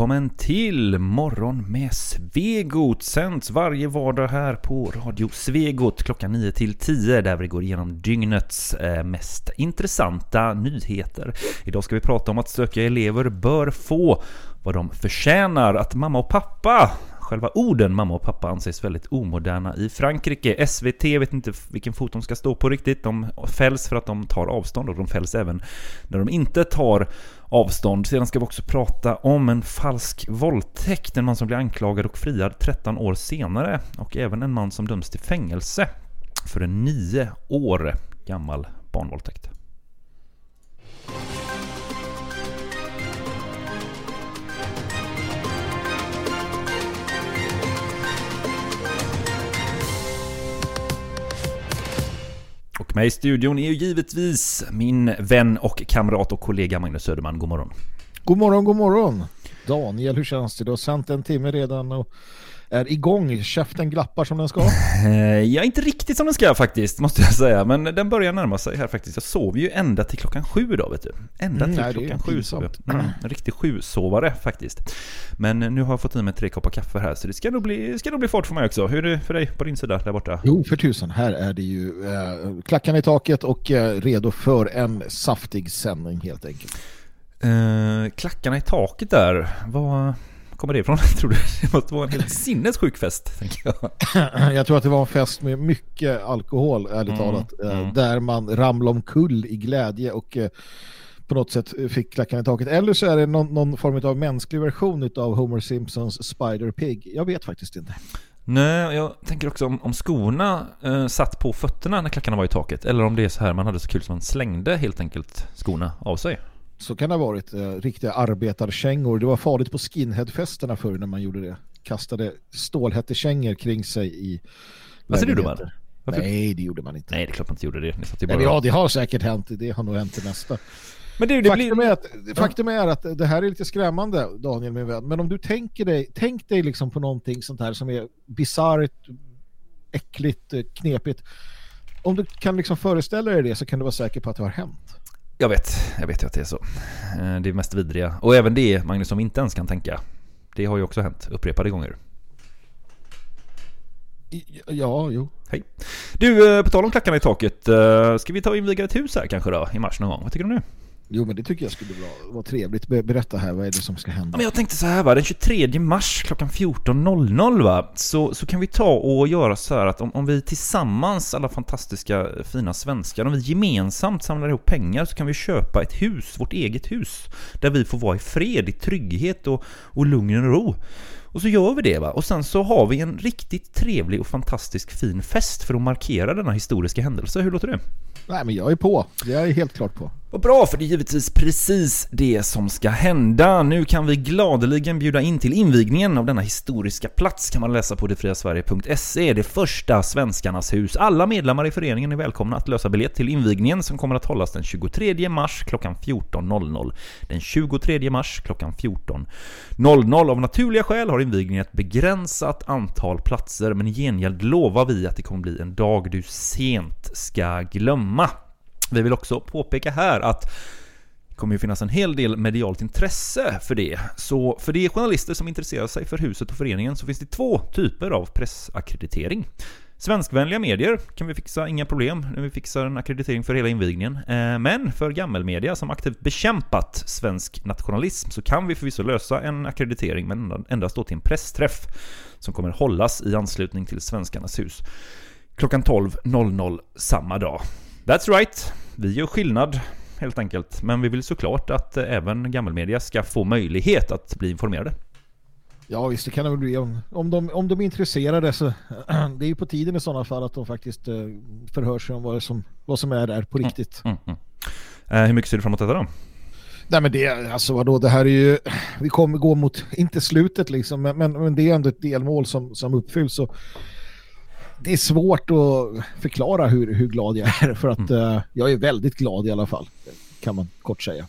Välkommen till Morgon med Svegot sänds varje vardag här på Radio Svegot klockan 9 till 10 där vi går igenom dygnets eh, mest intressanta nyheter. Idag ska vi prata om att stökiga elever bör få vad de förtjänar, att mamma och pappa Själva orden mamma och pappa anses väldigt omoderna i Frankrike. SVT vet inte vilken fot de ska stå på riktigt. De fälls för att de tar avstånd och de fälls även när de inte tar avstånd. Sedan ska vi också prata om en falsk våldtäkt. En man som blir anklagad och friad 13 år senare. Och även en man som döms till fängelse för en nio år gammal barnvåldtäkt. Och med i studion är ju givetvis min vän och kamrat och kollega Magnus Söderman. God morgon. God morgon, god morgon. Daniel, hur känns det? Du har sänt en timme redan och är igång. Käften glappar som den ska. Eh, Ja, inte riktigt som den ska faktiskt, måste jag säga. Men den börjar närma sig här faktiskt. Jag sov ju ända till klockan sju idag, vet du. Ända Mm, till är klockan sju sov jag. Mm, en riktig sjusovare faktiskt. Men nu har jag fått i mig tre koppar kaffe här, så det ska nog bli, ska nog bli fart för mig också. Hur är det för dig på din sida där borta? Jo, för tusen. Här är det ju eh, klackarna i taket och eh, redo för en saftig sändning helt enkelt. Eh, klackarna i taket där, vad kommer det ifrån? Tror du? Det måste vara en helt sinnessjuk fest, tänker jag. Jag tror att det var en fest med mycket alkohol, ärligt Mm, talat. eh, mm. Där man ramlade omkull i glädje och eh, på något sätt fick klackarna i taket. Eller så är det någon, någon form av mänsklig version av Homer Simpsons Spider Pig. Jag vet faktiskt inte. Nej, jag tänker också om, om skorna eh, satt på fötterna när klackarna var i taket. Eller om det är så här man hade så kul som man slängde helt enkelt skorna av sig. Så kan det ha varit. Eh, riktiga arbetarkängor. Det var farligt på skinheadfesterna förr när man gjorde det. Kastade stålhättekängor kring sig i du då, lägenheter. man? Varför- Nej, det gjorde man inte. Nej, det är klart man inte gjorde det. Ni ju Nej, bara... ja, det har säkert hänt. Det har nog hänt till nästa. Men du, det faktum, blir... är att, faktum är att det här är lite skrämmande, Daniel min vän. Men om du tänker dig, tänk dig liksom på någonting sånt här som är bisarrt, äckligt, knepigt. Om du kan liksom föreställa dig det så kan du vara säker på att det har hänt. Jag vet, jag vet ju att det är så. Eh, Det är mest vidriga. Och även det, Magnus, som inte ens kan tänka. Det har ju också hänt upprepade gånger. Ja, jo. Hej. Du, eh, på tal om klackarna i taket. eh, Ska vi ta och inviga ett hus här kanske då, i mars någon gång? Vad tycker du nu? Jo, men det tycker jag skulle vara, vara trevligt. Be- Berätta här, vad är det som ska hända? men jag tänkte så här va, den 23 mars klockan 14.00 va, så, så kan vi ta och göra så här att om, om vi tillsammans, alla fantastiska fina svenskar, om vi gemensamt samlar ihop pengar så kan vi köpa ett hus, vårt eget hus, där vi får vara i fred, i trygghet och, och lugn och ro. Och så gör vi det va, och sen så har vi en riktigt trevlig och fantastisk fin fest för att markera denna historiska händelse. Hur låter det? Nej, men jag är på. Jag är helt klart på. Vad bra, för det är givetvis precis det som ska hända. Nu kan vi gladeligen bjuda in till invigningen av denna historiska plats kan man läsa på detfriasverige.se, det första Svenskarnas hus. Alla medlemmar i föreningen är välkomna att lösa biljett till invigningen som kommer att hållas den 23 mars klockan 14.00. Den 23 mars klockan 14.00. Av naturliga skäl har invigningen ett begränsat antal platser, men i gengäld lovar vi att det kommer bli en dag du sent ska glömma. Vi vill också påpeka här att det kommer ju finnas en hel del medialt intresse för det. Så för de journalister som intresserar sig för huset och föreningen så finns det två typer av pressakkreditering. Svenskvänliga medier kan vi fixa, inga problem, när vi fixar en akkreditering för hela invigningen. Eh, men för gammelmedia som aktivt bekämpat svensk nationalism så kan vi förvisso lösa en akkreditering men endast då till en pressträff som kommer hållas i anslutning till Svenskarnas hus klockan 12.00 samma dag. That's right, vi gör skillnad helt enkelt. Men vi vill såklart att eh, även gammelmedia ska få möjlighet att bli informerade. Ja visst, det kan det väl bli. Om, om, de, om de är intresserade så det är ju på tiden i sådana fall att de faktiskt eh, förhör sig om vad som, vad som är där på riktigt. Mm, mm. Eh, hur mycket ser du fram emot detta då? Nej men det, alltså vadå, det här är ju, vi kommer gå mot, inte slutet liksom, men, men, men det är ändå ett delmål som, som uppfylls. Så det är svårt att förklara hur, hur glad jag är för att eh, jag är väldigt glad i alla fall, kan man kort säga.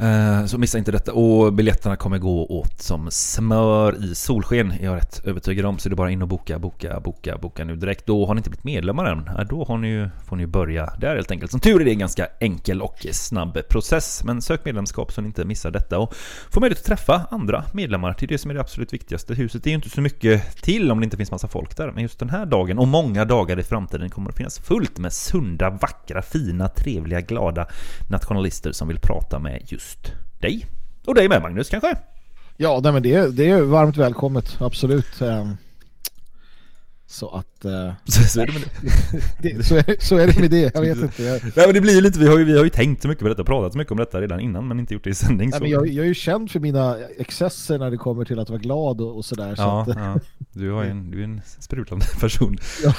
Eh, så missa inte detta. Och biljetterna kommer gå åt som smör i solsken. Jag är rätt övertygad om. Så det är bara in och boka, boka, boka, boka nu direkt. Då har ni inte blivit medlemmar än. Då har ni ju, får ni börja där helt enkelt. Som tur är det en ganska enkel och snabb process. Men sök medlemskap så ni inte missar detta. Och få möjlighet att träffa andra medlemmar. till det som är det absolut viktigaste. Huset är ju inte så mycket till om det inte finns massa folk där. Men just den här dagen och många dagar i framtiden kommer det finnas fullt med sunda, vackra, fina, trevliga, glada nationalister som vill prata med just dig. Och dig med Magnus kanske? Ja, nej, men det, det är varmt välkommet, absolut. Ehm, så att... Så, så är det med det. det, så, är, så är det med det, jag vet inte. Jag, Nej men det blir lite, vi har ju, vi har ju tänkt så mycket på detta, pratat så mycket om detta redan innan men inte gjort det i sändning. nej, Så. men jag, jag är ju känd för mina excesser när det kommer till att vara glad och, och sådär. Så ja, att, ja. Du, har ju en, du är en sprudlande person. Ja,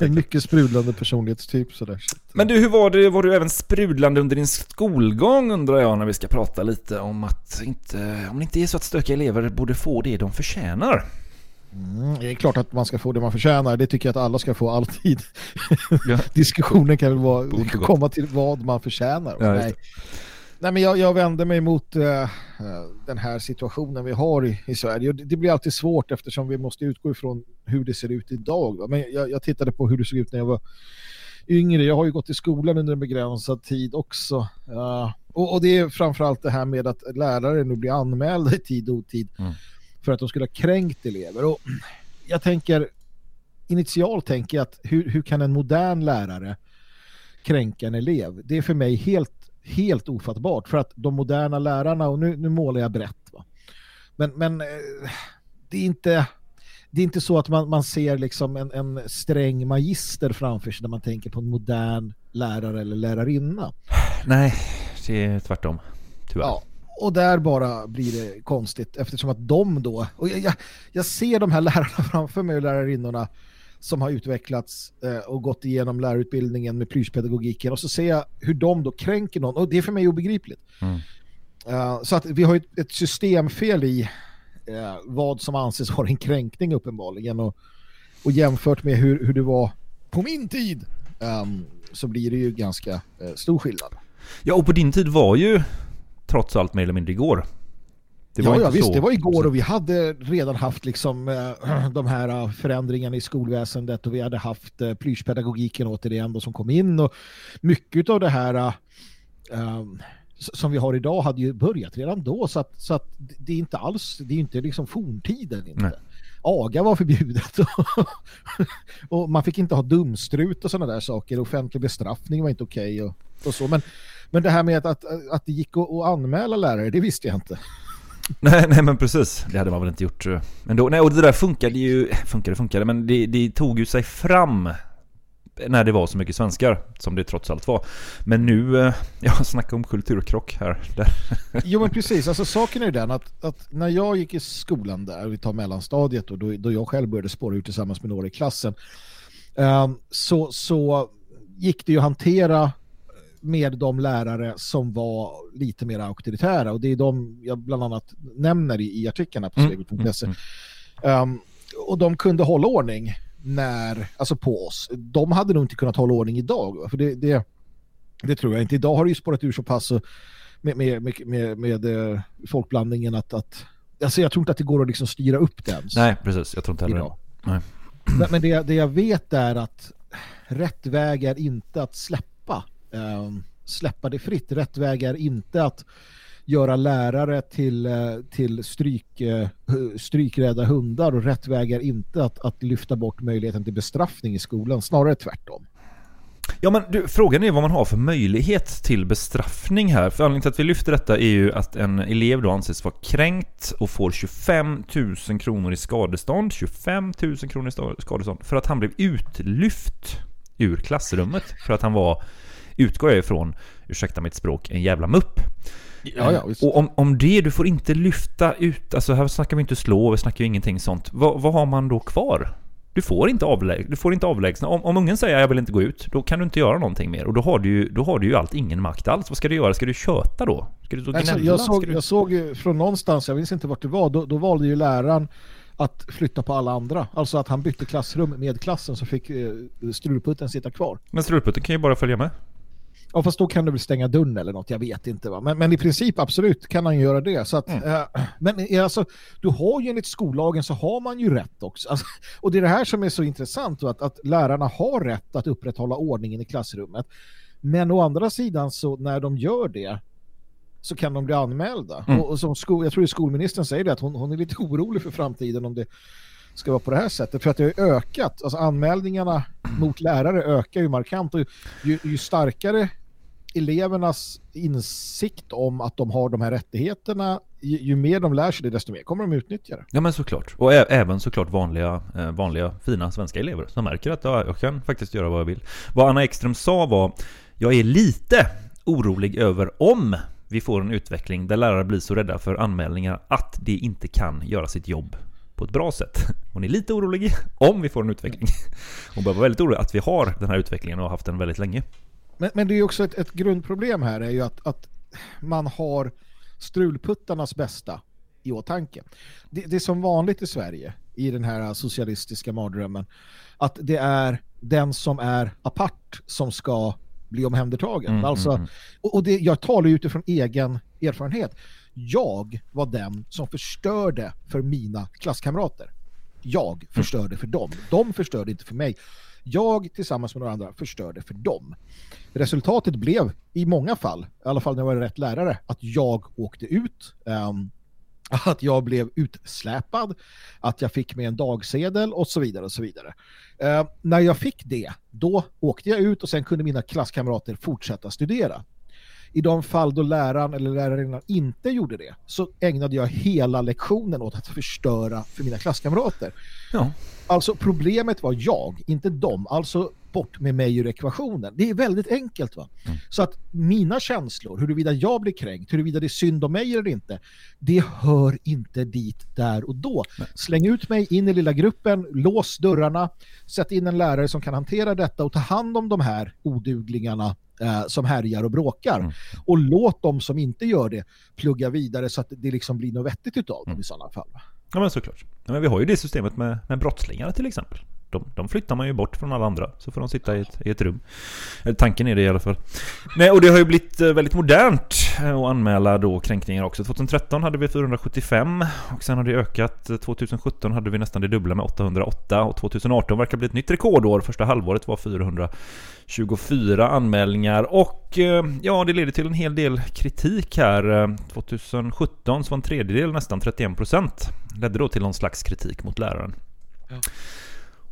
en mycket sprudlande personlighetstyp sådär. Så Men du, hur var det? Var du även sprudlande under din skolgång undrar jag när vi ska prata lite om att inte, om det inte är så att stökiga elever borde få det de förtjänar. Mm, det är klart att man ska få det man förtjänar. Det tycker jag att alla ska få alltid. Ja. Diskussionen kan väl vara, komma till vad man förtjänar. Ja, Nej. Nej, men jag, jag vänder mig mot eh, den här situationen vi har i, i Sverige. Det, det blir alltid svårt eftersom vi måste utgå ifrån hur det ser ut idag. Va? Men jag, jag tittade på hur det såg ut när jag var yngre. Jag har ju gått i skolan under en begränsad tid också. Eh, och, och det är framförallt det här med att lärare nu blir anmälda i tid och otid Mm. För att de skulle ha kränkt elever. Och jag tänker, initialt tänker jag att hur, hur kan en modern lärare kränka en elev? Det är för mig helt, helt ofattbart för att de moderna lärarna, och nu, nu målar jag brett va? men, men eh, det är inte det är inte så att man, man ser liksom en, en sträng magister framför sig när man tänker på en modern lärare eller lärarinna. Nej, det är tvärtom. Tyvärr. Ja, och där bara blir det konstigt eftersom att de då, och jag, jag, ser de här lärarna framför mig och lärarinnorna som har utvecklats eh, och gått igenom lärarutbildningen med plyschpedagogiken och så ser jag hur de då kränker någon och det är för mig obegripligt. Mm. Eh, så att vi har ett, ett systemfel i eh, vad som anses vara en kränkning uppenbarligen och, och jämfört med hur, hur det var på min tid ehm, så blir det ju ganska eh, stor skillnad. Ja, och på din tid var ju trots allt mer eller mindre igår. Det ja, ja visst, så- det var igår och vi hade redan haft liksom eh, de här eh, förändringarna i skolväsendet och vi hade haft eh, plyschpedagogiken återigen då som kom in och mycket av det här s- som vi har idag hade ju börjat redan då så att, så att det är inte alls, det är inte liksom forntiden inte. Nej. Aga var förbjudet och man fick inte ha dumstrut och sådana där saker. Offentlig bestraffning var inte okej och, och så. Men, men det här med att, att, att det gick att, anmäla lärare, det visste jag inte. Nej, nej men precis. Det hade man väl inte gjort. Men då, nej, och det där funkade ju, funkade funkade, men det, det tog ju sig fram När det var så mycket svenskar, som det trots allt var. Men nu, eh, jag snackar om kulturkrock här. Där. Jo men precis, alltså saken är den att, att när jag gick i skolan där, vi tar mellanstadiet och då, då jag själv började spåra ut tillsammans med några i klassen ehm, så, så gick det ju att hantera med de lärare som var lite mer auktoritära och det är de jag bland annat nämner i, i artiklarna på Mm, svegot.se. Ehm, och de kunde hålla ordning när, alltså på oss. De hade nog inte kunnat hålla ordning idag, för det, det, det tror jag inte. Idag har det ju spårat ur så pass med, med, med, med, med eh, folkblandningen att, att alltså jag tror inte att det går att liksom styra upp det ens. Nej, precis. Jag tror inte heller. Nej. Men, men det, det jag vet är att rätt väg är inte att släppa eh, släppa det fritt. Rätt väg är inte att göra lärare till, eh, till stryk, eh, strykrädda hundar och rätt väg är inte att, att lyfta bort möjligheten till bestraffning i skolan, snarare tvärtom. Ja men du, frågan är vad man har för möjlighet till bestraffning här. För anledningen till att vi lyfter detta är ju att en elev då anses vara kränkt och får 25 000 kronor i skadestånd. 25 000 kronor i skadestånd för att han blev utlyft ur klassrummet. För att han var, utgår jag ifrån, ursäkta mitt språk, en jävla mupp. Ja, ja, och om, om det, du får inte lyfta ut, alltså här snackar vi inte slå, vi snackar ju ingenting sånt. Vad, vad har man då kvar? Du får inte, avlä du får inte avlägsna. Om, om ungen säger jag vill inte gå ut, då kan du inte göra någonting mer. Och då har du ju, då har du ju allt ingen makt alls. Vad ska du göra? Ska du köta då? Ska du och Alltså, gnälla? jag, såg, du... jag såg från någonstans, jag minns inte vart det var, då, då valde ju läraren att flytta på alla andra. Alltså att han bytte klassrum med klassen så fick eh, strulputten sitta kvar. Men strulputten kan ju bara följa med. Ja, fast då kan du väl stänga dörren eller något, jag vet inte. Va? Men, men i princip absolut kan han göra det. Så att, eh, men eh, alltså, du har ju enligt skollagen så har man ju rätt också. Alltså, och det är det här som är så intressant, att, att lärarna har rätt att upprätthålla ordningen i klassrummet. Men å andra sidan så när de gör det så kan de bli anmälda. Mm. Och, och som skol, jag tror att skolministern säger det, att hon, hon är lite orolig för framtiden om det ska vara på det här sättet. För att det har ökat. Alltså anmälningarna mot lärare ökar ju markant. Och ju, ju starkare elevernas insikt om att de har de här rättigheterna, ju, ju mer de lär sig det, desto mer kommer de utnyttja det. Ja men såklart. Och även såklart vanliga, eh, vanliga fina svenska elever som märker att ja, jag kan faktiskt göra vad jag vill. Vad Anna Ekström sa var, jag är lite orolig över om vi får en utveckling där lärare blir så rädda för anmälningar att de inte kan göra sitt jobb på ett bra sätt. Hon är lite orolig om vi får en utveckling. Hon bör vara väldigt orolig att vi har den här utvecklingen och har haft den väldigt länge. Men, men det är också ett, ett grundproblem här är ju att, att man har strulputtarnas bästa i åtanke. Det, det är som vanligt i Sverige i den här socialistiska mardrömmen att det är den som är apart som ska bli omhändertagen. Mm, alltså, mm, mm. Och, och det, jag talar ju utifrån egen erfarenhet. Jag var den som förstörde för mina klasskamrater. Jag förstörde för dem. De förstörde inte för mig. Jag tillsammans med några andra förstörde för dem. Resultatet blev i många fall, i alla fall när jag var rätt lärare, att jag åkte ut. Um, att jag blev utsläpad, att jag fick med en dagsedel och så vidare och så vidare. Eh, när jag fick det, då åkte jag ut och sen kunde mina klasskamrater fortsätta studera. I de fall då läraren eller lärarinnan inte gjorde det så ägnade jag hela lektionen åt att förstöra för mina klasskamrater. Ja. Alltså problemet var jag, inte dem. Alltså bort med mig ur ekvationen. Det är väldigt enkelt va. Så att mina känslor, huruvida jag blir kränkt, huruvida det är synd om mig eller inte, det hör inte dit där och då. Släng ut mig in i lilla gruppen, lås dörrarna, sätt in en lärare som kan hantera detta och ta hand om de här oduglingarna eh, som härjar och bråkar. Och låt de som inte gör det plugga vidare så att det liksom blir något vettigt utav dem i sådana fall. Ja men såklart. Ja, men vi har ju det systemet med, med brottslingar till exempel. De, de flyttar man ju bort från alla andra, så får de sitta i ett, i ett rum. Eh, tanken är det i alla fall. Nej, och det har ju blivit eh, väldigt modernt eh, att anmäla då kränkningar också. 2013 hade vi 475 och sen har det ökat. 2017 hade vi nästan det dubbla med 808 och 2018 verkar bli ett nytt rekordår. Första halvåret var 424 anmälningar och ja, det leder till en hel del kritik här. 2017 så var en tredjedel, nästan 31%, ledde då till någon slags kritik mot läraren.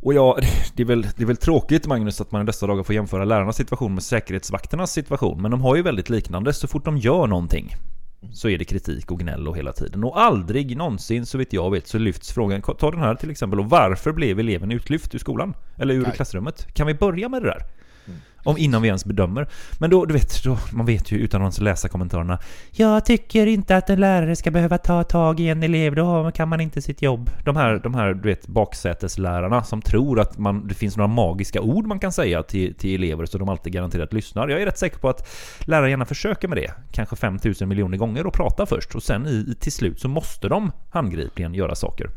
Och ja, det är, väl, det är väl tråkigt Magnus att man i dessa dagar får jämföra lärarnas situation med säkerhetsvakternas situation. Men de har ju väldigt liknande så fort de gör någonting. så är det kritik och gnäll och hela tiden. Och aldrig någonsin, så vitt jag vet, så lyfts frågan. Ta den här till exempel. Och varför blev eleven utlyft ur skolan? Eller ur Nej. klassrummet? Kan vi börja med det där? Om innan vi ens bedömer. Men då, du vet, då, man vet ju utan att ens läsa kommentarerna. Jag tycker inte att en lärare ska behöva ta tag i en elev, då kan man inte sitt jobb. De här, de här du vet, baksäteslärarna som tror att man, det finns några magiska ord man kan säga till, till elever så de alltid garanterat lyssnar. Jag är rätt säker på att lärare gärna försöker med det, kanske 5000 miljoner gånger och prata först. Och sen i, till slut så måste de handgripligen göra saker.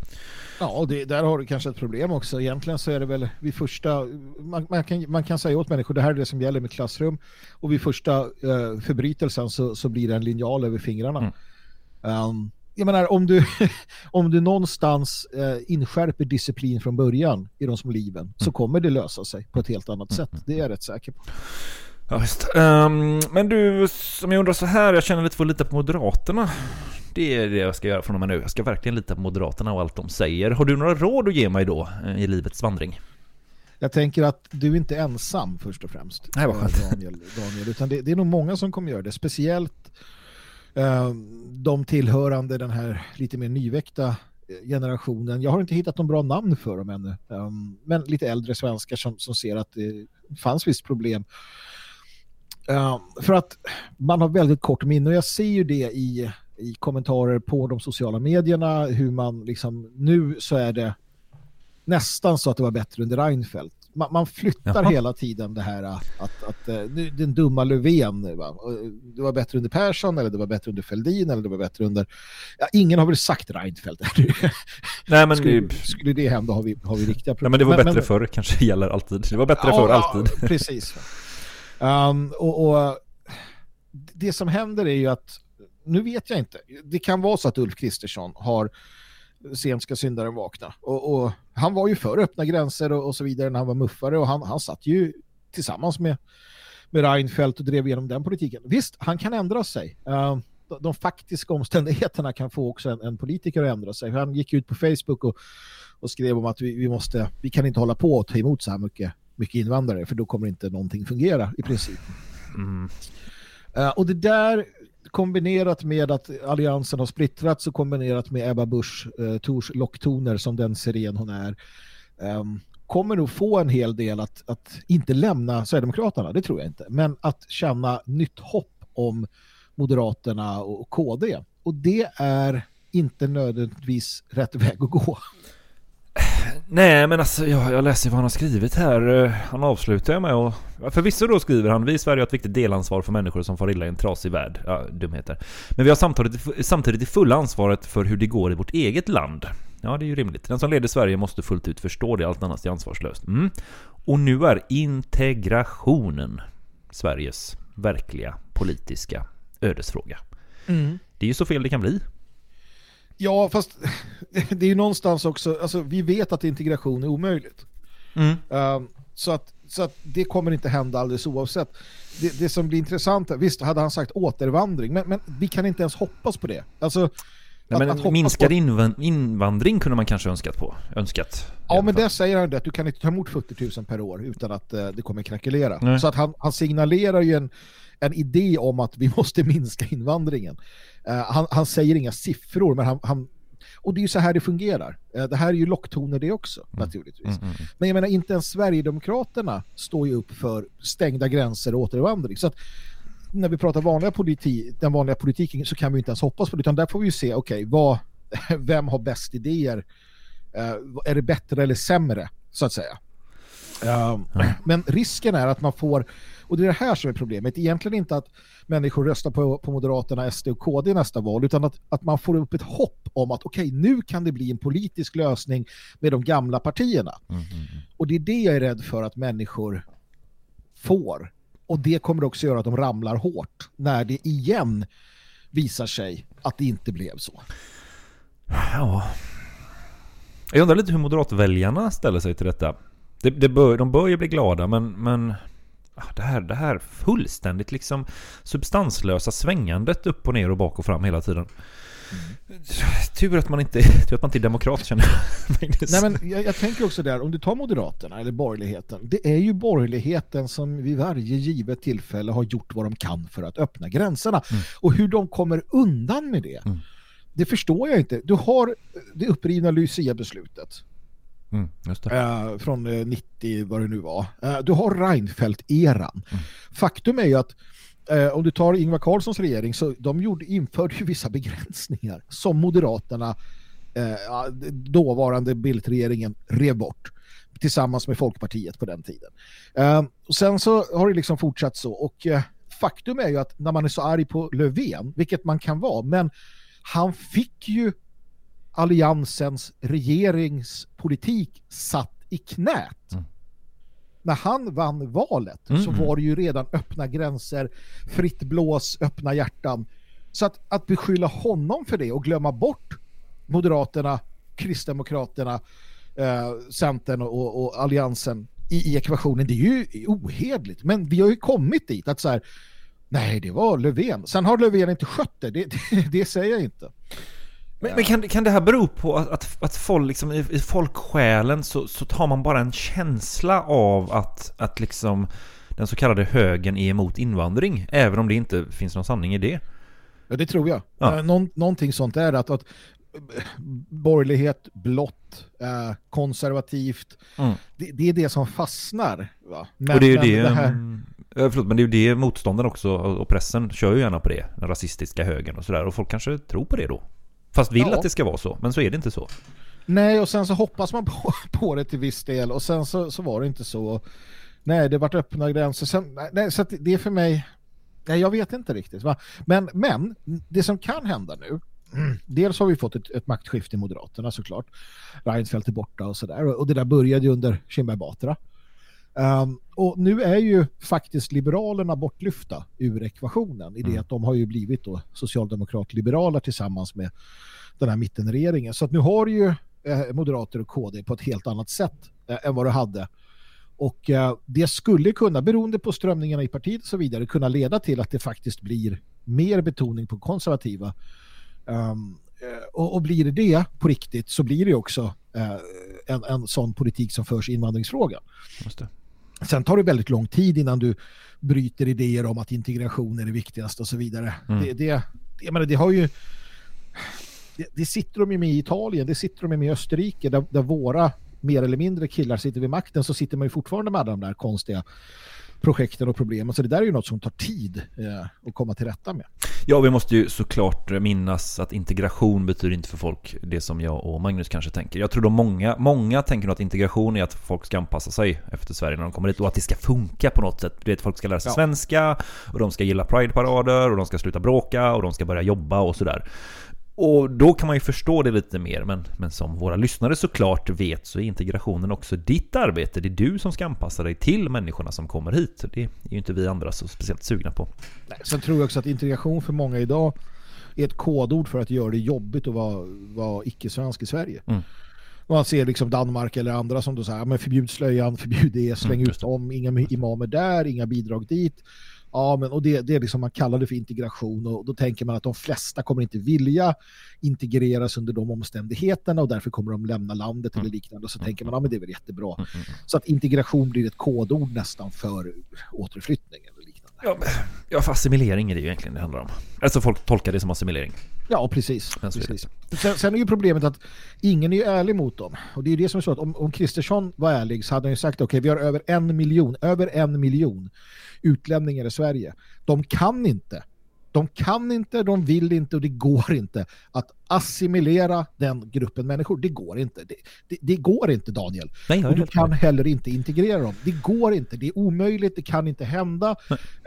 Ja, och det, där har du kanske ett problem också. Egentligen så är det väl vid första... Man, man, kan, man kan säga åt människor det här är det som gäller med klassrum. Och vid första eh, förbrytelsen så, så blir det en linjal över fingrarna. Um, jag menar, om du, om du någonstans eh, inskärper disciplin från början i de små liven så kommer det lösa sig på ett helt annat sätt. Det är jag rätt säker på. Ja, visst. Ehm, men du, som jag undrar så här, jag känner lite för att lita på Moderaterna. Det är det jag ska göra från och med nu. Jag ska verkligen lita på Moderaterna och allt de säger. Har du några råd att ge mig då eh, i livets vandring? Jag tänker att du är inte ensam först och främst. Nej, vad skönt. eh, Daniel, Daniel utan det, det är nog många som kommer göra det. Speciellt eh, de tillhörande den här lite mer nyväckta eh, generationen. Jag har inte hittat någon bra namn för dem ännu. Um, men lite äldre svenskar som, som ser att det fanns visst problem. Um, för att man har väldigt kort minne och jag ser ju det i, i kommentarer på de sociala medierna hur man liksom nu så är det nästan så att det var bättre under Reinfeldt. Man, man flyttar Jaha. hela tiden det här att, att eh, nu- den dumma Löfven, va? Och det var bättre under Persson eller det var bättre under Fälldin eller det var bättre under... Ja, ingen har väl sagt Reinfeldt. Nej, men skulle, det- skulle det hända har vi, har vi riktiga Nej, problem. men det var bättre förr, kanske gäller alltid. Det var bättre Ja, förr, ja, alltid. precis. Um, och, och det som händer är ju att, nu vet jag inte, det kan vara så att Ulf Kristersson har sent ska syndaren vakna. Och, och han var ju för öppna gränser och, och så vidare när han var muffare och han, han satt ju tillsammans med, med Reinfeldt och drev igenom den politiken. Visst, han kan ändra sig. Um, de, de faktiska omständigheterna kan få också en, en politiker att ändra sig. Han gick ut på Facebook och, och skrev om att vi, vi måste, vi kan inte hålla på och ta emot så här mycket, mycket invandrare för då kommer inte någonting fungera i princip. Eh, och det där kombinerat med att alliansen har splittrats och kombinerat med Ebba Busch uh, Tors locktoner som den siren hon är ehm, kommer nog få en hel del att, att inte lämna Sverigedemokraterna, det tror jag inte, men att känna nytt hopp om Moderaterna och KD. Och det är inte nödvändigtvis rätt väg att gå. Nej, men alltså jag, jag läser vad han har skrivit här. Eh, Han avslutar med att... Förvisso då skriver han, vi i Sverige har ett viktigt delansvar för människor som far illa i en trasig värld. Ja, dumheter. Men vi har samtidigt, samtidigt det fulla ansvaret för hur det går i vårt eget land. Ja, det är ju rimligt. Den som leder Sverige måste fullt ut förstå det, allt annat är ansvarslöst. Mm. Och nu är integrationen Sveriges verkliga politiska ödesfråga. Mm. Det är ju så fel det kan bli. Ja, fast det är ju någonstans också, alltså vi vet att integration är omöjligt. Mm. Um, så, att, så att det kommer inte hända alldeles oavsett. Det, det som blir intressant, visst hade han sagt återvandring, men, men vi kan inte ens hoppas på det. Alltså, Nej, att- men att minskad på- invan- invandring kunde man kanske önskat på. Önskat. Ja, men det säger han att du kan inte ta emot 40 000 per år utan att eh, det kommer krackelera. Nej. Så att han, han signalerar ju en, en idé om att vi måste minska invandringen. Eh, han, han säger inga siffror, men han, han och det är ju så här det fungerar. Eh, det här är ju locktoner det också, naturligtvis. Mm, mm, mm. Men jag menar, inte ens Sverigedemokraterna står ju upp för stängda gränser och återvandring. Så att när vi pratar vanliga politi den vanliga politiken så kan vi inte ens hoppas på det. Utan där får vi ju se, okej, vad vem har bäst idéer? Eh, är det bättre eller sämre, så att säga? Men risken är att man får, och det är det här som är problemet, egentligen inte att människor röstar på, på Moderaterna, SD och KD i nästa val, utan att, att man får upp ett hopp om att okej, nu kan det bli en politisk lösning med de gamla partierna. Och det är det jag är rädd för att människor får. Och det kommer också göra att de ramlar hårt när det igen visar sig att det inte blev så. Ja. Jag undrar lite hur moderatväljarna ställer sig till detta. Det, det bör, de bör ju bli glada, men, men det, här, det här fullständigt liksom substanslösa svängandet upp och ner och bak och fram hela tiden. tur att man inte, tur att man inte är demokrat känner jag. Nej, men jag, jag tänker också där, om du tar Moderaterna eller borgerligheten, det är ju borgerligheten som vid varje givet tillfälle har gjort vad de kan för att öppna gränserna. Och hur de kommer undan med det, det förstår jag inte. Du har det upprivna Lucia-beslutet. Mm, eh, från eh, 90, vad det nu var. Eh, du har Reinfeldt-eran. Faktum är ju att eh, om du tar Ingvar Carlssons regering så de gjorde, införde ju vissa begränsningar som Moderaterna, eh, dåvarande Bildt-regeringen, rev bort tillsammans med Folkpartiet på den tiden. Eh, och sen så har det liksom fortsatt så och eh, faktum är ju att när man är så arg på Löfven, vilket man kan vara, men han fick ju alliansens regeringspolitik satt i knät. När han vann valet Mm, så mm. var det ju redan öppna gränser, fritt blås, öppna hjärtan. Så att, att beskylla honom för det och glömma bort Moderaterna, Kristdemokraterna, eh, Centern och, och, och Alliansen i, i ekvationen, det är ju ohedligt. Men vi har ju kommit dit att så här, nej det var Löfven. Sen har Löfven inte skött det, det, det, det säger jag inte. Men, men kan, kan det här bero på att, att, att folk liksom, i, i folksjälen så, så tar man bara en känsla av att, att liksom den så kallade högen är emot invandring, även om det inte finns någon sanning i det? Ja, det tror jag. Ja. Eh, Någon, någonting sånt är det att, att eh, borgerlighet, blått, eh, konservativt, Mm. det, det är det som fastnar. Men, och det är ju men det, här- mm, förlåt, men det är ju det motståndaren också och pressen kör ju gärna på det, den rasistiska högen och sådär, och folk kanske tror på det då. Fast vill Ja. att det ska vara så, men så är det inte så. Nej, och sen så hoppas man på, på det till viss del och sen så, så var det inte så. Nej, det vart öppna gränser. Sen, nej, så det är för mig, nej, jag vet inte riktigt. Va? Men, men det som kan hända nu, dels har vi fått ett, ett maktskifte i Moderaterna såklart. Reinfeldt är borta och sådär. Och det där började ju under Kinberg Batra. Um, och nu är ju faktiskt Liberalerna bortlyfta ur ekvationen i det att de har ju blivit då socialdemokrat-liberala tillsammans med den här mittenregeringen. Så att nu har ju eh, Moderater och KD på ett helt annat sätt eh, än vad det hade. Och eh, det skulle kunna, beroende på strömningarna i partiet och så vidare, kunna leda till att det faktiskt blir mer betoning på konservativa. Um, och, och blir det det på riktigt så blir det också eh, en, en sån politik som förs i invandringsfrågan. Just det. Sen tar det väldigt lång tid innan du bryter idéer om att integration är det viktigaste och så vidare. Mm. Det, det, jag menar, det har ju det, det sitter de ju med i Italien, det sitter de med i Österrike där, där våra mer eller mindre killar sitter vid makten så sitter man ju fortfarande med alla de där konstiga projekten och problemen. Så det där är ju något som tar tid eh, att komma till rätta med. Ja, vi måste ju såklart minnas att integration betyder inte för folk det som jag och Magnus kanske tänker. Jag tror de många, många tänker nog att integration är att folk ska anpassa sig efter Sverige när de kommer hit och att det ska funka på något sätt. Du vet, folk ska lära sig Ja. svenska och de ska gilla Pride-parader och de ska sluta bråka och de ska börja jobba och sådär. Och då kan man ju förstå det lite mer, men, men som våra lyssnare såklart vet så är integrationen också ditt arbete. Det är du som ska anpassa dig till människorna som kommer hit. Det är ju inte vi andra så speciellt sugna på. Nej, sen tror jag också att integration för många idag är ett kodord för att göra det jobbigt att vara, vara icke-svensk i Sverige. Mm. Man ser liksom Danmark eller andra som då säger, "Ja, men förbjud slöjan, förbjud det, släng Mm, ut dem, inga imamer där, inga bidrag dit. Ja, men och det, det är liksom man kallar det för integration och då tänker man att de flesta kommer inte vilja integreras under de omständigheterna och därför kommer de lämna landet Mm. eller liknande. Och så tänker man, ja men det är väl jättebra. Så att integration blir ett kodord nästan för återflyttning eller liknande. Ja, ja, för assimilering är det ju egentligen det handlar om. Alltså folk tolkar det som assimilering. Ja, precis. Precis. Sen, sen är ju problemet att ingen är ju ärlig mot dem. Och det är ju det som är så att om, om Kristersson var ärlig så hade han ju sagt okej, vi har över en miljon, över en miljon utlänningar i Sverige. De kan inte, de kan inte, de vill inte och det går inte att assimilera den gruppen människor. Det går inte. Det, det, det går inte Daniel. Nej, och du kan med. heller inte integrera dem. Det går inte. Det är omöjligt. Det kan inte hända.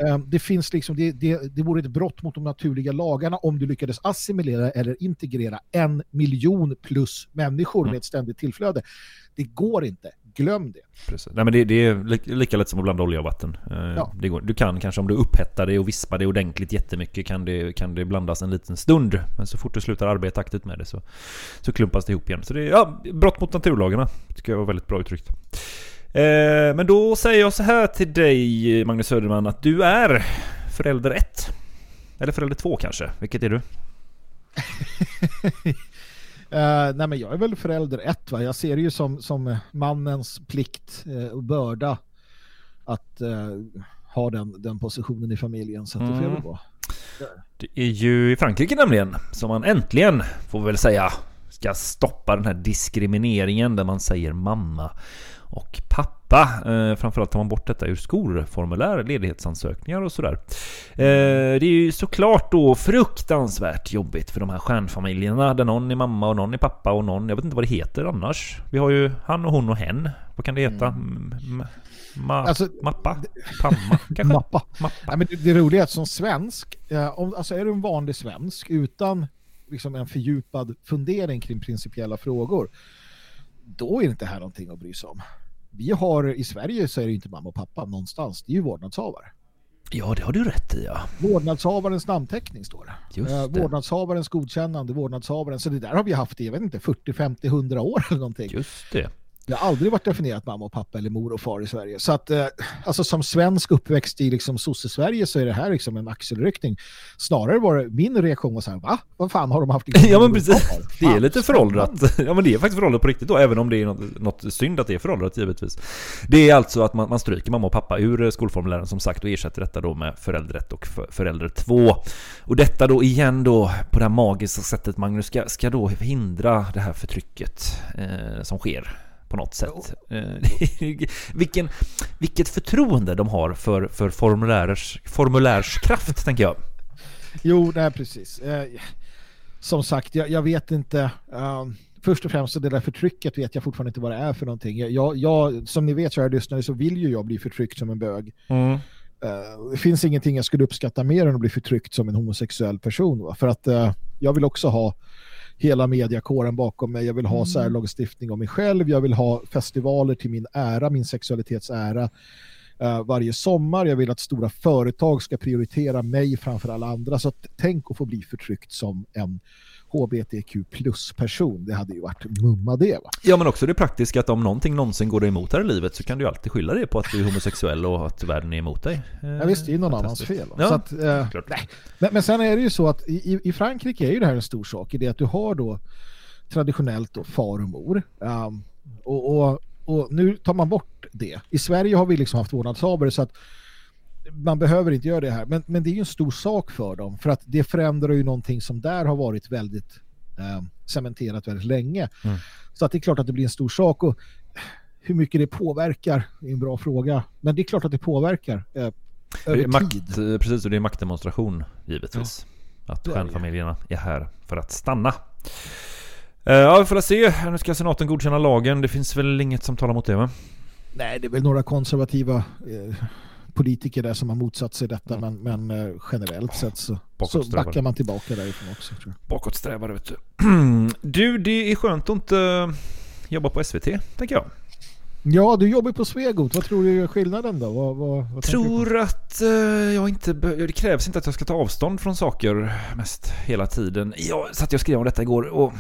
Ehm, det finns liksom, det, det, det vore ett brott mot de naturliga lagarna om du lyckades assimilera eller integrera en miljon plus människor med ett ständigt tillflöde. Det går inte. Glöm det. Precis. Nej men det, det är li- lika lätt som att blanda olja och vatten. Eh, Ja. Det går, du kan kanske om du upphettar det och vispar det ordentligt jättemycket kan det, kan det blandas en liten stund. Men så fort du slutar arbeta aktivt med det så, så klumpas det ihop igen. Så det är ja, brott mot naturlagarna. Tycker jag var väldigt bra uttryckt. Eh, men då säger jag så här till dig Magnus Söderman att du är förälder ett. Eller förälder två kanske. Vilket är du? Eh, nej men jag är väl förälder ett va. Jag ser det ju som, som mannens plikt eh, och börda att eh, ha den, den positionen i familjen. Så att det får jag Mm. väl vara. Det är ju i Frankrike nämligen som man äntligen, får vi väl säga, ska stoppa den här diskrimineringen där man säger mamma och pappa. Eh, framförallt tar man bort detta ur skolformulär, ledighetsansökningar och sådär. Eh, det är ju såklart då fruktansvärt jobbigt för de här stjärnfamiljerna där någon är mamma och någon är pappa och någon, jag vet inte vad det heter annars. Vi har ju han och hon och hen. Vad kan det heta? M- m- Ma, Alltså, mappa? Pamma? Kanske? Mappa. Nej, men det, det roliga är att som svensk, eh, om, alltså är du en vanlig svensk utan liksom en fördjupad fundering kring principiella frågor, då är det inte här någonting att bry sig om. Vi har i Sverige så är det inte mamma och pappa någonstans, det är ju vårdnadshavare. Ja, det har du rätt i ja. Vårdnadshavarens namnteckning står det. Just Eh, det. Vårdnadshavarens godkännande, vårdnadshavaren. Så det där har vi haft i, jag vet inte, 40, 50, 100 år eller någonting. Just det. Det har aldrig varit definierat mamma och pappa eller mor och far i Sverige. Så att, eh, alltså som svensk uppväxt i liksom sosse-Sverige så är det här liksom en axelryckning. Snarare var det, min reaktion var så här, va? Vad fan har de haft? Liksom Ja men precis. Det är lite föråldrat. Ja men det är faktiskt föråldrat på riktigt då, även om det är något, något synd att det är föråldrat givetvis. Det är alltså att man, man stryker mamma och pappa ur eh, skolformulären som sagt och ersätter detta då med förälder 1 och för, förälder 2. Och detta då igen då på det här magiska sättet Magnus ska, ska då hindra det här förtrycket eh, som sker på något sätt. Eh, vilken, vilket förtroende de har för, för formulärers, formulärskraft tänker jag. Jo, nej precis. Eh, som sagt, jag, jag vet inte. ehm, först och främst så det där förtrycket vet jag fortfarande inte vad det är för någonting. Jag, jag, som ni vet här lyssnare så vill ju jag bli förtryckt som en bög. Mm. Eh, det finns ingenting jag skulle uppskatta mer än att bli förtryckt som en homosexuell person. Va? För att jag vill också ha hela mediakåren bakom mig. Jag vill ha Mm. särlagstiftning om mig själv. Jag vill ha festivaler till min ära, min sexualitets ära varje sommar. Jag vill att stora företag ska prioritera mig framför alla andra. Så tänk att få bli förtryckt som en HBTQ plus-person. Det hade ju varit mumma det va? Ja men också det praktiska att om någonting någonsin går dig emot här i livet så kan du alltid skylla det på att du är homosexuell och att världen är emot dig. Eh, Ja, visst, det är ju någon annans fel. Ja, så att, eh, nej. Men, men sen är det ju så att i, i Frankrike är ju det här en stor sak i det att du har då traditionellt då far och mor. Um, och, och, och nu tar man bort det. I Sverige har vi liksom haft vårdnadshavare så att man behöver inte göra det här. Men, men det är ju en stor sak för dem för att det förändrar ju någonting som där har varit väldigt eh, cementerat väldigt länge. Mm. Så att det är klart att det blir en stor sak och hur mycket det påverkar är en bra fråga. Men det är klart att det påverkar eh, över makt, tid. precis, och det är maktdemonstration givetvis. Att är det. stjärnfamiljerna är här för att stanna. Eh, Ja, vi får se. Nu ska senaten godkänna lagen. Det finns väl inget som talar mot det va? Nej, det är väl några konservativa eh, politiker där som har motsatt sig detta men, men eh, generellt sett så, så backar man tillbaka därifrån också. Tror jag. Bakåtsträvare vet du. Du, det är skönt att inte jobba på SVT, tänker jag. Ja, du jobbar på Svegot. Vad tror du är skillnaden då? Vad, vad, vad tror att eh, jag inte Det krävs inte att jag ska ta avstånd från saker mest hela tiden. Jag satt och skrev om detta igår och...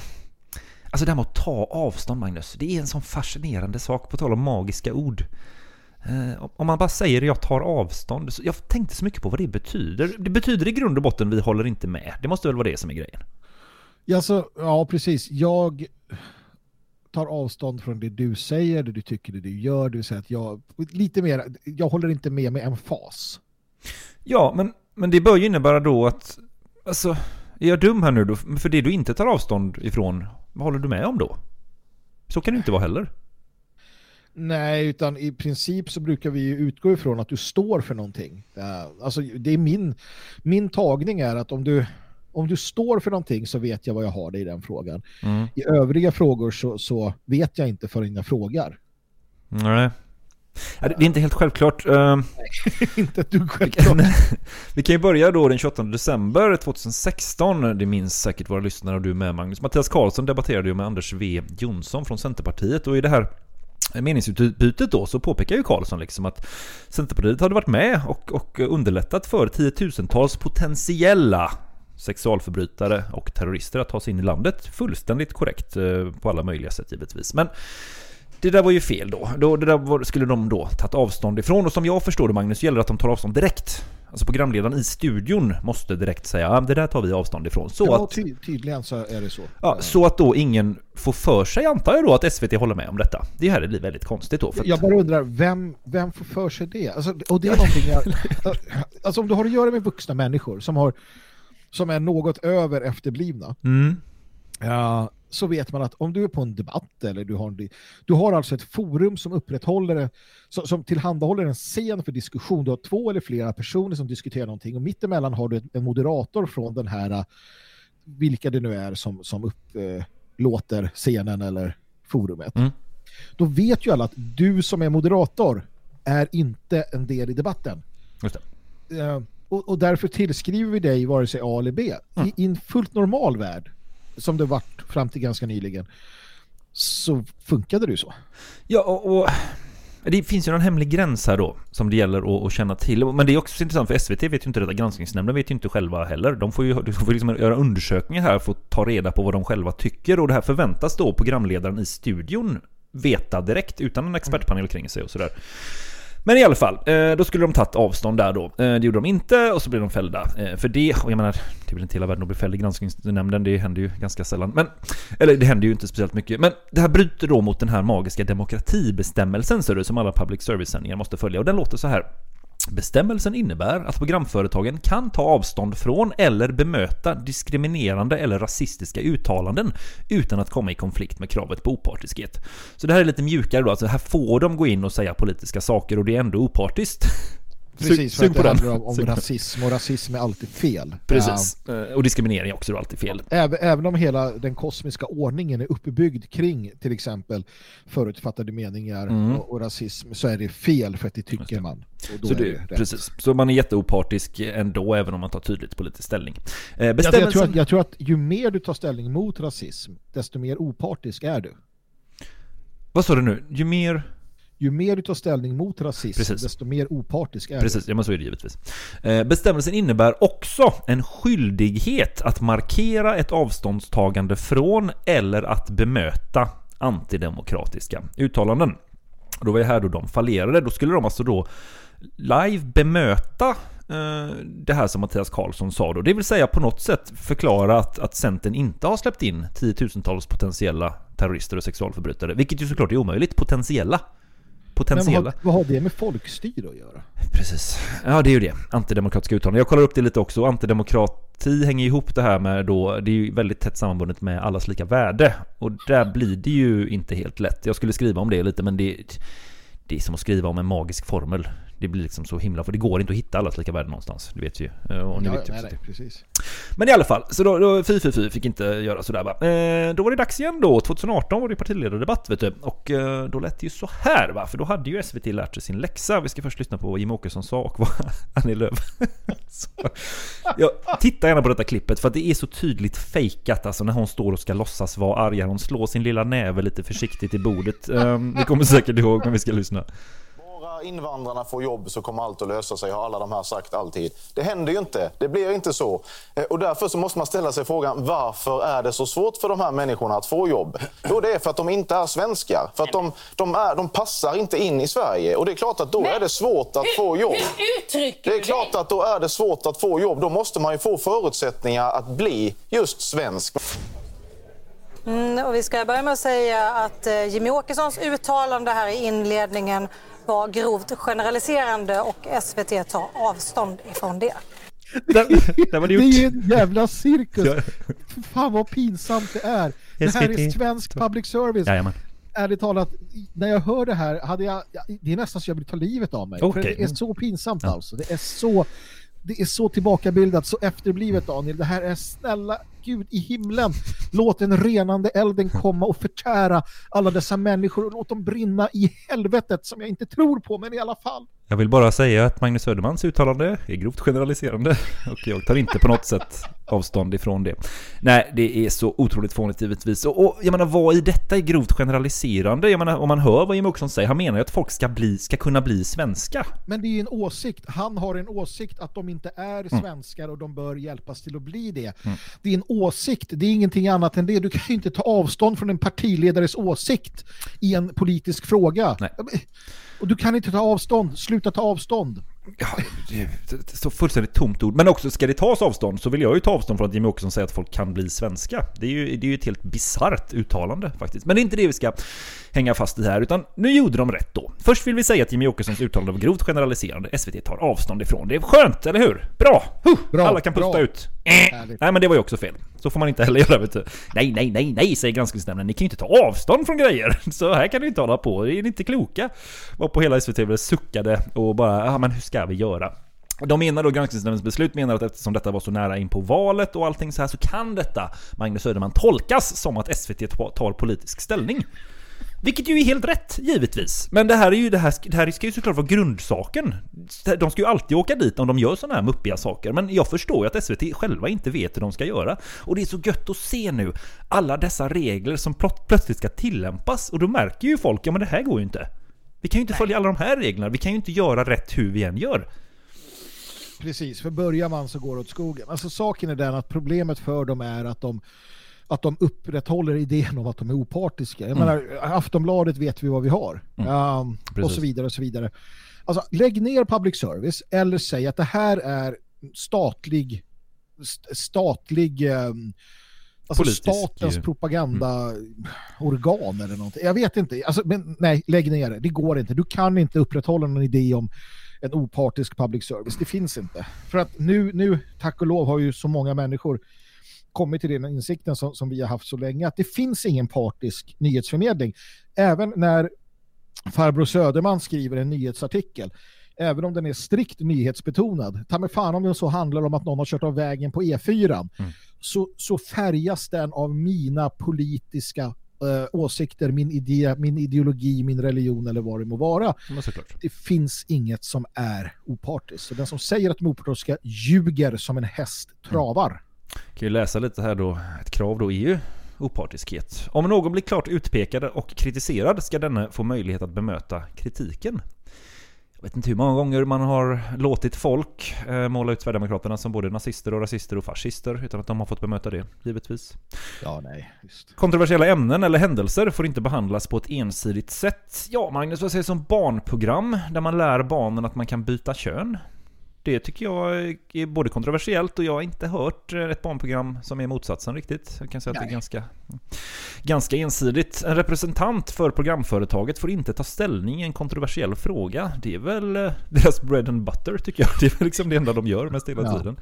Alltså det här med att ta avstånd Magnus, det är en sån fascinerande sak på tal om magiska ord. Eh, om man bara säger jag tar avstånd, jag tänkte så mycket på vad det betyder. Det betyder i grund och botten vi håller inte med. Det måste väl vara det som är grejen. Ja, så, ja, precis. Jag tar avstånd från det du säger, det du tycker, det du gör. Det vill säga att jag, lite mer, jag håller inte med med en fas. Ja, men, men det bör ju innebära då att... Alltså, är jag dum här nu då? För det du inte tar avstånd ifrån, vad håller du med om då? Så kan det inte vara heller. Nej, utan i princip så brukar vi utgå ifrån att du står för någonting. Alltså det är min, min tagning är att om du, om du står för någonting så vet jag vad jag har dig i den frågan. Mm. I övriga frågor så, så vet jag inte förrän jag frågar. Nej. Ja, Det det är inte helt självklart. Eh, inte ett dugg självklart. Vi kan ju börja då den 28 december 2016. Det minns säkert våra lyssnare och du med Magnus. Mattias Karlsson debatterade ju med Anders V Jonsson från Centerpartiet och i det här meningsutbytet då så påpekar ju Karlsson liksom att Centerpartiet hade varit med och, och underlättat för tiotusentals potentiella sexualförbrytare och terrorister att ta sig in i landet. Fullständigt korrekt eh, på alla möjliga sätt givetvis. Men det där var ju fel då. då det där skulle de då tagit avstånd ifrån. Och som jag förstår det Magnus, gäller det att de tar avstånd direkt. Alltså programledaren i studion måste direkt säga ja, det där tar vi avstånd ifrån. Så ja, att, ty tydligen så är det så. ja, så att då ingen får för sig, antar jag då, att SVT håller med om detta. Det här blir väldigt konstigt då. För att, Jag bara undrar, vem, vem får för sig det? Alltså, och det är någonting jag, alltså om du har att göra med vuxna människor som, har, som är något över efterblivna, mm, ja, så vet man att om du är på en debatt eller du har, en, du har alltså ett forum som upprätthåller som, som tillhandahåller en scen för diskussion. Du har två eller flera personer som diskuterar någonting och mittemellan har du en moderator från den här, uh, vilka det nu är som, som upplåter scenen eller forumet. Mm. Då vet ju alla att du som är moderator är inte en del i debatten. just det. Eh, och, och därför tillskriver vi dig vare sig A eller B. Mm. I, I en fullt normal värld, som det varit fram till ganska nyligen, så funkade det ju så. Ja, och, och det finns ju någon hemlig gräns här då som det gäller att, att känna till. Men det är också intressant för SVT vet ju inte detta, granskningsnämnden vet ju inte själva heller. De får ju de får liksom göra undersökningar här för att ta reda på vad de själva tycker och det här förväntas då programledaren i studion veta direkt utan en expertpanel kring sig och sådär. Men i alla fall, eh, då skulle de tagit avstånd där då. Eh, det gjorde de inte och så blev de fällda eh, för det. Och jag menar, det är väl inte hela världen att bli fälld i granskningsnämnden, det händer ju ganska sällan. Men, eller det händer ju inte speciellt mycket. Men det här bryter då mot den här magiska demokratibestämmelsen ser du, som alla public service-sändningar måste följa. Och den låter så här. Bestämmelsen innebär att programföretagen kan ta avstånd från eller bemöta diskriminerande eller rasistiska uttalanden utan att komma i konflikt med kravet på opartiskhet. Så det här är lite mjukare då, alltså här får de gå in och säga politiska saker och det är ändå opartiskt. Precis, för Sug att på det handlar om, om Sug rasism och rasism är alltid fel. Precis. Eh, Och diskriminering är också alltid fel. Även, även om hela den kosmiska ordningen är uppbyggd kring till exempel förutfattade meningar Mm. och, och rasism så är det fel för att det tycker man. Och då Så, det, det rätt. precis. så man är jätteopartisk ändå även om man tar tydligt politisk ställning. Eh, Jag, jag, Bestämmelsen... tror att, jag tror att ju mer du tar ställning mot rasism, desto mer opartisk är du. Vad sa du nu? Ju mer... Ju mer du tar ställning mot rasism, Precis. desto mer opartisk är Precis, ja men så är det givetvis. Eh, Bestämmelsen innebär också en skyldighet att markera ett avståndstagande från eller att bemöta antidemokratiska uttalanden. Då var det här då de fallerade. Då skulle de alltså då live bemöta eh, det här som Mattias Karlsson sa då. Det vill säga på något sätt förklara att, att Centern inte har släppt in tiotusentals potentiella terrorister och sexualförbrytare. Vilket ju såklart är omöjligt. Potentiella. Men Potentiella. vad, har- vad har det med folkstyre att göra? Precis. Ja, det är ju det. Antidemokratiska uttalanden. Jag kollar upp det lite också. Antidemokrati hänger ihop det här med då, det är ju väldigt tätt sammanbundet med allas lika värde. Och där blir det ju inte helt lätt. Jag skulle skriva om det lite, men det, det är som att skriva om en magisk formel. Det blir liksom så himla, för det går inte att hitta allas lika värde någonstans. Det vet vi ju. Eh, Och ni Ja, vet ju nej, nej, precis. Men i alla fall, så då, då fy, fy, fy fick inte göra sådär va. Eh, då var det dags igen då, 2018 var det partiledardebatt vet du. Och eh, då lät det ju så här va, för då hade ju SVT lärt sig sin läxa. Vi ska först lyssna på vad Jimmie Åkesson sa och vad Annie Lööf. Ja, titta gärna på detta klippet för att det är så tydligt fejkat alltså när hon står och ska låtsas vara arg. Hon slår sin lilla näve lite försiktigt i bordet. Eh, ni kommer säkert ihåg, men vi ska lyssna. Bara invandrarna får jobb så kommer allt att lösa sig, har alla de här sagt alltid. Det händer ju inte. Det blir inte så. Eh, Och därför så måste man ställa sig frågan, varför är det så svårt för de här människorna att få jobb? Jo, det är för att de inte är svenskar. För att de, de, är, de passar inte in i Sverige. Och det är klart att då är det svårt att få jobb. Det är klart att då är det svårt att få jobb. Då måste man ju få förutsättningar att bli just svensk. Mm, och vi ska börja med att säga att eh, Jimmy Åkessons uttalande här i inledningen var grovt generaliserande och SVT tar avstånd ifrån det. Var det Det är ju en jävla cirkus. Fan vad pinsamt det är. Det här är svensk public service. Jajamän. Ärligt talat, när jag hör det här, hade jag, det är nästan så jag vill ta livet av mig. Okej. För det är så pinsamt Ja. alltså. Det är så, det är så tillbakabildat, så efterblivet Daniel. Det här är snälla Gud i himlen. Låt den renande elden komma och förtära alla dessa människor och låt dem brinna i helvetet som jag inte tror på, men i alla fall. Jag vill bara säga att Magnus Södermans uttalande är grovt generaliserande och jag tar inte på något sätt avstånd ifrån det. Nej, det är så otroligt fånigt givetvis. Och, och jag menar, vad i detta är grovt generaliserande? Jag menar, om man hör vad Jimmie Åkesson säger, han menar ju att folk ska, bli, ska kunna bli svenska. Men det är ju en åsikt. Han har en åsikt att de inte är Mm. svenskar och de bör hjälpas till att bli det. Mm. Det är en åsikt, det är ingenting annat än det. Du kan ju inte ta avstånd från en partiledares åsikt i en politisk fråga. Och du kan inte ta avstånd, sluta ta avstånd. Ja, det, står fullständigt tomt ord. Men också, ska det tas avstånd så vill jag ju ta avstånd från att Jimmy Åkesson säger att folk kan bli svenska. Det är ju, det är ju ett helt bisarrt uttalande faktiskt. Men det är inte det vi ska hänga fast i här, utan nu gjorde de rätt då. Först vill vi säga att Jimmy Åkessons uttalande var grovt generaliserande. SVT tar avstånd ifrån. Det är skönt, eller hur? Bra! Huh! Bra, Alla kan pusta ut. Eh. Nej men det var ju också fel. Så får man inte heller göra vet du. Nej, nej, nej, nej, säger granskningsnämnden. Ni kan ju inte ta avstånd från grejer. Så här kan ni inte hålla på. Det är inte kloka. Var på hela SVT suckade och bara, ja men hur ska vi göra? De menar då, granskningsnämndens beslut menar att eftersom detta var så nära in på valet och allting så här så kan detta, Magnus Söderman, tolkas som att SVT tar politisk ställning. Vilket ju är helt rätt, givetvis. Men det här, är ju, det, här, det här ska ju såklart vara grundsaken. De ska ju alltid åka dit om de gör sådana här muppiga saker. Men jag förstår ju att SVT själva inte vet hur de ska göra. Och det är så gött att se nu alla dessa regler som plott, plötsligt ska tillämpas. Och då märker ju folk, ja men det här går ju inte. Vi kan ju inte följa alla de här reglerna. Vi kan ju inte göra rätt hur vi än gör. Precis, för börjar man så går det åt skogen. Alltså saken är den att problemet för dem är att de att de upprätthåller idén om att de är opartiska. Jag Mm. menar, Aftonbladet vet vi vad vi har. Mm. Um, och så vidare och så vidare. Alltså, lägg ner public service eller säg att det här är statlig st- statlig um, alltså Politisk, statens propagandaorgan eller någonting. Jag vet inte. Alltså, men nej, lägg ner det. Det går inte. Du kan inte upprätthålla någon idé om en opartisk public service. Det finns inte. För att nu, nu tack och lov, har ju så många människor kommit till den insikten som, som vi har haft så länge, att det finns ingen partisk nyhetsförmedling. Även när farbror Söderman skriver en nyhetsartikel, även om den är strikt nyhetsbetonad, ta mig fan om det så handlar om att någon har kört av vägen på E4, så, så färgas den av mina politiska eh, åsikter, min idé, min ideologi, min religion eller vad det må vara. Det finns inget som är opartiskt. Så den som säger att de är opartiska ljuger som en häst travar. Kan ju läsa lite här då. Ett krav då är ju opartiskhet. Om någon blir klart utpekad och kritiserad ska denne få möjlighet att bemöta kritiken. Jag vet inte hur många gånger man har låtit folk eh, måla ut Sverigedemokraterna som både nazister och rasister och fascister utan att de har fått bemöta det, givetvis. Ja, nej. Just. Kontroversiella ämnen eller händelser får inte behandlas på ett ensidigt sätt. Ja, Magnus, vad säger du om barnprogram där man lär barnen att man kan byta kön? Det tycker jag är både kontroversiellt och jag har inte hört ett barnprogram som är motsatsen riktigt. Jag kan säga att det är ganska, ganska ensidigt. En representant för programföretaget får inte ta ställning i en kontroversiell fråga. Det är väl eh, deras bread and butter tycker jag. Det är väl liksom det enda de gör mest hela Ja. tiden.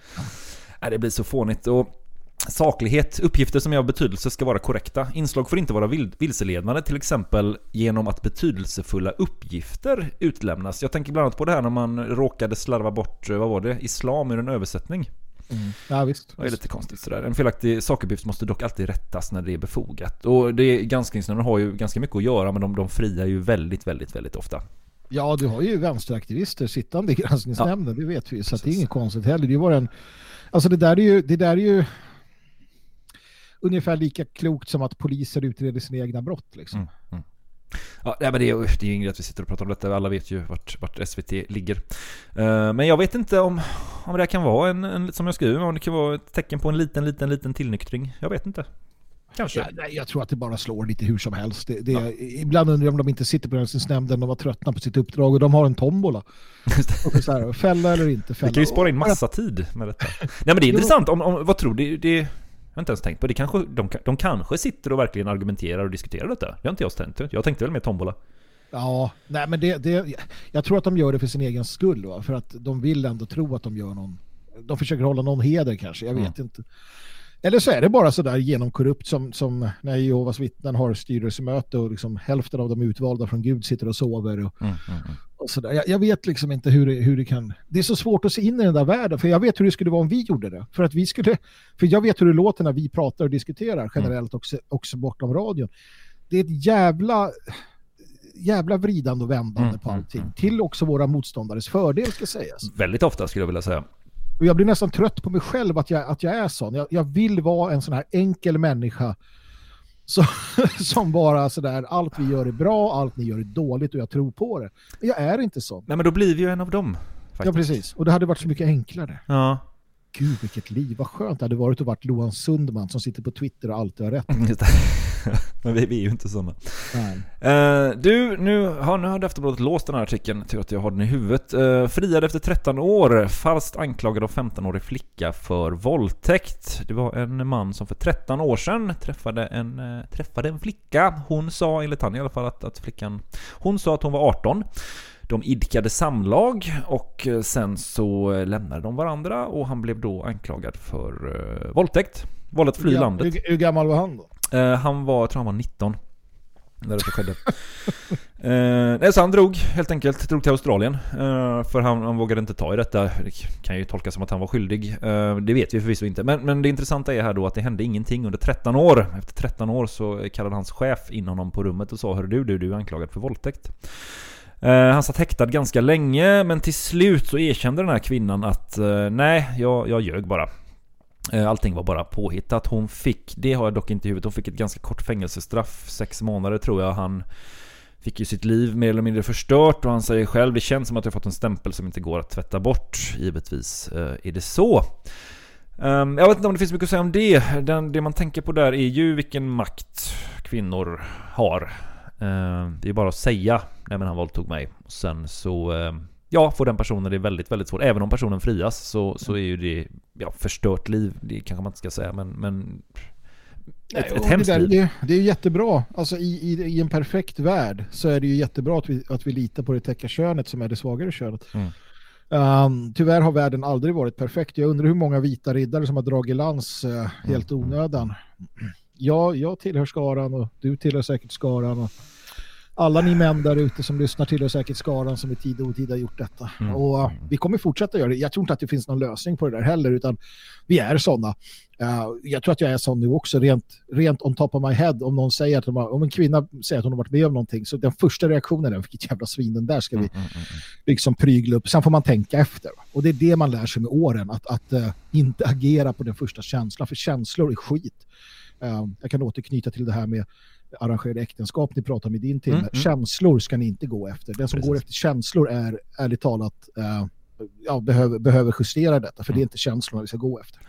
Nej, det blir så fånigt. Och Saklighet, uppgifter som är av betydelse ska vara korrekta. Inslag får inte vara vil- vilseledande, till exempel genom att betydelsefulla uppgifter utlämnas. Jag tänker bland annat på det här när man råkade slarva bort, eh, vad var det, islam ur en översättning. Ja, visst. Det är lite konstigt sådär. En felaktig sakuppgift måste dock alltid rättas när det är befogat. Och det, granskningsnämnden har ju ganska mycket att göra, men de, de friar ju väldigt, väldigt, väldigt ofta. Ja, du har ju vänsteraktivister sittande i granskningsnämnden, det vet vi. Så att det är inget konstigt heller. Det var en, alltså det där är ju, det där är ju ungefär lika klokt som att poliser utreder sina egna brott. Liksom. Ja, nej, men det är, ju- det är ju inget att vi sitter och pratar om detta. Alla vet ju vart, vart SVT ligger. Eh, men jag vet inte om, om det här kan vara en, en, som jag skriver, om det kan vara ett tecken på en liten, liten, liten tillnyktring. Jag vet inte. Kanske. Ja, nej, jag tror att det bara slår lite hur som helst. Det, det, Ibland undrar jag om de inte sitter på granskningsnämnden de var tröttna på sitt uppdrag och de har en tombola. Och så här, fälla eller inte fälla. Vi kan ju spara in Och- massa tid med detta. Nej men det är Jo. intressant, om, om, vad tror du? Det, det, jag har inte ens tänkt på det. Kanske, de, de kanske sitter och verkligen argumenterar och diskuterar detta. Det har inte jag tänkt. Jag tänkte väl mer tombola. Ja, nej men det, det, jag tror att de gör det för sin egen skull. Va? För att de vill ändå tro att de gör någon... De försöker hålla någon heder kanske, jag vet inte. Eller så är det bara så där genomkorrupt som, som när Jehovas vittnen har styrelsemöte och liksom hälften av de utvalda från Gud sitter och sover. Och, Mm, och så där. Jag, jag vet liksom inte hur det, hur det kan... Det är så svårt att se in i den där världen, för jag vet hur det skulle vara om vi gjorde det. För att vi skulle... För jag vet hur det låter när vi pratar och diskuterar generellt också, också bortom radion. Det är ett jävla jävla vridande och vändande Mm, på allting. Till också våra motståndares fördel ska sägas. Väldigt ofta skulle jag vilja säga. Och jag blir nästan trött på mig själv att jag, att jag är sån. Jag, jag vill vara en sån här enkel människa som, som bara sådär, allt vi gör är bra, allt ni gör är dåligt och jag tror på det. Men jag är inte sån. Nej men då blir vi ju en av dem. Faktiskt. Ja, precis. Och det hade varit så mycket enklare. Ja. Gud, vilket liv. Vad skönt det hade varit att varit Loan Sundman som sitter på Twitter och alltid har rätt. Men vi, vi är ju inte sådana. Eh, du, nu har, nu har Aftonbladet låst den här artikeln till att jag har den i huvudet. Uh, friad efter 13 år, falskt anklagad av 15-årig flicka för våldtäkt. Det var en man som för 13 år sedan träffade en, eh, träffade en flicka. Hon sa, enligt han i alla fall, att, att flickan... Hon sa att hon var 18. De idkade samlag och eh, sen så eh, lämnade de varandra och han blev då anklagad för uh, våldtäkt. Våld att fly Ja, landet. Hur, hur gammal var han då? Eh, han var, jag tror han var 19. När det skedde. uh, nej, så han drog helt enkelt, drog till Australien. Eh, för han, han vågade inte ta i detta. Det kan ju tolkas som att han var skyldig. Eh, det vet vi förvisso inte. Men, men det intressanta är här då att det hände ingenting under 13 år. Efter 13 år så kallade hans chef in honom på rummet och sa Hör du, du, du är anklagad för våldtäkt. Eh, han satt häktad ganska länge, men till slut så erkände den här kvinnan att eh, nej, jag, jag ljög bara. Eh, allting var bara påhittat. Hon fick, det har jag dock inte i huvudet, hon fick ett ganska kort fängelsestraff, sex månader tror jag. Han fick ju sitt liv mer eller mindre förstört och han säger själv det känns som att jag fått en stämpel som inte går att tvätta bort. Givetvis eh, är det så. Ehm, jag vet inte om det finns mycket att säga om det. Det man tänker på där är ju vilken makt kvinnor har. Ehm, det är bara att säga nej men han våldtog mig. Och sen så ehm, Ja, får den personen det är väldigt, väldigt svårt. Även om personen frias så, så är ju det ja, förstört liv. Det kanske man inte ska säga, men... men ett, ett hemskt det, där, det, det är ju jättebra. Alltså i, i, i en perfekt värld så är det ju jättebra att vi, att vi litar på det täcka könet som är det svagare könet. Mm. Um, tyvärr har världen aldrig varit perfekt. Jag undrar hur många vita riddare som har dragit lans eh, helt Mm. onödan. Ja, jag tillhör skaran och du tillhör säkert skaran. Och alla ni män där ute som lyssnar tillhör säkert skaran som i tid och otid har gjort detta. Mm. Och uh, vi kommer fortsätta göra det. Jag tror inte att det finns någon lösning på det där heller, utan vi är sådana. Uh, jag tror att jag är sån nu också, rent, rent on top of my head. Om någon säger att har, om en kvinna säger att hon har varit med om någonting, så den första reaktionen är vilket jävla svin den där ska vi liksom prygla upp. Sen får man tänka efter. Och det är det man lär sig med åren, att, att uh, inte agera på den första känslan, för känslor är skit. Uh, jag kan återknyta till det här med arrangerade äktenskap ni pratar om i din timme. Mm, mm. Känslor ska ni inte gå efter. Den som Precis. går efter känslor är ärligt talat eh, ja, behöver, behöver justera detta, för det är inte känslorna vi ska gå efter.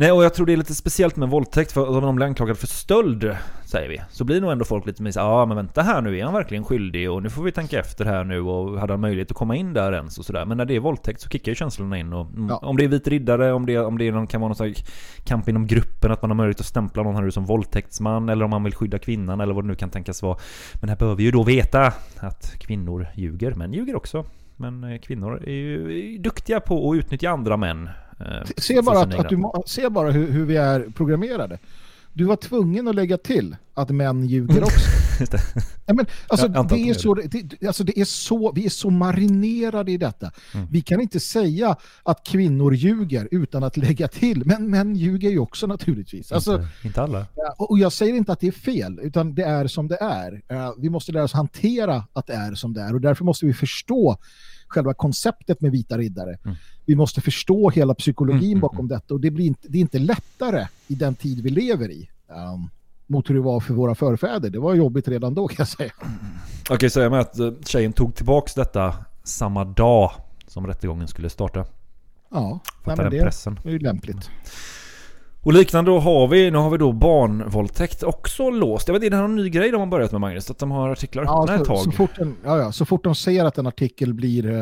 Nej, och jag tror det är lite speciellt med våldtäkt, för om de blir anklagade för stöld, säger vi, så blir nog ändå folk lite mer ja men vänta här nu, är han verkligen skyldig? Och nu får vi tänka efter här nu, och hade han möjlighet att komma in där ens och sådär. Men när det är våldtäkt så kickar ju känslorna in. Och, mm, Om det är vit riddare, om det, om det är någon, kan vara någon slags kamp inom gruppen, att man har möjlighet att stämpla någon här nu som våldtäktsman, eller om man vill skydda kvinnan, eller vad det nu kan tänkas vara. Men här behöver vi ju då veta att kvinnor ljuger, män ljuger också. Men eh, kvinnor är ju är ju duktiga på att utnyttja andra män. Eh, Se bara, att, att du, se bara hur, hur vi är programmerade. Du var tvungen att lägga till att män ljuger också. Det. Nej, men, alltså, det de är gör så, det, alltså, det är så, vi är så marinerade i detta. Mm. Vi kan inte säga att kvinnor ljuger utan att lägga till. Men män ljuger ju också naturligtvis. Alltså, inte, inte alla. Och jag säger inte att det är fel, utan det är som det är. Eh, Vi måste lära oss hantera att det är som det är och därför måste vi förstå själva konceptet med vita riddare. Mm. Vi måste förstå hela psykologin bakom detta och det, blir inte, det är inte lättare i den tid vi lever i um, mot hur det var för våra förfäder. Det var jobbigt redan då kan jag säga. Okej, så jag med att eh, tjejen tog tillbaks detta samma dag som rättegången skulle starta. Ja, Fattar nej, men den det pressen. är ju lämpligt. Och liknande då har vi, nu har vi då barnvåldtäkt också låst. Jag vet inte, det är någon ny grej de har börjat med Magnus, att de har artiklar Ja, öppna ett så, tag. så, fort en, ja, ja, så fort de ser att en artikel blir eh,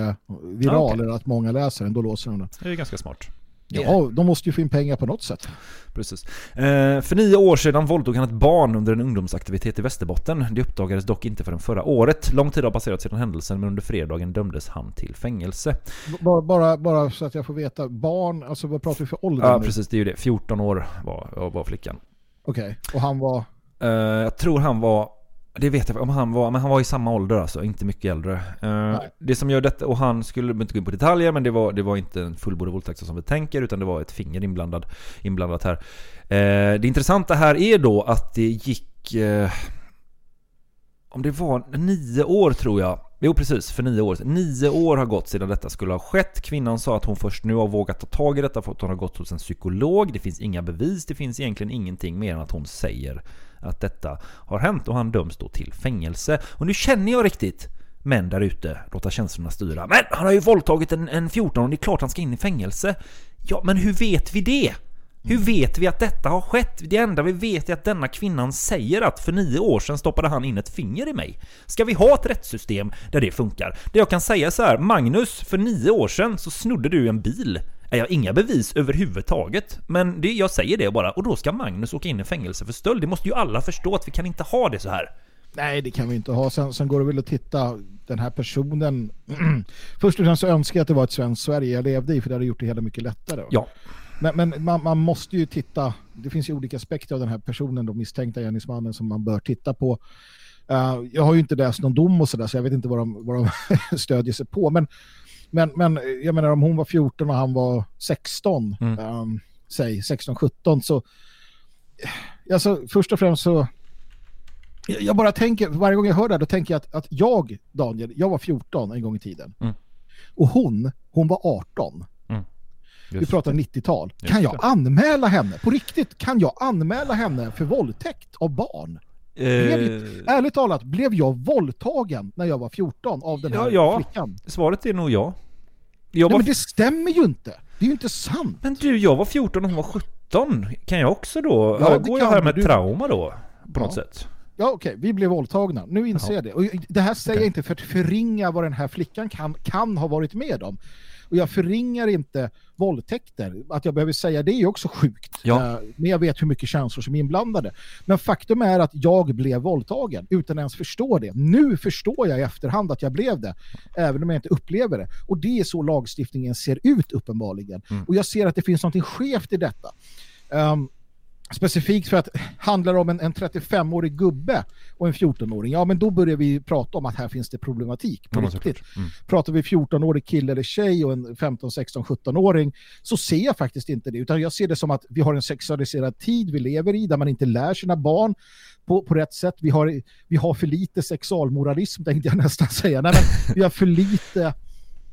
viral Ja, okej. eller att många läser den, då låser de den. Det är ganska smart. Ja, de måste ju få in pengar på något sätt. Precis. Eh, för nio år sedan våldtog han ett barn under en ungdomsaktivitet i Västerbotten. Det uppdagades dock inte förrän förra året. Lång tid har passerat sedan händelsen, men under fredagen dömdes han till fängelse. Bara, bara, bara så att jag får veta, barn, alltså vad pratar vi för ålder? Ja, nu? precis. Det är ju det. 14 år var, var flickan. Okej, och han var... Eh, jag tror han var, det vet jag om han var, men han var i samma ålder alltså, inte mycket äldre. Eh, det som gör detta, och han skulle inte gå in på detaljer, men det var, det var inte en fullbordad våldtäkt som vi tänker, utan det var ett finger inblandad, inblandat här. Eh, det intressanta här är då att det gick, eh, om det var nio år tror jag, Jo precis, för nio år sedan. Nio år har gått sedan detta skulle ha skett. Kvinnan sa att hon först nu har vågat ta tag i detta för att hon har gått hos en psykolog. Det finns inga bevis, det finns egentligen ingenting mer än att hon säger att detta har hänt och han döms då till fängelse. Och nu känner jag riktigt män där ute låta känslorna styra. Men han har ju våldtagit en, en 14 och det är klart han ska in i fängelse. Ja, men hur vet vi det? Hur vet vi att detta har skett? Det enda vi vet är att denna kvinnan säger att för nio år sedan stoppade han in ett finger i mig. Ska vi ha ett rättssystem där det funkar? Det jag kan säga så här, Magnus, för nio år sedan så snodde du en bil. Jag har inga bevis överhuvudtaget, men det, jag säger det bara. Och då ska Magnus åka in i fängelse för stöld. Det måste ju alla förstå att vi kan inte ha det så här. Nej, det kan vi inte ha. Sen, sen går det väl att titta den här personen. Först och främst så önskar jag att det var ett svenskt Sverige jag levde i för det hade gjort det hela mycket lättare. Ja. Men, men man, man måste ju titta, det finns ju olika aspekter av den här personen, de misstänkta gärningsmannen som man bör titta på. Eh, jag har ju inte läst någon dom och sådär så jag vet inte vad de, vad de stödjer sig på. Men, men, men jag menar om hon var 14 och han var 16, Mm. ehm, säg 16-17 så alltså först och främst så jag bara tänker, varje gång jag hör det här, då tänker jag att, att jag, Daniel, jag var 14 en gång i tiden. Mm. Och hon, hon var 18. Vi Just pratar det. 90-tal. Just Kan jag anmäla henne? På riktigt, kan jag anmäla henne för våldtäkt av barn? Blev, Eh, ärligt talat, blev jag våldtagen när jag var 14 av den här ja, ja. flickan? Svaret är nog ja. Jag Nej, var... men det stämmer ju inte. Det är ju inte sant. Men du, jag var 14 och hon var 17. Kan jag också då? Ja, Ja, går jag här med du. trauma då? På något Ja. sätt? Ja okej, vi blev våldtagna. Nu inser Jaha. jag det. Och det här säger jag inte för att förringa vad den här flickan kan, kan ha varit med om. Och jag förringar inte våldtäkter. Att jag behöver säga det är också sjukt. Ja. Eh, Men jag vet hur mycket känslor som är inblandade. Men faktum är att jag blev våldtagen utan ens förstå det. Nu förstår jag i efterhand att jag blev det. Även om jag inte upplever det. Och det är så lagstiftningen ser ut uppenbarligen. Och jag ser att det finns något skevt i detta. Ehm, specifikt för att handlar det om en, en 35-årig gubbe och en 14-åring, ja men då börjar vi prata om att här finns det problematik på Ja, riktigt. Mm. Pratar vi 14-årig kille eller tjej och en 15, 16, 17-åring så ser jag faktiskt inte det, utan jag ser det som att vi har en sexualiserad tid vi lever i där man inte lär sina barn på, på rätt sätt. Vi har, vi har för lite sexualmoralism tänkte jag nästan säga. Nej, men vi har för lite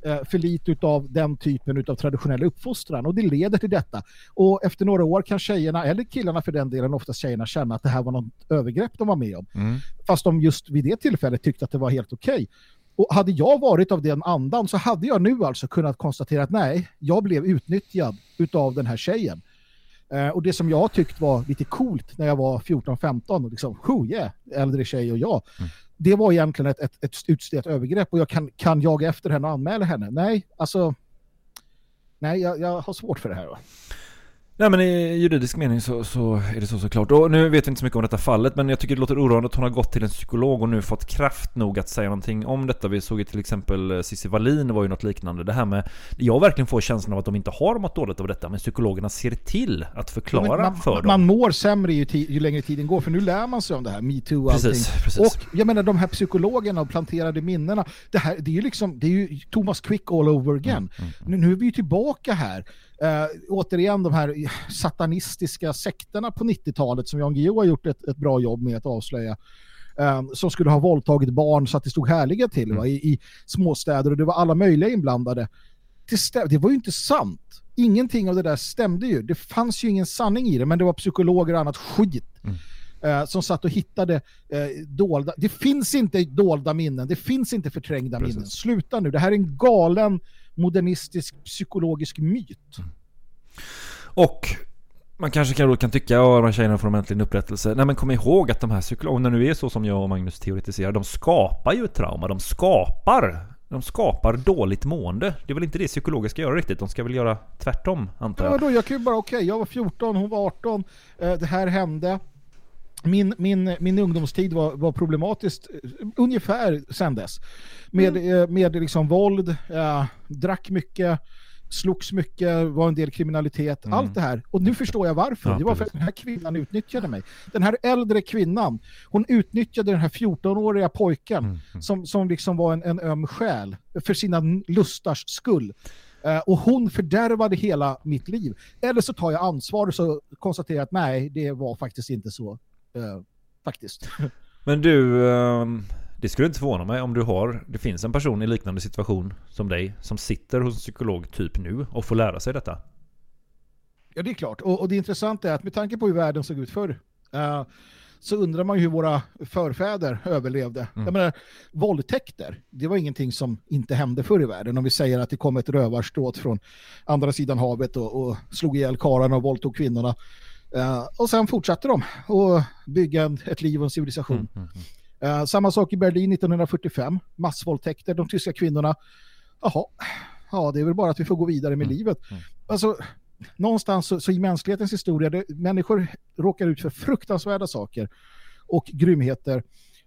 för lite av den typen av traditionell uppfostran och det leder till detta. Och efter några år kan tjejerna, eller killarna för den delen, oftast tjejerna känna att det här var något övergrepp de var med om. Mm. Fast de just vid det tillfället tyckte att det var helt okej. Och hade jag varit av den andan så hade jag nu alltså kunnat konstatera att nej, jag blev utnyttjad utav den här tjejen. Eh, och det som jag tyckt var lite coolt när jag var 14-15 och liksom, oh yeah, äldre tjej och jag. Det var egentligen ett, ett, ett utstedt övergrepp och jag kan, kan jaga efter henne och anmäla henne. Nej, alltså nej, jag, jag har svårt för det här. Va? Nej men i juridisk mening så, så är det så såklart. Och nu vet vi inte så mycket om detta fallet men jag tycker det låter oroande att hon har gått till en psykolog och nu fått kraft nog att säga någonting om detta. Vi såg ju till exempel eh, Cissi Wallin var ju något liknande. Det här med, jag verkligen får känslan av att de inte har mått dåligt av detta men psykologerna ser till att förklara Ja, man, för dem. man mår sämre ju, ju längre tiden går för nu lär man sig om det här, metoo och Precis, allting. precis. Och jag menar de här psykologerna och planterade minnena, det, här, det är ju liksom, det är ju Thomas Quick all over again. Mm, Nu, nu är vi ju tillbaka här. Uh, återigen de här satanistiska sekterna på 90-talet som Jan Guillou har gjort ett, ett bra jobb med att avslöja. eh, som skulle ha våldtagit barn så att det stod härliga till Mm. va, i, i småstäder och det var alla möjliga inblandade. Det, det var ju inte sant. Ingenting av det där stämde ju. Det fanns ju ingen sanning i det, men det var psykologer och annat skit eh, som satt och hittade eh, dolda... Det finns inte dolda minnen, det finns inte förträngda Precis. minnen. Sluta nu, det här är en galen modernistisk psykologisk myt. Och man kanske kan, då kan tycka, ja de här tjejerna får de äntligen upprättelse. Nej men kom ihåg att de här psykologerna nu är så som jag och Magnus teoretiserar. De skapar ju ett trauma. De skapar de skapar dåligt mående. Det är väl inte det psykologer ska göra riktigt. De ska väl göra tvärtom, antar Ja, jag. då, jag kan ju bara, okej, jag var 14, hon var 18, eh, det här hände. Min, min, min ungdomstid var, var problematiskt eh, ungefär sen dess. Med, eh, med liksom våld, eh, drack mycket, slogs mycket, var en del kriminalitet, Mm. allt det här. Och nu förstår jag varför. Ja, det var för att den här kvinnan utnyttjade mig. Den här äldre kvinnan, hon utnyttjade den här 14-åriga pojken som, som liksom var en, en öm själ för sina lustars skull. Och hon fördärvade hela mitt liv. Eller så tar jag ansvar och så konstaterar jag att nej, det var faktiskt inte så. Eh, faktiskt. Men du, ehm, det skulle inte förvåna mig om du har, det finns en person i liknande situation som dig som sitter hos en psykolog typ nu och får lära sig detta. Ja, det är klart. Och, och det intressanta är att med tanke på hur världen såg ut förr eh, så undrar man ju hur våra förfäder överlevde. Jag menar, våldtäkter, det var ingenting som inte hände förr i världen. Om vi säger att det kom ett rövarstråt från andra sidan havet och, och slog ihjäl karlarna och våldtog kvinnorna. Eh, och sen fortsatte de att bygga en, ett liv och en civilisation. Eh, samma sak i Berlin 1945, massvåldtäkter, de tyska kvinnorna. Jaha, ja det är väl bara att vi får gå vidare med livet. Alltså, någonstans så, så i mänsklighetens historia, det, människor råkar ut för fruktansvärda saker och grymheter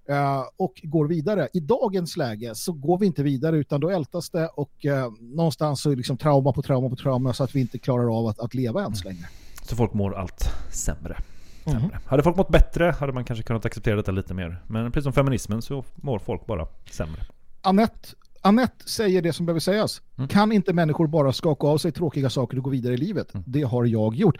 eh, och går vidare. I dagens läge så går vi inte vidare utan då ältas det och någonstans så är liksom trauma på trauma på trauma så att vi inte klarar av att, att leva ens längre. Så folk mår allt sämre. sämre. Hade folk mått bättre hade man kanske kunnat acceptera detta lite mer. Men precis som feminismen så mår folk bara sämre. Annette, Annette säger det som behöver sägas. Kan inte människor bara skaka av sig tråkiga saker och gå vidare i livet? Det har jag gjort.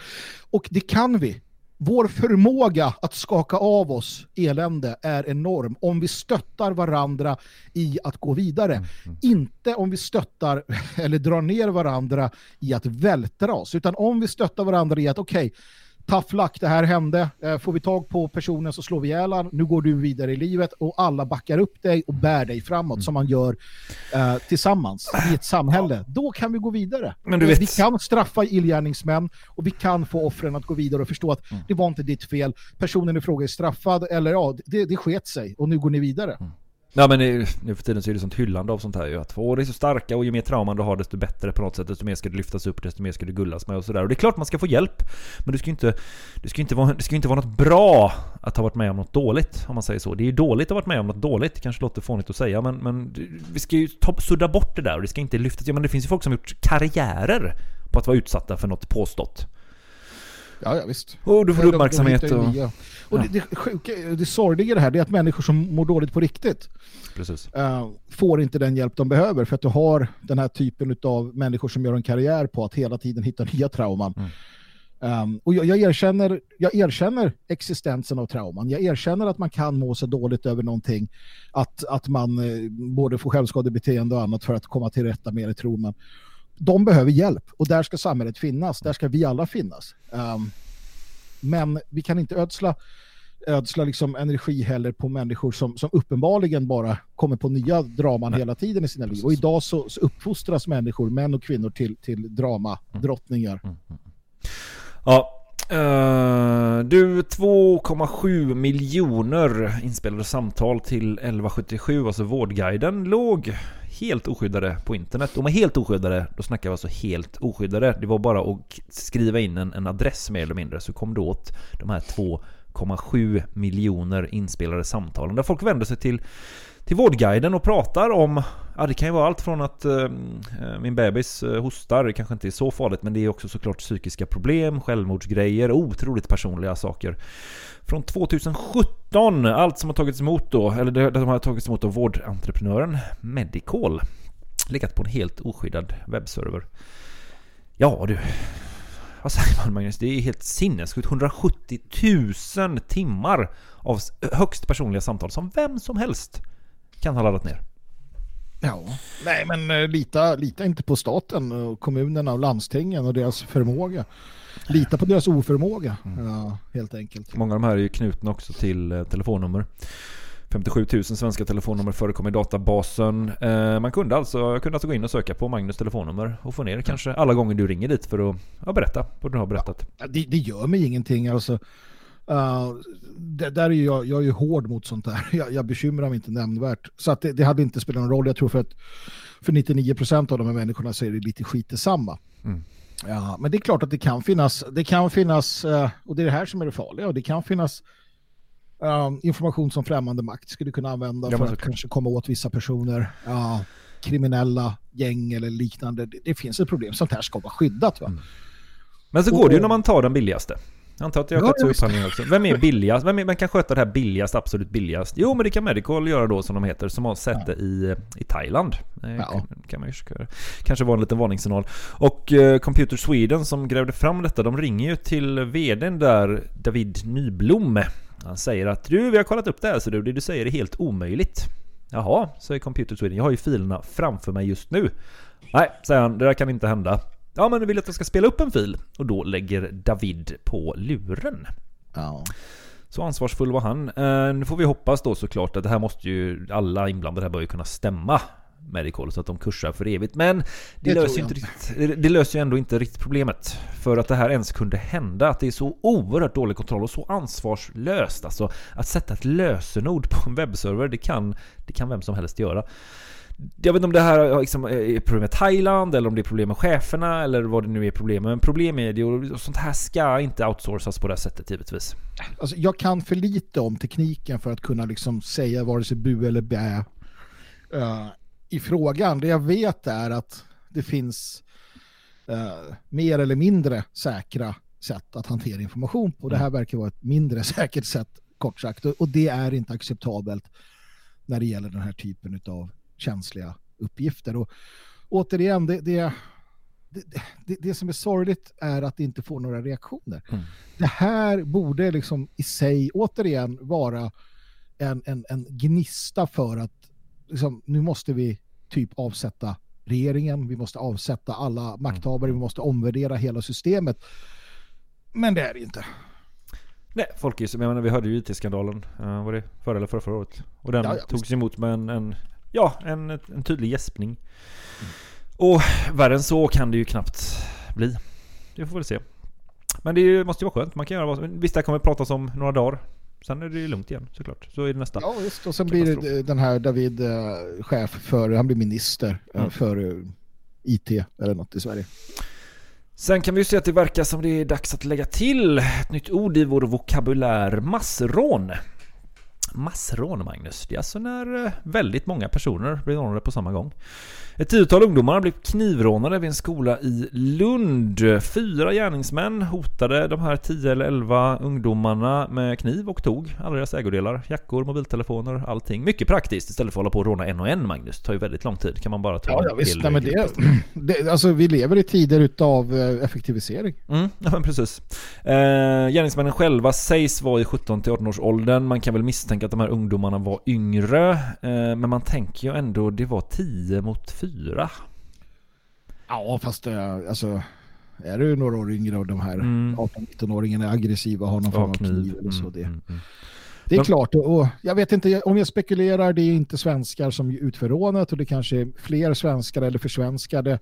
Och det kan vi. Vår förmåga att skaka av oss elände är enorm om vi stöttar varandra i att gå vidare. Inte om vi stöttar eller drar ner varandra i att vältra oss, utan om vi stöttar varandra i att okej, tough luck, det här hände, Eh, får vi tag på personen så slår vi ihjäl nu går du vidare i livet och alla backar upp dig och bär dig framåt som man gör eh, tillsammans i ett samhälle. Då kan vi gå vidare. Men du vet- Vi kan straffa illgärningsmän och vi kan få offren att gå vidare och förstå att det var inte ditt fel. Personen i fråga är straffad eller ja, det, det sket sig och nu går ni vidare. Ja men nu nu för tiden så är det sånt hyllande av sånt här ju. Att åh, det är så starka och ju mer trauman du har desto bättre på något sätt. Desto mer ska det lyftas upp, desto mer ska det gullas med och sådär. Och det är klart man ska få hjälp. Men det ska ju inte, det ska inte, vara, det ska inte vara något bra att ha varit med om något dåligt. Om man säger så. Det är ju dåligt att ha varit med om något dåligt. Det kanske låter fånigt att säga men, men vi ska ju ta, sudda bort det där och det ska inte lyftas. Ja, men det finns ju folk som har gjort karriärer på att vara utsatta för något påstått. Ja, ja visst. Och du får de uppmärksamhet och... nya. Och det, det, sjuka, det sorgliga i det här det är att människor som mår dåligt på riktigt Precis. eh, får inte den hjälp de behöver för att du har den här typen av människor som gör en karriär på att hela tiden hitta nya trauman. Um, och jag, jag, erkänner, jag erkänner existensen av trauman. Jag erkänner att man kan må så dåligt över någonting. Att, att man eh, både får självskadebeteende och annat för att komma till rätta med det tror man. De behöver hjälp och där ska samhället finnas. Där ska vi alla finnas. Um, men vi kan inte ödsla, ödsla liksom energi heller på människor som, som uppenbarligen bara kommer på nya draman hela tiden i sina liv. Och idag så, så uppfostras människor, män och kvinnor, till, till drama, drottningar. Ja. eh, du, 2,7 miljoner inspelade samtal till 1177, alltså Vårdguiden, låg helt oskyddade på internet. Och med helt oskyddade, då snackar vi alltså helt oskyddade. Det var bara att skriva in en, en adress mer eller mindre, så kom du åt de här 2,7 miljoner inspelade samtalen. Där folk vänder sig till till Vårdguiden och pratar om, ja det kan ju vara allt från att eh, eh min bebis eh, hostar, det kanske inte är så farligt men det är också såklart psykiska problem, självmordsgrejer, otroligt personliga saker. Från 2017, allt som har tagits emot då, eller det, det som har tagits emot av vårdentreprenören Medical. Legat på en helt oskyddad webbserver. Ja du, vad säger man Magnus? Det är helt sinnessjukt. 170 000 timmar av högst personliga samtal som vem som helst kan ha laddat ner. Ja. Nej, men eh, lita, lita inte på staten och kommunerna och landstingen och deras förmåga. Lita på deras oförmåga, ja, helt enkelt. Många av de här är ju knutna också till eh, telefonnummer. 57 000 svenska telefonnummer förekommer i databasen. Eh, man kunde alltså, jag kunde alltså gå in och söka på Magnus telefonnummer och få ner kanske alla gånger du ringer dit för att ja, berätta vad du har berättat. Ja, Det, det gör mig ingenting. Alltså, uh, det, där är jag, jag är ju hård mot sånt där. Jag, jag bekymrar mig inte nämnvärt. Så att det, det hade inte spelat någon roll. Jag tror för att för 99% av de här människorna så är det lite skit detsamma. Mm. Ja, men det är klart att det kan finnas, det kan finnas, eh, och det är det här som är det farliga, och det kan finnas eh, information som främmande makt skulle kunna använda Ja, för att kanske komma åt vissa personer, ja, kriminella gäng eller liknande. Det, det finns ett problem, sånt här ska vara skyddat. Va? Men så går det ju när man tar den billigaste. Jag antar att jag har Ja, ja, visst. upphandlingen också. Vem är billigast? Vem, är, vem kan sköta det här billigast, absolut billigast? Jo, men det kan Medical göra då som de heter, som har säte i, i Thailand. Det Ja. kan, kan man ju köra. kanske vara en liten varningssignal. Och eh, Computer Sweden som grävde fram detta, de ringer ju till vdn där, David Nyblom. Han säger att du, vi har kollat upp det här så du, det du säger är helt omöjligt. Jaha, säger Computer Sweden. Jag har ju filerna framför mig just nu. Nej, säger han, det där kan inte hända. Ja, men vill att jag ska spela upp en fil? Och då lägger David på luren. Ja. Så ansvarsfull var han. Eh, nu får vi hoppas då såklart att det här måste ju alla inblandade här bör ju kunna stämma Medical så att de kursar för evigt. Men det, Det löser, inte riktigt, det löser ju ändå inte riktigt problemet. För att det här ens kunde hända, att det är så oerhört dålig kontroll och så ansvarslöst. Alltså att sätta ett lösenord på en webbserver, det kan, det kan vem som helst göra. Jag vet inte om det här liksom är problem med Thailand eller om det är problem med cheferna eller vad det nu är problem med. Men problem är det och sånt här ska inte outsourcas på det här sättet givetvis. Alltså, jag kan för lite om tekniken för att kunna liksom säga vare sig bu eller bä eh, i frågan. Det jag vet är att det finns eh, mer eller mindre säkra sätt att hantera information på. Det här verkar vara ett mindre säkert sätt, kort sagt. Och det är inte acceptabelt när det gäller den här typen av känsliga uppgifter. Och återigen, det, det, det, det, som är sorgligt är att det inte får några reaktioner. Det här borde liksom i sig återigen vara en, en, en gnista för att liksom, nu måste vi typ avsätta regeringen, vi måste avsätta alla makthavare, vi måste omvärdera hela systemet. Men det är det inte. Nej, folk är jag menar, vi hörde ju IT-skandalen, uh, var det förra eller förra, förra året? Och den Ja, ja, togs emot med en, en ja, en, en tydlig gäspning. Och värre än så kan det ju knappt bli. Det får vi väl se. Men det ju- måste ju vara skönt, man kan göra vad som... Visst, det kommer pratas om några dagar. Sen är det ju lugnt igen såklart. Så är det nästa. Ja, just. Och sen blir det den här David eh, chef för, han blir minister eh, Mm. för eh, IT eller något i Sverige. Sen kan vi ju se att det verkar som det är dags att lägga till ett nytt ord i vår vokabulär. Massrån. Massrån, Magnus. Det är alltså när eh, väldigt många personer blir rånade på samma gång. Ett tiotal ungdomar blev knivrånade vid en skola i Lund. Fyra gärningsmän hotade de här 10 eller 11 ungdomarna med kniv och tog alla deras ägodelar. Jackor, mobiltelefoner, allting. Mycket praktiskt istället för att hålla på och råna en och en, Magnus. Det tar ju väldigt lång tid. Kan man bara ta Ja, ja visst. Nej, men det, det, alltså, vi lever i tider utav eh, effektivisering. Mm, ja men precis. Eh, gärningsmännen själva sägs vara i 17-18 års åldern. Man kan väl misstänka att de här ungdomarna var yngre. Eh, men man tänker ju ändå det var 10 mot 4. Ja, fast eh, alltså, är du några år yngre och de här Mm. 18-19-åringarna är aggressiva och har någon form av kniv. eller så. Mm, Det, mm, mm. det är Men- klart, och, jag vet inte, om jag spekulerar, det är inte svenskar som utför rånet och det kanske är fler svenskar eller försvenskade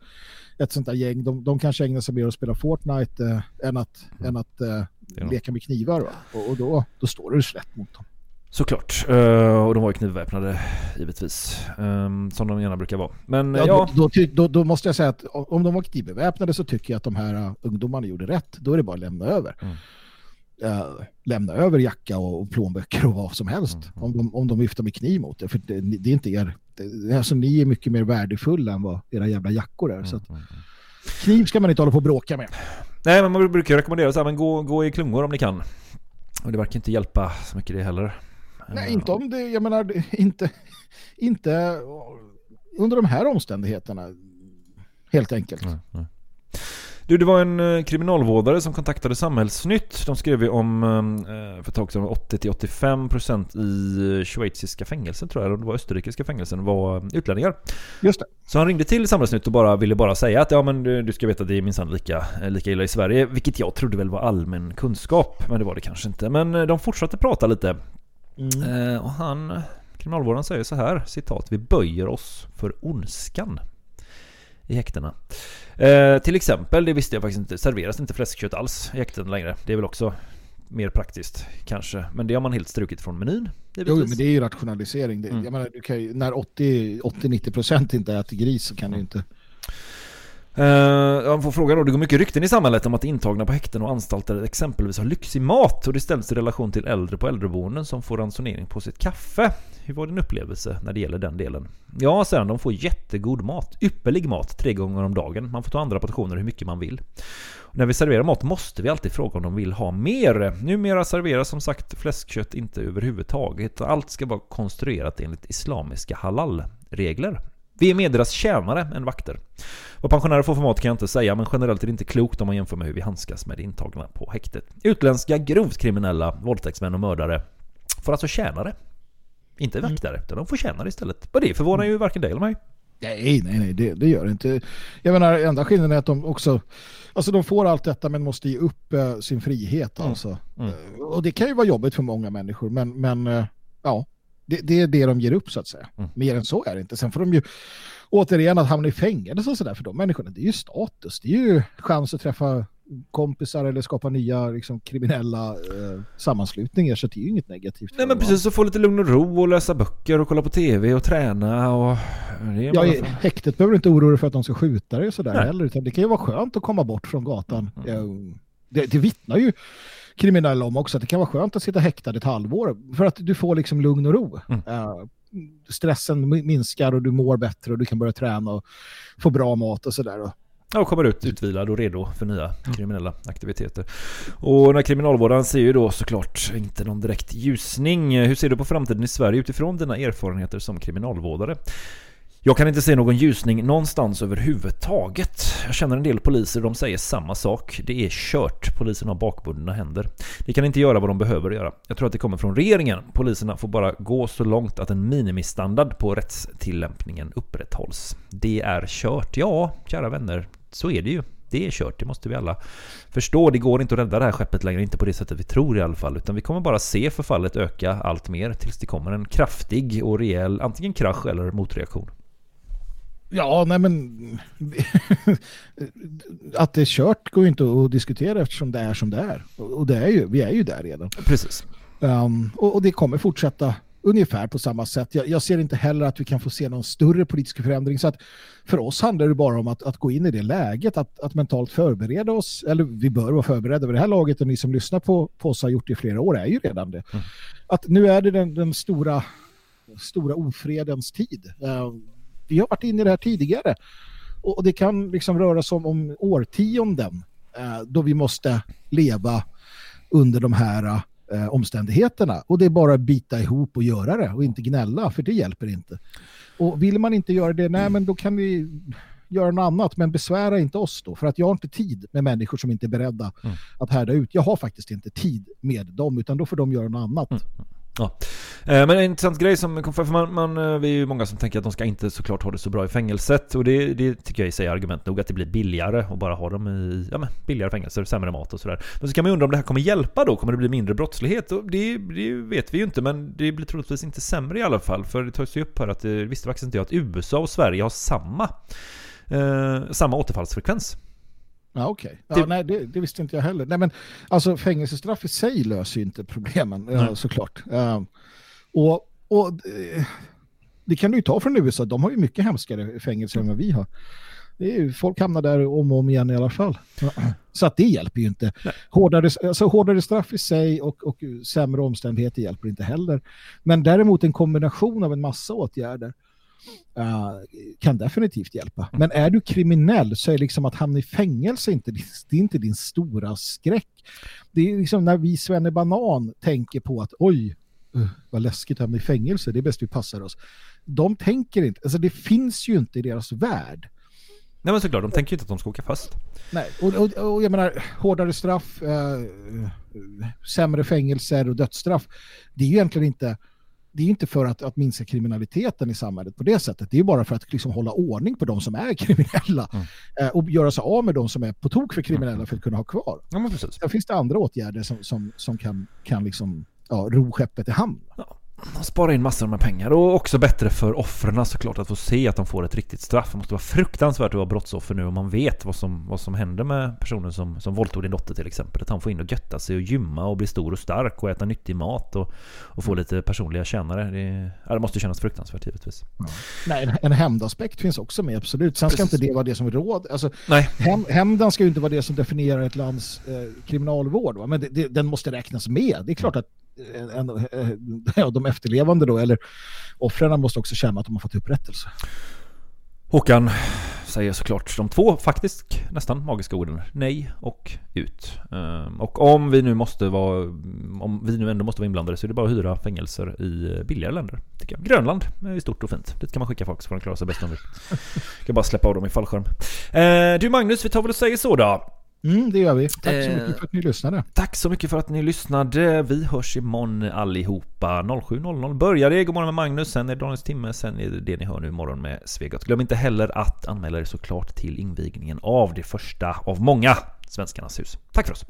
ett sånt där gäng. De, de kanske ägnar sig mer att spela Fortnite eh, än att, än att eh, leka med knivar. Va? Och, och då, då står det rätt mot dem. Såklart. Eh, och de var ju knivväpnade givetvis. Um, som de gärna brukar vara. Men ja, Ja, Då, då, då, måste jag säga att om de var knivbeväpnade så tycker jag att de här uh, ungdomarna gjorde rätt. Då är det bara att lämna över. Mm. Eh, lämna över jacka och, och plånböcker och vad som helst. Mm, Om, de, om de viftar med kniv mot det. För det, det är inte er... Det, alltså, ni är mycket mer värdefulla än vad era jävla jackor är. Mm, Så att, kniv ska man inte hålla på och bråka med. Nej men man brukar rekommendera så här, men gå, gå i klungor om ni kan. Och det verkar inte hjälpa så mycket det heller. Nej, inte om det... Jag menar, inte, inte under de här omständigheterna. Helt enkelt. Du, det var en eh, kriminalvårdare som kontaktade Samhällsnytt. De skrev ju om, eh, för ett tag sedan, 80-85% i eh, schweiziska fängelser tror jag, eller det var österrikiska fängelsen, var eh, utlänningar. Just det. Så han ringde till Samhällsnytt och bara, ville bara säga att ja men du, ska veta att det är minsann lika, eh, lika illa i Sverige. Vilket jag trodde väl var allmän kunskap, men det var det kanske inte. Men eh, de fortsatte prata lite. Eh, och han, kriminalvårdaren säger så här, citat, vi böjer oss för ondskan i häktena. Eh, till exempel, det visste jag faktiskt inte, serveras inte fläskkött alls i häkten längre. Det är väl också mer praktiskt kanske. Men det har man helt strukit från menyn. Jo, givetvis. men det är ju rationalisering. Det, Mm. menar, ju, när 80-90% inte äter gris så kan Mm. du inte... Eh, jag får fråga då, det går mycket rykten i samhället om att intagna på häkten och anstalter exempelvis har lyxig mat och det ställs i relation till äldre på äldreboenden som får ransonering på sitt kaffe. Hur var din upplevelse när det gäller den delen? Ja, sen de får jättegod mat, ypperlig mat tre gånger om dagen. Man får ta andra portioner hur mycket man vill. Och när vi serverar mat måste vi alltid fråga om de vill ha mer. Numera serveras som sagt fläskkött inte överhuvudtaget. Allt ska vara konstruerat enligt islamiska halal-regler. Vi är mer deras tjänare än vakter. Vad pensionärer får för mat kan jag inte säga, men generellt är det inte klokt om man jämför med hur vi handskas med intagna på häktet. Utländska grovt kriminella, våldtäktsmän och mördare får alltså tjänare. Inte vaktare, utan de får tjänare istället. Och det förvånar ju varken dig eller mig. Nej, nej, nej, det, det gör det inte. Jag menar, enda skillnaden är att de också, alltså de får allt detta men måste ge upp eh, sin frihet alltså. Mm. Eh, och det kan ju vara jobbigt för många människor, men, men eh, ja, det, det är det de ger upp så att säga. Mm. Mer än så är det inte. Sen får de ju återigen att hamna i fängelse och sådär för de människorna, det är ju status. Det är ju chans att träffa kompisar eller skapa nya liksom, kriminella eh, sammanslutningar så det är ju inget negativt. Nej men precis, att få lite lugn och ro och läsa böcker och kolla på tv och träna och... Det Ja, i häktet behöver du inte oroa dig för att de ska skjuta dig och sådär Nej. heller, utan det kan ju vara skönt att komma bort från gatan. Mm. Det, det vittnar ju kriminella om också, att det kan vara skönt att sitta häktad ett halvår för att du får liksom lugn och ro. Mm. Eh, stressen mi- minskar och du mår bättre och du kan börja träna och få bra mat och sådär. Ja, och kommer ut utvilad och redo för nya kriminella aktiviteter. Och den här kriminalvården ser ju då såklart inte någon direkt ljusning. Hur ser du på framtiden i Sverige utifrån dina erfarenheter som kriminalvårdare? Jag kan inte se någon ljusning någonstans överhuvudtaget. Jag känner en del poliser, de säger samma sak. Det är kört. Polisen har bakbundna händer. De kan inte göra vad de behöver göra. Jag tror att det kommer från regeringen. Poliserna får bara gå så långt att en minimistandard på rättstillämpningen upprätthålls. Det är kört. Ja, kära vänner, så är det ju. Det är kört, det måste vi alla förstå. Det går inte att rädda det här skeppet längre, inte på det sättet vi tror i alla fall. Utan vi kommer bara se förfallet öka allt mer tills det kommer en kraftig och rejäl antingen krasch eller motreaktion. Ja, nej men att det är kört går ju inte att diskutera eftersom det är som det är. Och det är ju, vi är ju där redan. Precis. Um, och, och det kommer fortsätta ungefär på samma sätt. Jag, jag ser inte heller att vi kan få se någon större politisk förändring. Så att för oss handlar det bara om att, att gå in i det läget, att, att mentalt förbereda oss. Eller vi bör vara förberedda vid det här laget och ni som lyssnar på, på oss har gjort det i flera år är ju redan det. Att nu är det den, den stora, stora ofredens tid. Vi har varit inne i det här tidigare. Och, och det kan liksom röra sig om, om årtionden eh, då vi måste leva under de här eh, omständigheterna. Och det är bara att bita ihop och göra det och inte gnälla, för det hjälper inte. Och vill man inte göra det, nej men då kan vi göra något annat, men besvära inte oss då, för att jag har inte tid med människor som inte är beredda Mm. att härda ut. Jag har faktiskt inte tid med dem, utan då får de göra något annat. Ja. Eh, men en intressant grej som kom för man, man, eh, vi är ju många som tänker att de ska inte såklart ha det så bra i fängelset och det, det tycker jag i sig är argument nog att det blir billigare att bara ha dem i ja, men, billigare fängelser, sämre mat och sådär. Men så kan man ju undra om det här kommer hjälpa då? Kommer det bli mindre brottslighet? Och det, det vet vi ju inte men det blir troligtvis inte sämre i alla fall för det tas ju upp här att det visste faktiskt inte jag att USA och Sverige har samma eh, samma återfallsfrekvens. Ja, okej. Ja, Det- Nej, det, det visste inte jag heller. Nej, men alltså fängelsestraff i sig löser ju inte problemen, eh, Nej. såklart. Eh, och och eh, det kan du ju ta från USA. De har ju mycket hemskare fängelser än vad vi har. Ju, folk hamnar där om och om igen i alla fall. Så att det hjälper ju inte. Hårdare, alltså, hårdare straff i sig och, och sämre omständigheter hjälper inte heller. Men däremot en kombination av en massa åtgärder eh, kan definitivt hjälpa. Men är du kriminell så är liksom att hamna i fängelse inte, det är inte din stora skräck. Det är liksom när vi Svenne Banan tänker på att oj, uh, vad läskigt att hamna i fängelse, det är bäst vi passar oss. De tänker inte, alltså det finns ju inte i deras värld. Nej men såklart, de tänker ju inte att de ska åka fast. Nej, och, och, och jag menar hårdare straff, eh, sämre fängelser och dödsstraff. Det är ju egentligen inte det är inte för att, att minska kriminaliteten i samhället på det sättet. Det är bara för att liksom hålla ordning på de som är kriminella eh, och göra sig av med de som är på tok för kriminella för att kunna ha kvar. Ja, men precis. Sen finns det andra åtgärder som, som, som kan, kan liksom, ja, ro skeppet i hamn. Spara in massor med pengar och också bättre för offren såklart att få se att de får ett riktigt straff. Det måste vara fruktansvärt att vara brottsoffer nu om man vet vad som, vad som händer med personen som, som våldtog din dotter till exempel. Att han får in och götta sig och gymma och bli stor och stark och äta nyttig mat och, och få lite personliga tjänare. Det, ja, det måste kännas fruktansvärt givetvis. Nej, en, en hämndaspekt finns också med, absolut. Sen ska Precis. inte det vara det som råd. Alltså, Nej. Hämnden ska ju inte vara det som definierar ett lands eh, kriminalvård, va? men det, det, den måste räknas med. Det är klart att eh, en, eh, ja, de efterlevande då, eller offren måste också känna att de har fått upprättelse. Håkan säger såklart de två faktiskt nästan magiska orden nej och ut. Ehm, Och om vi nu måste vara om vi nu ändå måste vara inblandade så är det bara att hyra fängelser i billigare länder. Tycker jag. Grönland är stort och fint. Dit kan man skicka folk så får de klara sig bäst de vill. Kan bara släppa av dem i fallskärm. Eh, Du Magnus, vi tar väl och säger så då. Mm, det gör vi. Tack så Eh, mycket för att ni lyssnade. Tack så mycket för att ni lyssnade. Vi hörs imorgon allihopa. 07.00 börjar det. God morgon med Magnus, sen är det Daniels timme, sen är det det ni hör nu imorgon med Svegot. Glöm inte heller att anmäla er såklart till invigningen av det första av många Svenskarnas hus. Tack för oss!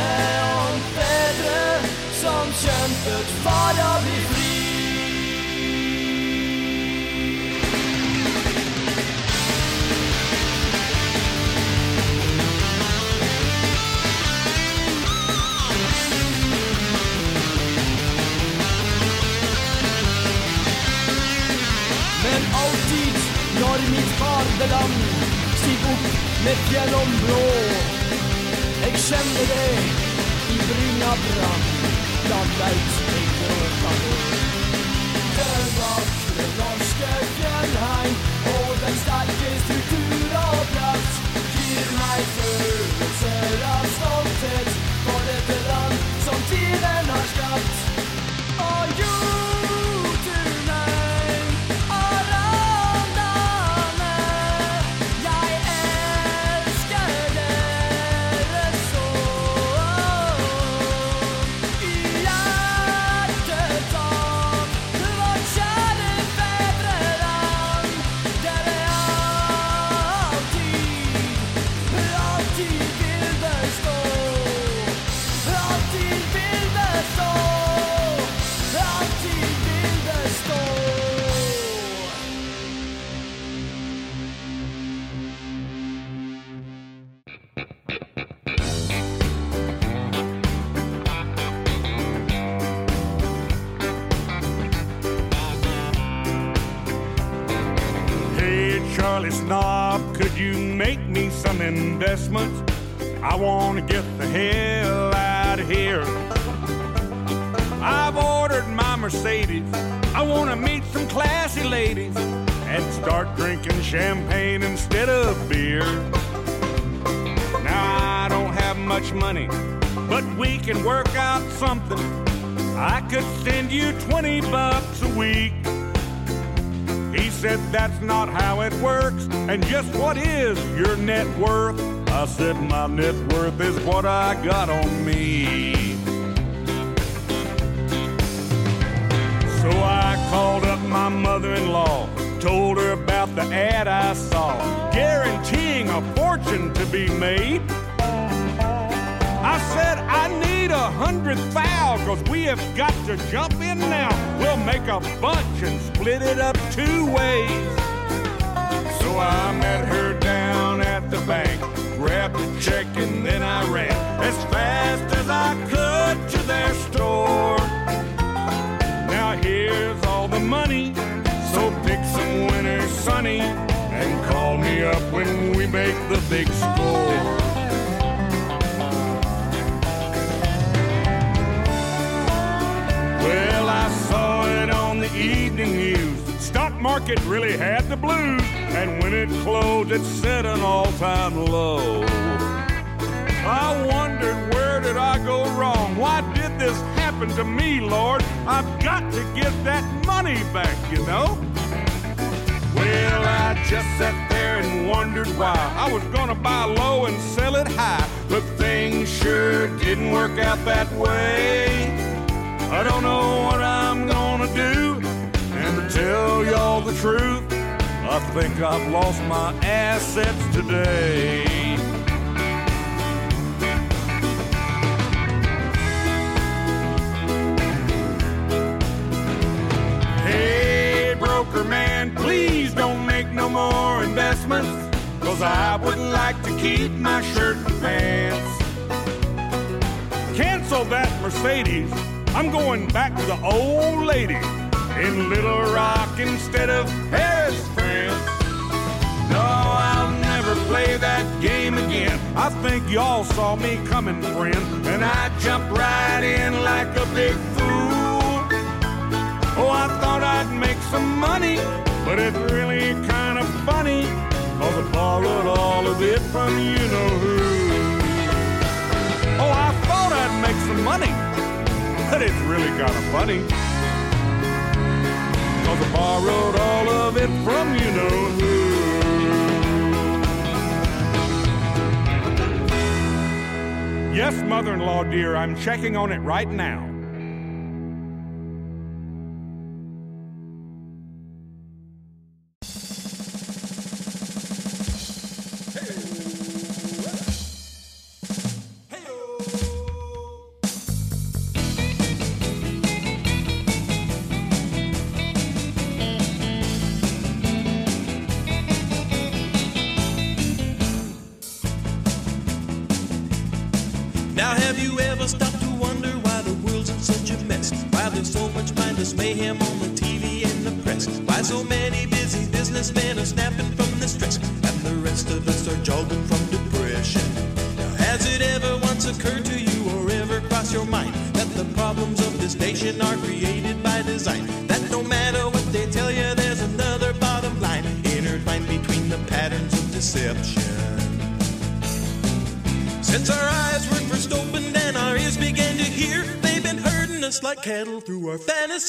Om fäder som kämpat för att bli fri. Men alltid når mitt faderland stig upp med fjäll och blå Jeg kjenner det i brynja brann Da veit jeg gråta nå Den vakre norske fjellheim Og den sterke struktur og plass Gir meg følelser av Charlie Snob, could you make me some investments? I want to get the hell out of here. I've ordered my Mercedes. I want to meet some classy ladies and start drinking champagne instead of beer. Now, I don't have much money, but we can work out something. I could send you 20 bucks a week. He said that's not how it works. And just what is your net worth? I said my net worth is what I got on me. So I called up my mother-in-law, told her about the ad I saw, guaranteeing a fortune to be made. I said I need a hundred thou, cause we have got to jump in now. We'll make a bunch and split it up two ways. So I met her down at the bank, grabbed a check and then I ran as fast as I could to their store. Now here's all the money, so pick some winners, Sonny, and call me up when we make the big score. Market really had the blues, and when it closed, it set an all-time low. I wondered where did I go wrong? Why did this happen to me, Lord? I've got to get that money back, you know. Well, I just sat there and wondered why. I was gonna buy low and sell it high, but things sure didn't work out that way. I don't know what I'm gonna do, tell y'all the truth, I think I've lost my assets today. Hey, broker man, please don't make no more investments, cause I would like to keep my shirt and pants. so that Mercedes, I'm going back to the old lady in Little Rock instead of Paris, France. No, I'll never play that game again. I think y'all saw me coming, friend, and I jumped right in like a big fool. Oh, I thought I'd make some money, but it's really kind of funny, cause I borrowed all of it from you know who. Oh, I thought I'd make some money, but it's really kind of funny. Cause I borrowed all of it from you know who. Yes, mother in law, dear, I'm checking on it right now. Now,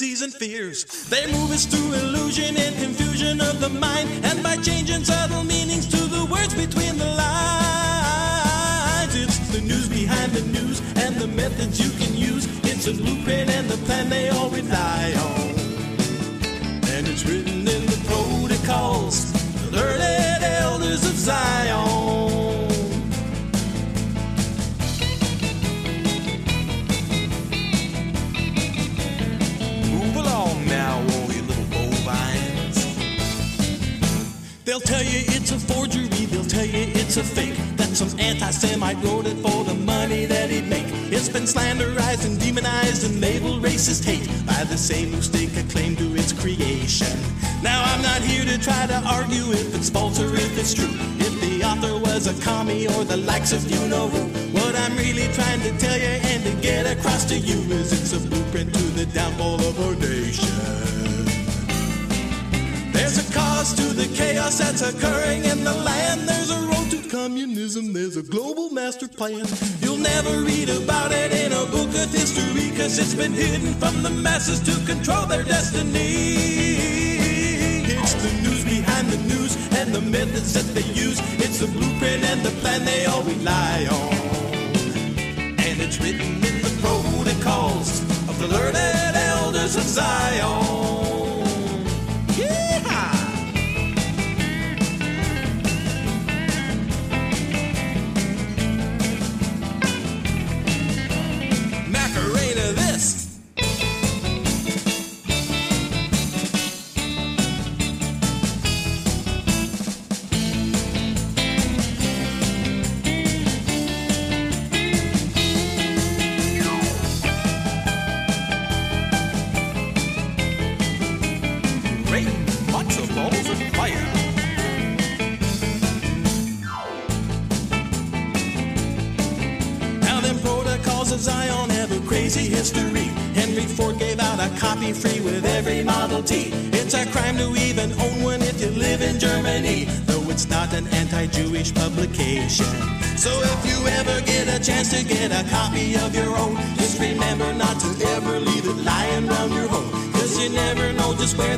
and fears. The likes of you know who. What I'm really trying to tell you and to get across to you is it's a blueprint to the downfall of our nation. There's a cause to the chaos that's occurring in the land. There's a road to communism. There's a global master plan. You'll never read about it in a book of history because it's been hidden from the masses to control their destiny. And they all rely on. And it's written in the protocols of the learned elders of Zion.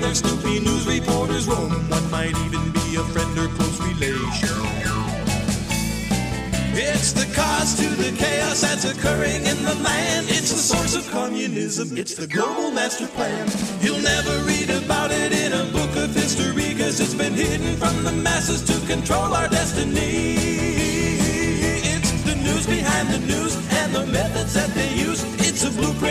Just snoopy news reporters roam. One might even be a friend or close relation. It's the cause to the chaos that's occurring in the land. It's the source of communism. It's the global master plan. You'll never read about it in a book of history because it's been hidden from the masses to control our destiny. It's the news behind the news and the methods that they use. It's a blueprint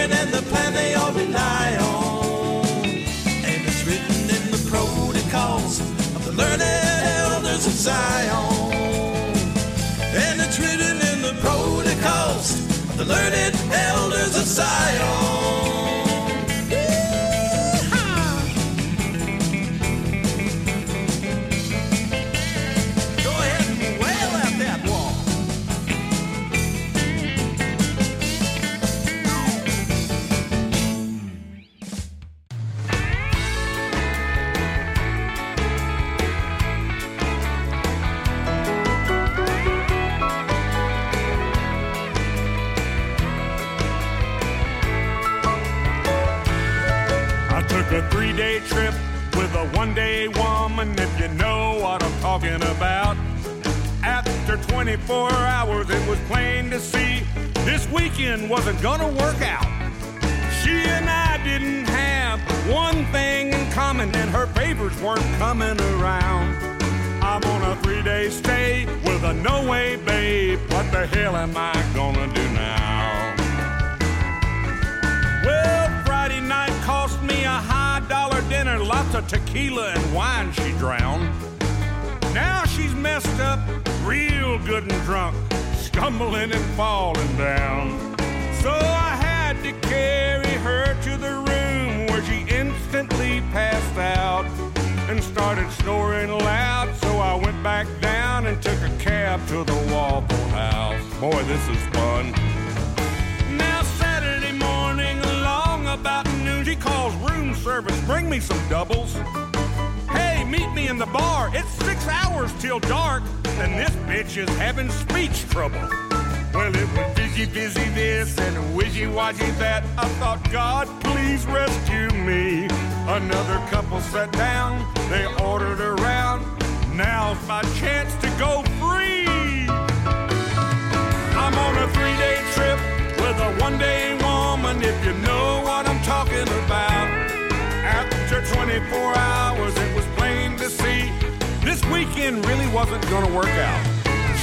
weekend really wasn't gonna work out.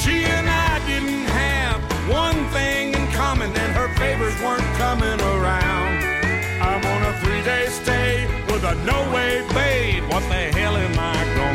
She and I didn't have one thing in common, and her favors weren't coming around. I'm on a three day stay with a no way babe. What the hell am I gonna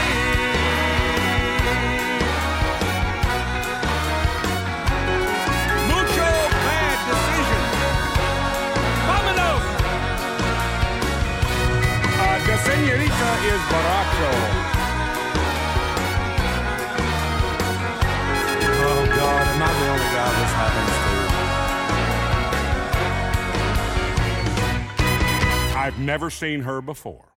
senorita is Baracho. Oh God, am I the only guy this happens to? I've never seen her before.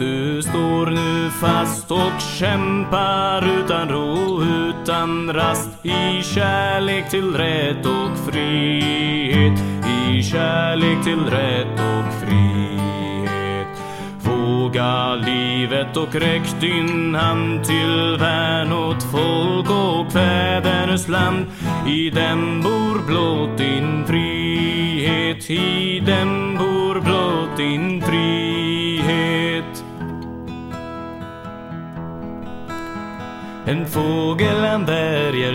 Du står nu fast och kämpar utan ro, utan rast i kärlek till rätt och frihet, i kärlek till rätt och frihet. Våga livet och räck din hand till värn åt folk och fäders land. I den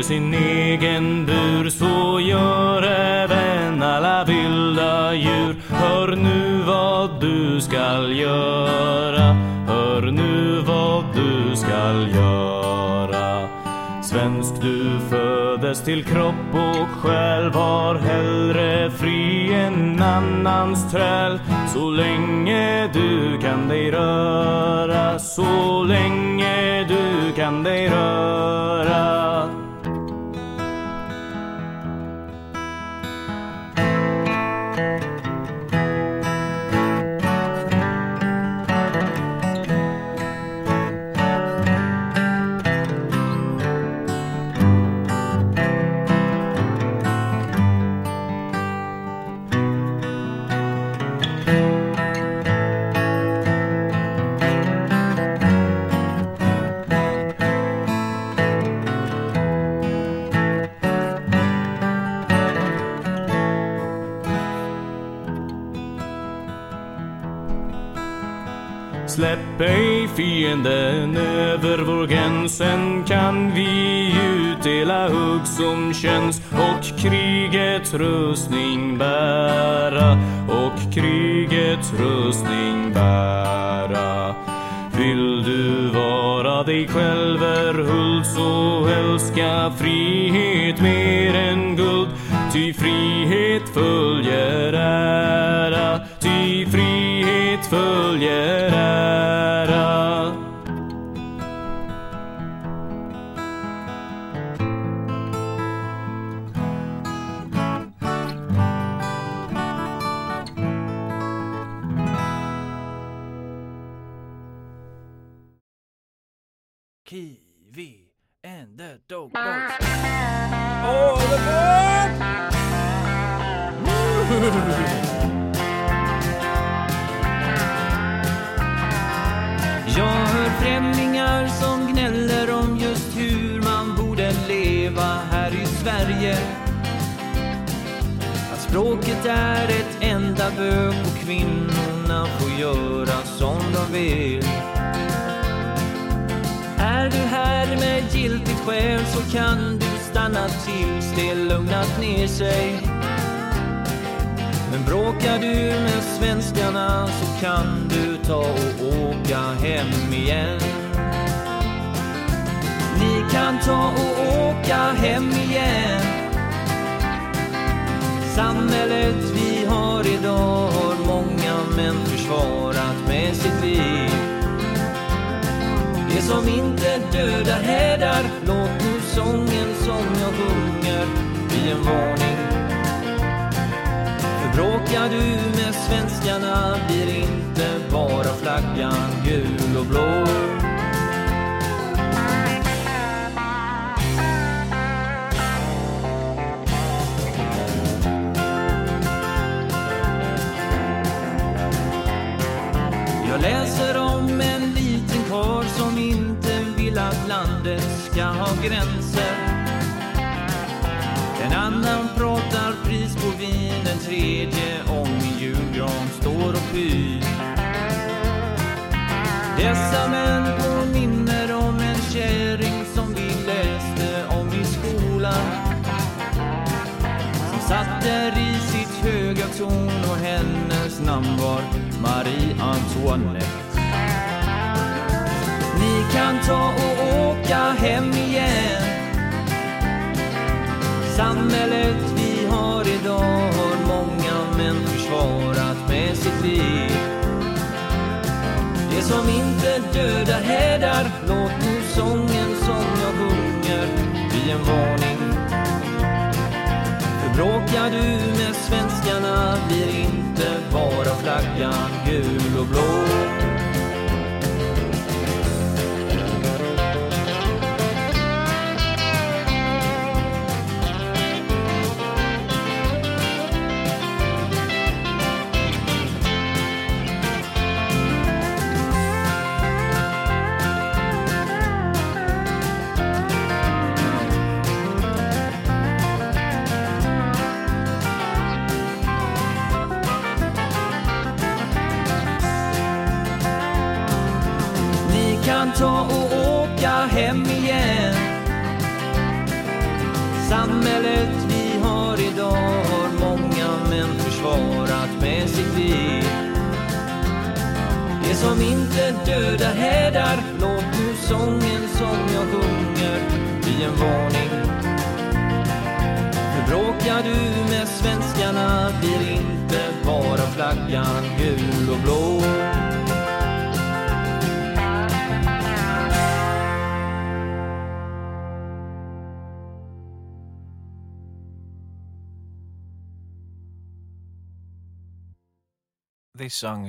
sin egen bur Så gör även alla vilda djur. Hör nu vad du skall göra Hör nu vad du skall göra. Svensk du föddes till kropp och själ Var hellre fri än annans träl. Så länge du kan dig röra Så länge du kan dig röra. Fienden över vår gräns Sen kan vi utdela hugg som känns Och krigets rustning bära Och krigets rustning bära. Vill du vara dig själv huld så älska frihet?